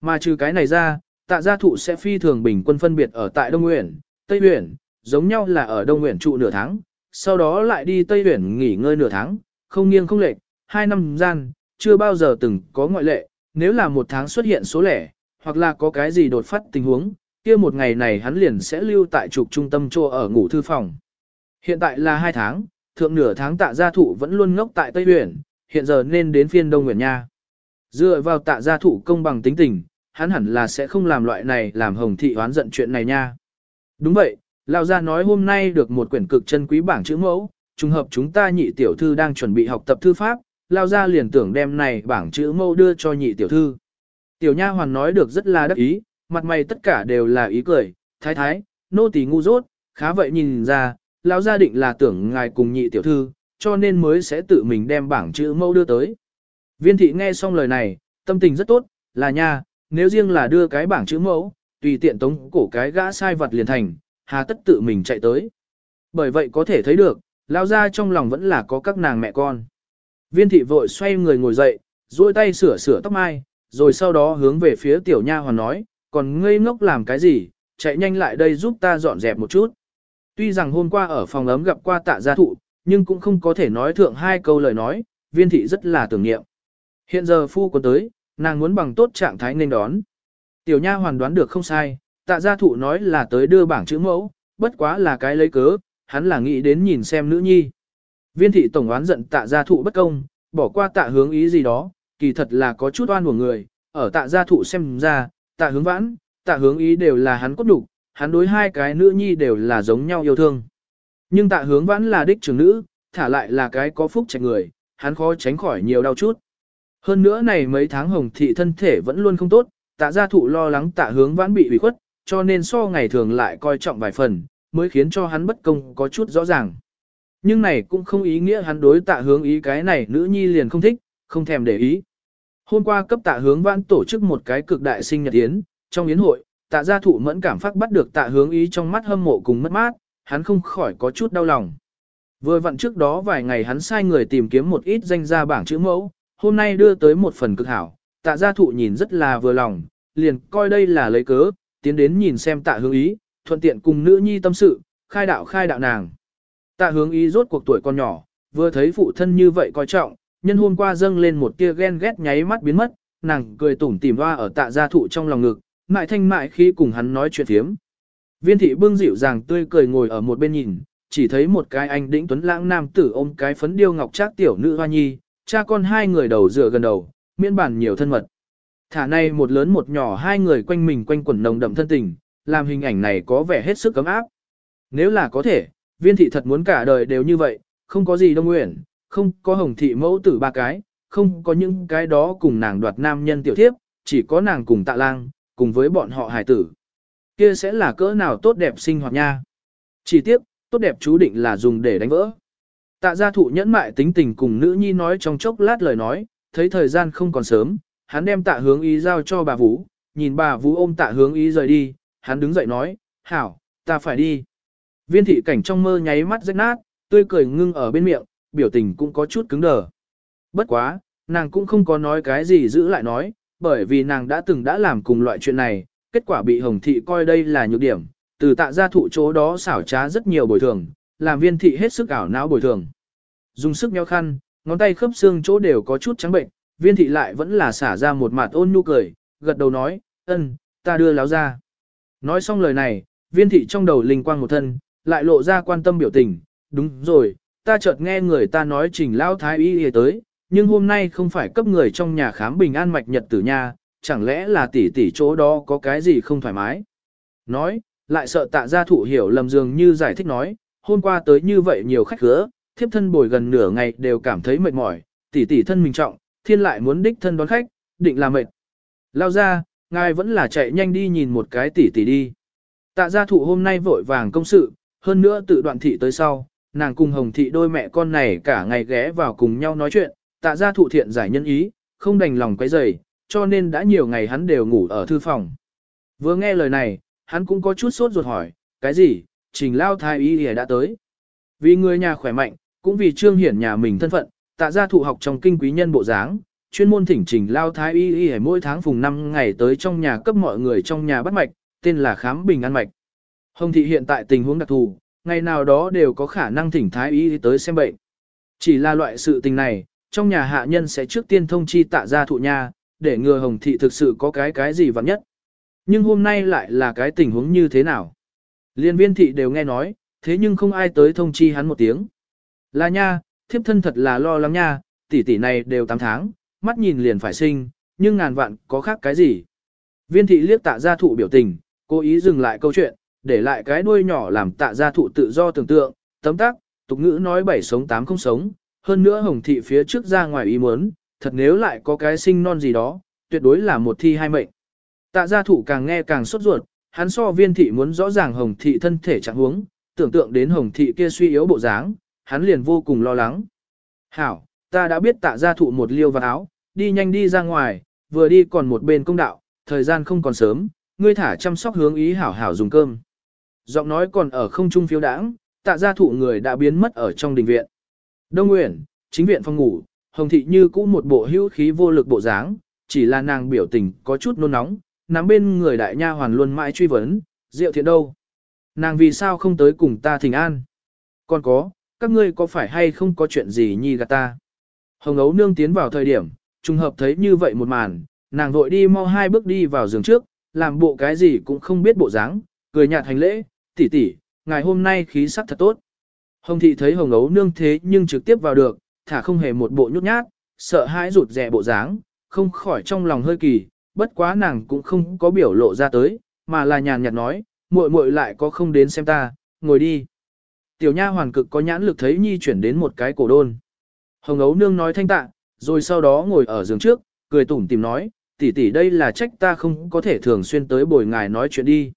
Mà trừ cái này ra, tạ gia thụ sẽ phi thường bình quân phân biệt ở tại Đông Nguyên. Tây Uyển, giống nhau là ở Đông Uyển trụ nửa tháng, sau đó lại đi Tây Uyển nghỉ ngơi nửa tháng, không nghiêng không lệch, hai năm gian, chưa bao giờ từng có ngoại lệ, nếu là một tháng xuất hiện số lẻ, hoặc là có cái gì đột phát tình huống, kia một ngày này hắn liền sẽ lưu tại trục trung tâm chỗ ở ngủ thư phòng. Hiện tại là hai tháng, thượng nửa tháng tạ gia thụ vẫn luôn ngốc tại Tây Uyển, hiện giờ nên đến phiên Đông Uyển Nha. Dựa vào tạ gia thụ công bằng tính tình, hắn hẳn là sẽ không làm loại này làm hồng thị oán giận chuyện này nha. Đúng vậy, Lão gia nói hôm nay được một quyển cực chân quý bảng chữ mẫu, trùng hợp chúng ta nhị tiểu thư đang chuẩn bị học tập thư pháp, Lão gia liền tưởng đem này bảng chữ mẫu đưa cho nhị tiểu thư. Tiểu nha hoàn nói được rất là đắc ý, mặt mày tất cả đều là ý cười, thái thái, nô tỳ ngu dốt, khá vậy nhìn ra, lão gia định là tưởng ngài cùng nhị tiểu thư, cho nên mới sẽ tự mình đem bảng chữ mẫu đưa tới. Viên thị nghe xong lời này, tâm tình rất tốt, là nha, nếu riêng là đưa cái bảng chữ mẫu, tùy tiện tống cổ cái gã sai vật liền thành, hà tất tự mình chạy tới. Bởi vậy có thể thấy được, lao ra trong lòng vẫn là có các nàng mẹ con. Viên thị vội xoay người ngồi dậy, duỗi tay sửa sửa tóc mai, rồi sau đó hướng về phía tiểu nha hoàn nói, còn ngây ngốc làm cái gì, chạy nhanh lại đây giúp ta dọn dẹp một chút. Tuy rằng hôm qua ở phòng ấm gặp qua tạ gia thụ, nhưng cũng không có thể nói thượng hai câu lời nói, viên thị rất là tưởng niệm. Hiện giờ phu có tới, nàng muốn bằng tốt trạng thái nên đón. Tiểu nha hoàn đoán được không sai, tạ gia thụ nói là tới đưa bảng chữ mẫu, bất quá là cái lấy cớ, hắn là nghĩ đến nhìn xem nữ nhi. Viên thị tổng oán giận tạ gia thụ bất công, bỏ qua tạ hướng ý gì đó, kỳ thật là có chút oan của người, ở tạ gia thụ xem ra, tạ hướng vãn, tạ hướng ý đều là hắn cốt đủ, hắn đối hai cái nữ nhi đều là giống nhau yêu thương. Nhưng tạ hướng vãn là đích trưởng nữ, thả lại là cái có phúc trạch người, hắn khó tránh khỏi nhiều đau chút. Hơn nữa này mấy tháng hồng thị thân thể vẫn luôn không tốt, tạ gia thụ lo lắng tạ hướng vãn bị ủy khuất, cho nên so ngày thường lại coi trọng vài phần, mới khiến cho hắn bất công có chút rõ ràng. Nhưng này cũng không ý nghĩa hắn đối tạ hướng ý cái này nữ nhi liền không thích, không thèm để ý. Hôm qua cấp tạ hướng vãn tổ chức một cái cực đại sinh nhật yến, trong yến hội, tạ gia thụ mẫn cảm phát bắt được tạ hướng ý trong mắt hâm mộ cùng mất mát, hắn không khỏi có chút đau lòng. Vừa vặn trước đó vài ngày hắn sai người tìm kiếm một ít danh gia bảng chữ mẫu, hôm nay đưa tới một phần cực hảo, tạ gia thụ nhìn rất là vừa lòng, liền coi đây là lấy cớ, tiến đến nhìn xem tạ hướng ý, thuận tiện cùng nữ nhi tâm sự, khai đạo khai đạo nàng. Tạ hướng ý rốt cuộc tuổi con nhỏ, vừa thấy phụ thân như vậy coi trọng, nhân hôm qua dâng lên một tia ghen ghét nháy mắt biến mất, nàng cười tủm tỉm hoa ở tạ gia thụ trong lòng ngực, mại thanh mại khi cùng hắn nói chuyện thiếm. Viên thị bưng dịu dàng tươi cười ngồi ở một bên nhìn, chỉ thấy một cái anh đĩnh tuấn lãng nam tử ôm cái phấn điêu ngọc trác tiểu nữ hoa nhi, cha con hai người đầu dựa gần đầu, miễn bản nhiều thân mật. Thả này một lớn một nhỏ hai người quanh mình quanh quẩn nồng đậm thân tình, làm hình ảnh này có vẻ hết sức cấm áp. Nếu là có thể, viên thị thật muốn cả đời đều như vậy, không có gì đông nguyện, không có hồng thị mẫu tử ba cái, không có những cái đó cùng nàng đoạt nam nhân tiểu thiếp, chỉ có nàng cùng tạ lang, cùng với bọn họ hài tử. Kia sẽ là cỡ nào tốt đẹp sinh hoạt nha. Chỉ tiếc, tốt đẹp chú định là dùng để đánh vỡ. Tạ gia thụ nhẫn mại tính tình cùng nữ nhi nói trong chốc lát lời nói, thấy thời gian không còn sớm, hắn đem tạ hướng ý giao cho bà Vũ, nhìn bà Vũ ôm tạ hướng ý rời đi, hắn đứng dậy nói, hảo, ta phải đi. Viên thị cảnh trong mơ nháy mắt rách nát, tươi cười ngưng ở bên miệng, biểu tình cũng có chút cứng đờ. Bất quá, nàng cũng không có nói cái gì giữ lại nói, bởi vì nàng đã từng đã làm cùng loại chuyện này, kết quả bị hồng thị coi đây là nhược điểm, từ tạ gia thụ chỗ đó xảo trá rất nhiều bồi thường, làm viên thị hết sức ảo não bồi thường. Dùng sức nheo khăn, ngón tay khớp xương chỗ đều có chút trắng bệnh, viên thị lại vẫn là xả ra một mặt ôn nhu cười, gật đầu nói, ân, ta đưa láo ra. Nói xong lời này, viên thị trong đầu linh quang một thân, lại lộ ra quan tâm biểu tình, đúng rồi, ta chợt nghe người ta nói trình lao thái y y tới, nhưng hôm nay không phải cấp người trong nhà khám bình an mạch nhật tử nha, chẳng lẽ là tỷ tỷ chỗ đó có cái gì không thoải mái. Nói, lại sợ tạ gia thụ hiểu lầm dường như giải thích nói, hôm qua tới như vậy nhiều khách khứa, thiếp thân bồi gần nửa ngày đều cảm thấy mệt mỏi, tỷ tỷ thân mình trọng, thiên lại muốn đích thân đón khách, định là mệt. Lao ra, ngài vẫn là chạy nhanh đi nhìn một cái tỷ tỷ đi. Tạ gia thụ hôm nay vội vàng công sự, hơn nữa tự đoạn thị tới sau, nàng cùng hồng thị đôi mẹ con này cả ngày ghé vào cùng nhau nói chuyện, tạ gia thụ thiện giải nhân ý, không đành lòng quấy rầy, cho nên đã nhiều ngày hắn đều ngủ ở thư phòng. Vừa nghe lời này, hắn cũng có chút sốt ruột hỏi, cái gì, trình lao thái y đã tới. Vì người nhà khỏe mạnh, cũng vì trương hiển nhà mình thân phận, tạ gia thụ học trong kinh quý nhân bộ dáng, chuyên môn thỉnh trình lao thái y y mỗi tháng phùng năm ngày tới trong nhà cấp mọi người trong nhà bắt mạch, tên là khám bình an mạch. Hồng thị hiện tại tình huống đặc thù, ngày nào đó đều có khả năng thỉnh thái y tới xem bệnh. Chỉ là loại sự tình này, trong nhà hạ nhân sẽ trước tiên thông chi tạ gia thụ nhà, để ngừa hồng thị thực sự có cái cái gì vặn nhất. Nhưng hôm nay lại là cái tình huống như thế nào? Liên viên thị đều nghe nói, thế nhưng không ai tới thông chi hắn một tiếng. Là nha, thiếp thân thật là lo lắng nha, tỷ tỷ này đều 8 tháng, mắt nhìn liền phải sinh, nhưng ngàn vạn có khác cái gì. Viên thị liếc tạ gia thụ biểu tình, cố ý dừng lại câu chuyện, để lại cái đuôi nhỏ làm tạ gia thụ tự do tưởng tượng, tấm tắc, tục ngữ nói bảy sống tám không sống, hơn nữa hồng thị phía trước ra ngoài ý muốn, thật nếu lại có cái sinh non gì đó, tuyệt đối là một thi hai mệnh. Tạ gia thụ càng nghe càng sốt ruột, hắn so viên thị muốn rõ ràng hồng thị thân thể trạng huống, tưởng tượng đến hồng thị kia suy yếu bộ dáng, hắn liền vô cùng lo lắng. Hảo, ta đã biết tạ gia thụ một liêu vào áo, đi nhanh đi ra ngoài, vừa đi còn một bên công đạo, thời gian không còn sớm, ngươi thả chăm sóc hướng ý hảo hảo dùng cơm. Giọng nói còn ở không trung phiếu đãng, tạ gia thụ người đã biến mất ở trong đình viện. Đông Nguyễn, chính viện phòng ngủ, Hồng Thị như cũ một bộ hữu khí vô lực bộ dáng, chỉ là nàng biểu tình có chút nôn nóng, nắm bên người đại nha hoàn luôn mãi truy vấn, rượu thiện đâu? Nàng vì sao không tới cùng ta thỉnh an? Còn có, các ngươi có phải hay không có chuyện gì nhi gạt ta? Hồng ấu nương tiến vào thời điểm, trùng hợp thấy như vậy một màn, nàng vội đi mau hai bước đi vào giường trước, làm bộ cái gì cũng không biết bộ dáng, cười nhạt hành lễ, tỷ tỷ, ngày hôm nay khí sắc thật tốt. Hồng thị thấy hồng ấu nương thế nhưng trực tiếp vào được, thả không hề một bộ nhút nhát, sợ hãi rụt rè bộ dáng, không khỏi trong lòng hơi kỳ, bất quá nàng cũng không có biểu lộ ra tới, mà là nhàn nhạt nói, muội muội lại có không đến xem ta, ngồi đi. Tiểu nha hoàn cực có nhãn lực thấy nhi chuyển đến một cái cổ đôn. Hồng ấu nương nói thanh tạ, rồi sau đó ngồi ở giường trước, cười tủm tìm nói, tỷ tỷ đây là trách ta không có thể thường xuyên tới bồi ngài nói chuyện đi.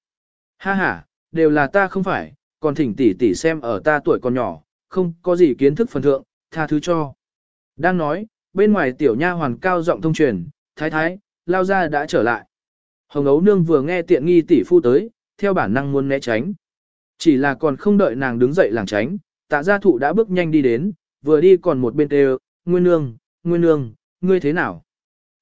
Ha ha, đều là ta không phải, còn thỉnh tỷ tỷ xem ở ta tuổi còn nhỏ, không có gì kiến thức phần thượng, tha thứ cho. Đang nói, bên ngoài tiểu nha hoàn cao giọng thông truyền, thái thái, lao ra đã trở lại. Hồng ấu nương vừa nghe tiện nghi tỷ phu tới, theo bản năng muốn né tránh. Chỉ là còn không đợi nàng đứng dậy làng tránh, tạ gia thụ đã bước nhanh đi đến, vừa đi còn một bên đều, nguyên nương, nguyên nương, ngươi thế nào?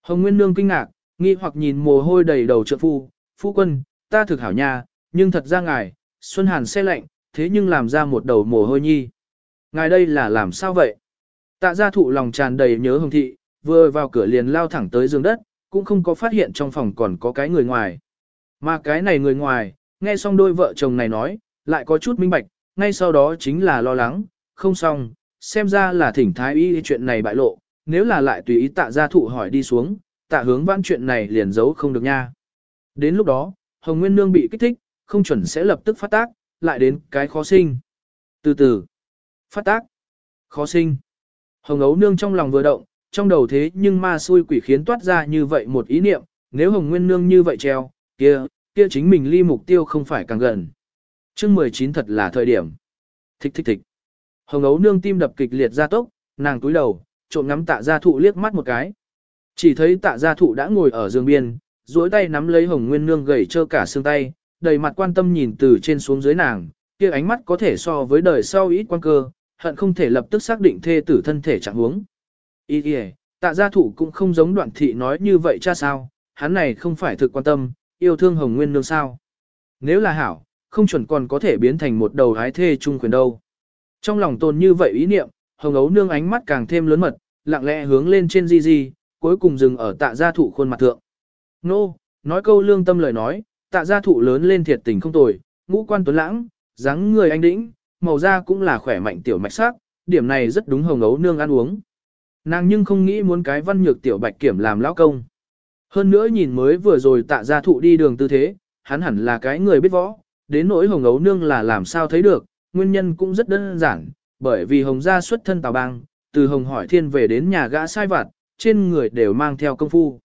Hồng nguyên nương kinh ngạc, nghi hoặc nhìn mồ hôi đầy đầu trợ phu, phu quân, ta thực hảo nha, nhưng thật ra ngài, Xuân Hàn xe lạnh, thế nhưng làm ra một đầu mồ hôi nhi. Ngài đây là làm sao vậy? Tạ gia thụ lòng tràn đầy nhớ hồng thị, vừa vào cửa liền lao thẳng tới giường đất, cũng không có phát hiện trong phòng còn có cái người ngoài. Mà cái này người ngoài, nghe xong đôi vợ chồng này nói, lại có chút minh bạch, ngay sau đó chính là lo lắng, không xong, xem ra là thỉnh thái y chuyện này bại lộ, nếu là lại tùy ý tạ gia thụ hỏi đi xuống, tạ hướng vãn chuyện này liền giấu không được nha. Đến lúc đó, Hồng Nguyên Nương bị kích thích, không chuẩn sẽ lập tức phát tác, lại đến cái khó sinh. Từ từ, phát tác, khó sinh. Hồng ấu nương trong lòng vừa động, trong đầu thế nhưng ma xui quỷ khiến toát ra như vậy một ý niệm, nếu hồng nguyên nương như vậy treo, kia, kia chính mình ly mục tiêu không phải càng gần chương 19 thật là thời điểm. Thích thích thích. Hồng ấu nương tim đập kịch liệt ra tốc, nàng túi đầu, trộm ngắm tạ gia thụ liếc mắt một cái. Chỉ thấy tạ gia thụ đã ngồi ở giường biên, duỗi tay nắm lấy hồng nguyên nương gầy trơ cả xương tay, đầy mặt quan tâm nhìn từ trên xuống dưới nàng, kia ánh mắt có thể so với đời sau ít quan cơ, hận không thể lập tức xác định thê tử thân thể trạng huống. Ý kìa, tạ gia thụ cũng không giống đoạn thị nói như vậy cha sao, hắn này không phải thực quan tâm, yêu thương hồng nguyên nương sao. Nếu là hảo, không chuẩn còn có thể biến thành một đầu hái thê trung quyền đâu. Trong lòng tồn như vậy ý niệm, hồng ấu nương ánh mắt càng thêm lớn mật, lặng lẽ hướng lên trên di di, cuối cùng dừng ở tạ gia thụ khuôn mặt thượng. Nô, nói câu lương tâm lời nói, tạ gia thụ lớn lên thiệt tình không tồi, ngũ quan tuấn lãng, dáng người anh đĩnh, màu da cũng là khỏe mạnh tiểu mạch sắc, điểm này rất đúng hồng ấu nương ăn uống. Nàng nhưng không nghĩ muốn cái văn nhược tiểu bạch kiểm làm lão công. Hơn nữa nhìn mới vừa rồi tạ gia thụ đi đường tư thế, hắn hẳn là cái người biết võ, đến nỗi hồng ấu nương là làm sao thấy được, nguyên nhân cũng rất đơn giản, bởi vì hồng gia xuất thân tào bang, từ hồng hỏi thiên về đến nhà gã sai vặt, trên người đều mang theo công phu.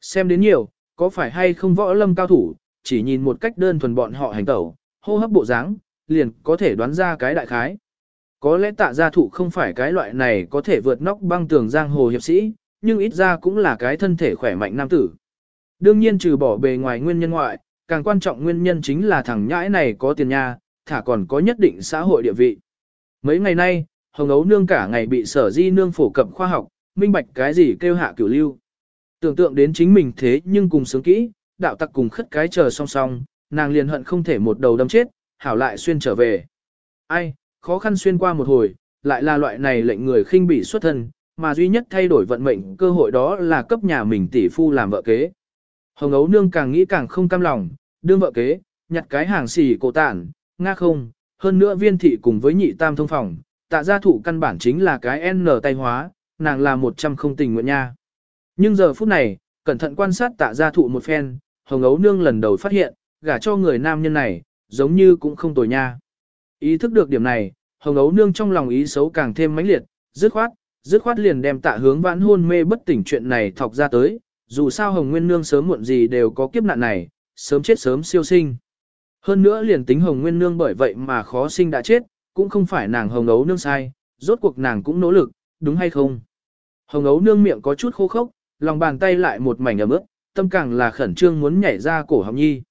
Xem đến nhiều, có phải hay không võ lâm cao thủ, chỉ nhìn một cách đơn thuần bọn họ hành tẩu, hô hấp bộ dáng, liền có thể đoán ra cái đại khái. Có lẽ tạ gia thụ không phải cái loại này có thể vượt nóc băng tường giang hồ hiệp sĩ, nhưng ít ra cũng là cái thân thể khỏe mạnh nam tử. Đương nhiên trừ bỏ bề ngoài nguyên nhân ngoại, càng quan trọng nguyên nhân chính là thằng nhãi này có tiền nha, thả còn có nhất định xã hội địa vị. Mấy ngày nay, Hồng Ấu Nương cả ngày bị sở di nương phổ cập khoa học, minh bạch cái gì kêu hạ cửu lưu. Tưởng tượng đến chính mình thế nhưng cùng sướng kỹ, đạo tặc cùng khất cái chờ song song, nàng liền hận không thể một đầu đâm chết, hảo lại xuyên trở về. Ai, khó khăn xuyên qua một hồi, lại là loại này lệnh người khinh bị xuất thân, mà duy nhất thay đổi vận mệnh cơ hội đó là cấp nhà mình tỷ phu làm vợ kế. Hồng ấu nương càng nghĩ càng không cam lòng, đương vợ kế, nhặt cái hàng xì cổ tản, nga không, hơn nữa viên thị cùng với nhị tam thông phòng, tạ gia thụ căn bản chính là cái N tay hóa, nàng là một trăm không tình nguyện nha. Nhưng giờ phút này, cẩn thận quan sát tạ gia thụ một phen, hồng ấu nương lần đầu phát hiện, gả cho người nam nhân này, giống như cũng không tồi nha. Ý thức được điểm này, hồng ấu nương trong lòng ý xấu càng thêm mãnh liệt, dứt khoát, dứt khoát liền đem tạ hướng vãn hôn mê bất tỉnh chuyện này thọc ra tới, dù sao hồng nguyên nương sớm muộn gì đều có kiếp nạn này, sớm chết sớm siêu sinh. Hơn nữa liền tính hồng nguyên nương bởi vậy mà khó sinh đã chết, cũng không phải nàng hồng ấu nương sai, rốt cuộc nàng cũng nỗ lực, đúng hay không? Hồng ấu nương miệng có chút khô khốc, lòng bàn tay lại một mảnh ấm ướt, tâm càng là khẩn trương muốn nhảy ra cổ họng nhi.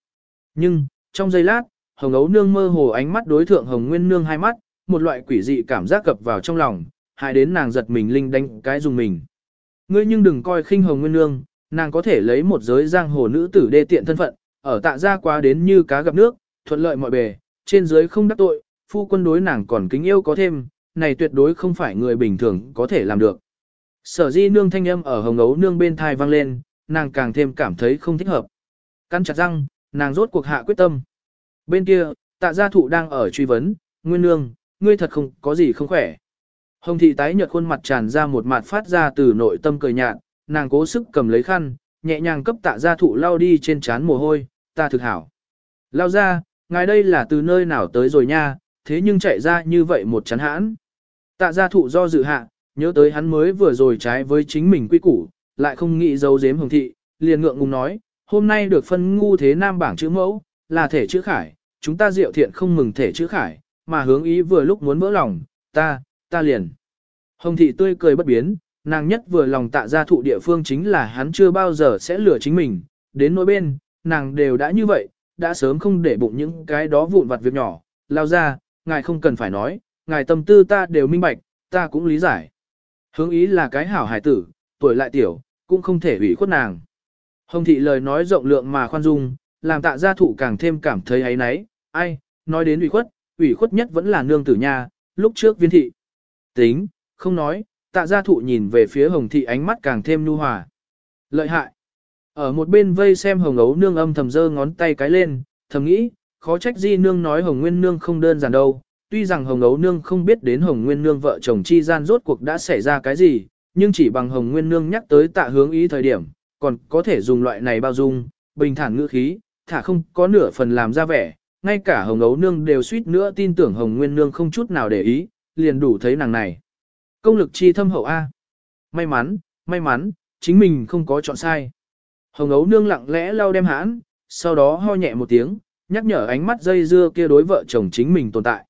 Nhưng, trong giây lát, hồng ấu nương mơ hồ ánh mắt đối thượng hồng nguyên nương hai mắt, một loại quỷ dị cảm giác cập vào trong lòng, hại đến nàng giật mình linh đánh cái dùng mình. Ngươi nhưng đừng coi khinh hồng nguyên nương, nàng có thể lấy một giới giang hồ nữ tử đê tiện thân phận, ở tạ gia quá đến như cá gặp nước, thuận lợi mọi bề, trên dưới không đắc tội, phu quân đối nàng còn kính yêu có thêm, này tuyệt đối không phải người bình thường có thể làm được. Sở di nương thanh âm ở hồng ấu nương bên thai vang lên, nàng càng thêm cảm thấy không thích hợp. Căn chặt răng, nàng rốt cuộc hạ quyết tâm. Bên kia, tạ gia thụ đang ở truy vấn, nguyên nương, ngươi thật không có gì không khỏe. Hồng thị tái nhợt khuôn mặt tràn ra một mặt phát ra từ nội tâm cười nhạt, nàng cố sức cầm lấy khăn, nhẹ nhàng cấp tạ gia thụ lao đi trên trán mồ hôi, ta thực hảo. Lao ra, ngài đây là từ nơi nào tới rồi nha, thế nhưng chạy ra như vậy một chán hãn. Tạ gia thụ do dự hạ, nhớ tới hắn mới vừa rồi trái với chính mình quy củ, lại không nghĩ giấu giếm hồng thị, liền ngượng ngùng nói, hôm nay được phân ngu thế nam bảng chữ mẫu, là thể chữ khải, chúng ta diệu thiện không mừng thể chữ khải, mà hướng ý vừa lúc muốn vỡ lòng, ta, ta liền. Hồng thị tươi cười bất biến, nàng nhất vừa lòng tạ gia thụ địa phương chính là hắn chưa bao giờ sẽ lừa chính mình, đến nỗi bên, nàng đều đã như vậy, đã sớm không để bụng những cái đó vụn vặt việc nhỏ, lao ra, ngài không cần phải nói, ngài tâm tư ta đều minh bạch, ta cũng lý giải. Hướng ý là cái hảo hải tử, tuổi lại tiểu, cũng không thể ủy khuất nàng. Hồng thị lời nói rộng lượng mà khoan dung, làm tạ gia thụ càng thêm cảm thấy ấy nấy, ai, nói đến ủy khuất, ủy khuất nhất vẫn là nương tử nha, lúc trước viên thị. Tính, không nói, tạ gia thụ nhìn về phía hồng thị ánh mắt càng thêm nhu hòa. Lợi hại. Ở một bên vây xem hồng ấu nương âm thầm giơ ngón tay cái lên, thầm nghĩ, khó trách di nương nói hồng nguyên nương không đơn giản đâu. Tuy rằng hồng ấu nương không biết đến hồng nguyên nương vợ chồng chi gian rốt cuộc đã xảy ra cái gì, nhưng chỉ bằng hồng nguyên nương nhắc tới tạ hướng ý thời điểm, còn có thể dùng loại này bao dung, bình thản ngữ khí, thả không có nửa phần làm ra vẻ, ngay cả hồng ấu nương đều suýt nữa tin tưởng hồng nguyên nương không chút nào để ý, liền đủ thấy nàng này. Công lực chi thâm hậu A. May mắn, may mắn, chính mình không có chọn sai. Hồng ấu nương lặng lẽ lau đem hãn, sau đó ho nhẹ một tiếng, nhắc nhở ánh mắt dây dưa kia đối vợ chồng chính mình tồn tại.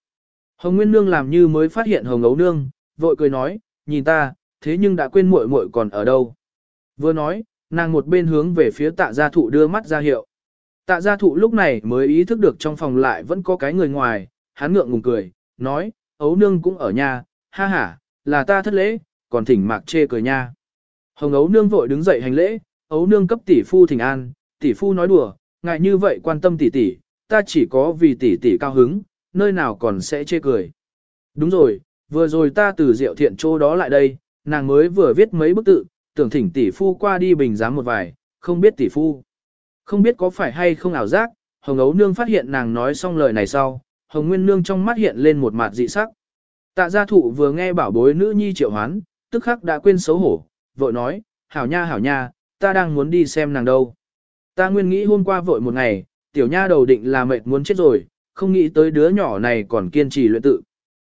Hồng Nguyên Nương làm như mới phát hiện Hồng ấu nương, vội cười nói, nhìn ta, thế nhưng đã quên muội muội còn ở đâu. Vừa nói, nàng một bên hướng về phía tạ gia thụ đưa mắt ra hiệu. Tạ gia thụ lúc này mới ý thức được trong phòng lại vẫn có cái người ngoài, hắn ngượng ngùng cười, nói, ấu nương cũng ở nhà, ha ha, là ta thất lễ, còn thỉnh mạc chê cười nha. Hồng ấu nương vội đứng dậy hành lễ, ấu nương cấp tỷ phu thỉnh an, tỷ phu nói đùa, ngại như vậy quan tâm tỷ tỷ, ta chỉ có vì tỷ tỷ cao hứng, nơi nào còn sẽ chê cười. Đúng rồi, vừa rồi ta từ diệu thiện chỗ đó lại đây, nàng mới vừa viết mấy bức tự, tưởng thỉnh tỷ phu qua đi bình giám một vài, không biết tỷ phu. Không biết có phải hay không ảo giác, Hồng Ấu Nương phát hiện nàng nói xong lời này sau, Hồng Nguyên Nương trong mắt hiện lên một mặt dị sắc. Tạ gia thụ vừa nghe bảo bối nữ nhi triệu hoán, tức khắc đã quên xấu hổ, vội nói, hảo nha hảo nha, ta đang muốn đi xem nàng đâu. Ta nguyên nghĩ hôm qua vội một ngày, tiểu nha đầu định là mệt muốn chết rồi, không nghĩ tới đứa nhỏ này còn kiên trì luyện tự.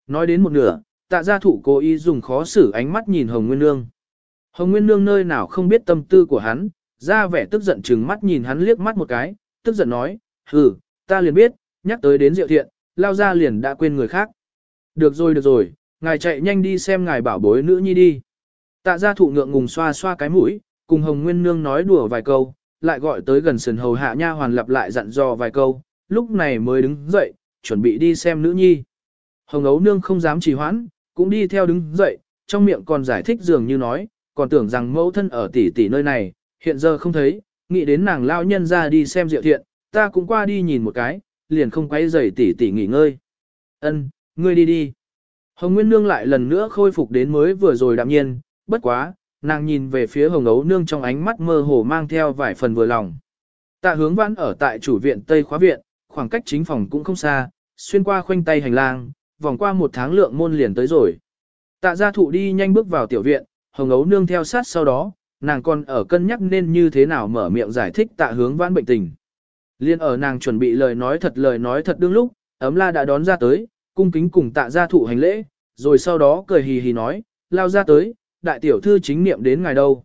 Nói đến một nửa, tạ gia thụ cố ý dùng khó xử ánh mắt nhìn Hồng Nguyên Nương. Hồng Nguyên Nương nơi nào không biết tâm tư của hắn, ra vẻ tức giận chừng mắt nhìn hắn liếc mắt một cái, tức giận nói, hừ, ta liền biết, nhắc tới đến diệu thiện, lao ra liền đã quên người khác. Được rồi được rồi, ngài chạy nhanh đi xem ngài bảo bối nữ nhi đi. Tạ gia thụ ngượng ngùng xoa xoa cái mũi, cùng Hồng Nguyên Nương nói đùa vài câu, lại gọi tới gần sườn hầu hạ nha hoàn lặp lại dặn dò vài câu, lúc này mới đứng dậy, chuẩn bị đi xem nữ nhi. Hồng Ấu Nương không dám trì hoãn, cũng đi theo đứng dậy, trong miệng còn giải thích dường như nói, còn tưởng rằng mẫu thân ở tỷ tỷ nơi này, hiện giờ không thấy, nghĩ đến nàng lao nhân ra đi xem diệu thiện, ta cũng qua đi nhìn một cái, liền không quay giày tỷ tỷ nghỉ ngơi. Ân, ngươi đi đi. Hồng Nguyên Nương lại lần nữa khôi phục đến mới vừa rồi đạm nhiên, bất quá, nàng nhìn về phía Hồng Ấu Nương trong ánh mắt mơ hồ mang theo vài phần vừa lòng. Tạ hướng vãn ở tại chủ viện Tây Khóa Viện, khoảng cách chính phòng cũng không xa, xuyên qua khoanh tay hành lang, vòng qua một tháng lượng môn liền tới rồi. Tạ gia thụ đi nhanh bước vào tiểu viện, Hồng Ấu Nương theo sát sau đó, nàng còn ở cân nhắc nên như thế nào mở miệng giải thích tạ hướng vãn bệnh tình. Liên ở nàng chuẩn bị lời nói thật lời nói thật đương lúc, ấm la đã đón ra tới, cung kính cùng tạ gia thụ hành lễ, rồi sau đó cười hì hì nói, lao ra tới, đại tiểu thư chính niệm đến ngài đâu.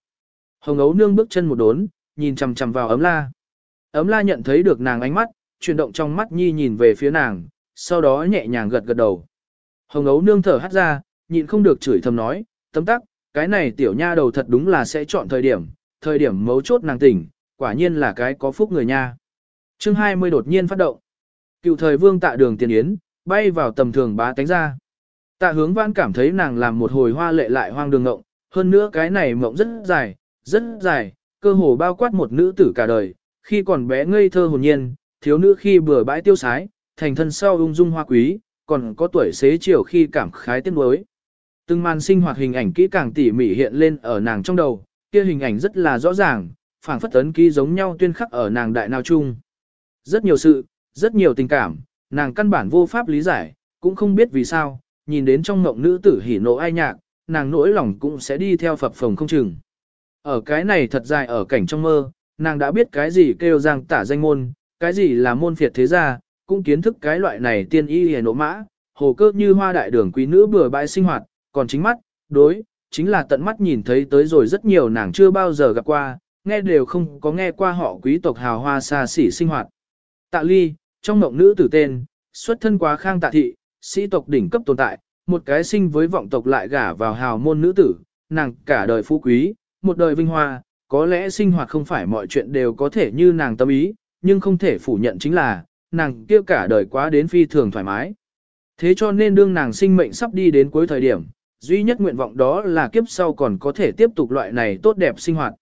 Hồng ấu nương bước chân một đốn, nhìn chằm chằm vào ấm la. Ấm la nhận thấy được nàng ánh mắt, chuyển động trong mắt nhi nhìn về phía nàng, sau đó nhẹ nhàng gật gật đầu. Hồng ấu nương thở hắt ra, nhịn không được chửi thầm nói, tấm tắc, cái này tiểu nha đầu thật đúng là sẽ chọn thời điểm, thời điểm mấu chốt nàng tỉnh, quả nhiên là cái có phúc người nha. chương 20 đột nhiên phát động. Cựu thời vương tạ đường tiền yến, bay vào tầm thường bá tánh ra. Tạ hướng Vãn cảm thấy nàng làm một hồi hoa lệ lại hoang đường ngộng, hơn nữa cái này mộng rất dài, rất dài, cơ hồ bao quát một nữ tử cả đời, khi còn bé ngây thơ hồn nhiên, thiếu nữ khi bừa bãi tiêu sái, thành thân sau ung dung hoa quý, còn có tuổi xế chiều khi cảm khái tiếc nuối. Từng màn sinh hoạt hình ảnh kỹ càng tỉ mỉ hiện lên ở nàng trong đầu, kia hình ảnh rất là rõ ràng, phảng phất ấn ký giống nhau tuyên khắc ở nàng đại nào chung. Rất nhiều sự, rất nhiều tình cảm, nàng căn bản vô pháp lý giải, cũng không biết vì sao, nhìn đến trong mộng nữ tử hỉ nộ ai nhạc, nàng nỗi lòng cũng sẽ đi theo phập phồng không chừng. Ở cái này thật dài ở cảnh trong mơ, nàng đã biết cái gì kêu giang tả danh môn, cái gì là môn phiệt thế gia, cũng kiến thức cái loại này tiên y hề nộ mã, hồ cơ như hoa đại đường quý nữ bừa bãi sinh hoạt, còn chính mắt, đối, chính là tận mắt nhìn thấy tới rồi rất nhiều nàng chưa bao giờ gặp qua, nghe đều không có nghe qua họ quý tộc hào hoa xa xỉ sinh hoạt. Tạ ly, trong mộng nữ tử tên, xuất thân quá khang tạ thị, sĩ tộc đỉnh cấp tồn tại, một cái sinh với vọng tộc lại gả vào hào môn nữ tử, nàng cả đời phú quý, một đời vinh hoa, có lẽ sinh hoạt không phải mọi chuyện đều có thể như nàng tâm ý, nhưng không thể phủ nhận chính là, nàng kia cả đời quá đến phi thường thoải mái. Thế cho nên đương nàng sinh mệnh sắp đi đến cuối thời điểm, duy nhất nguyện vọng đó là kiếp sau còn có thể tiếp tục loại này tốt đẹp sinh hoạt.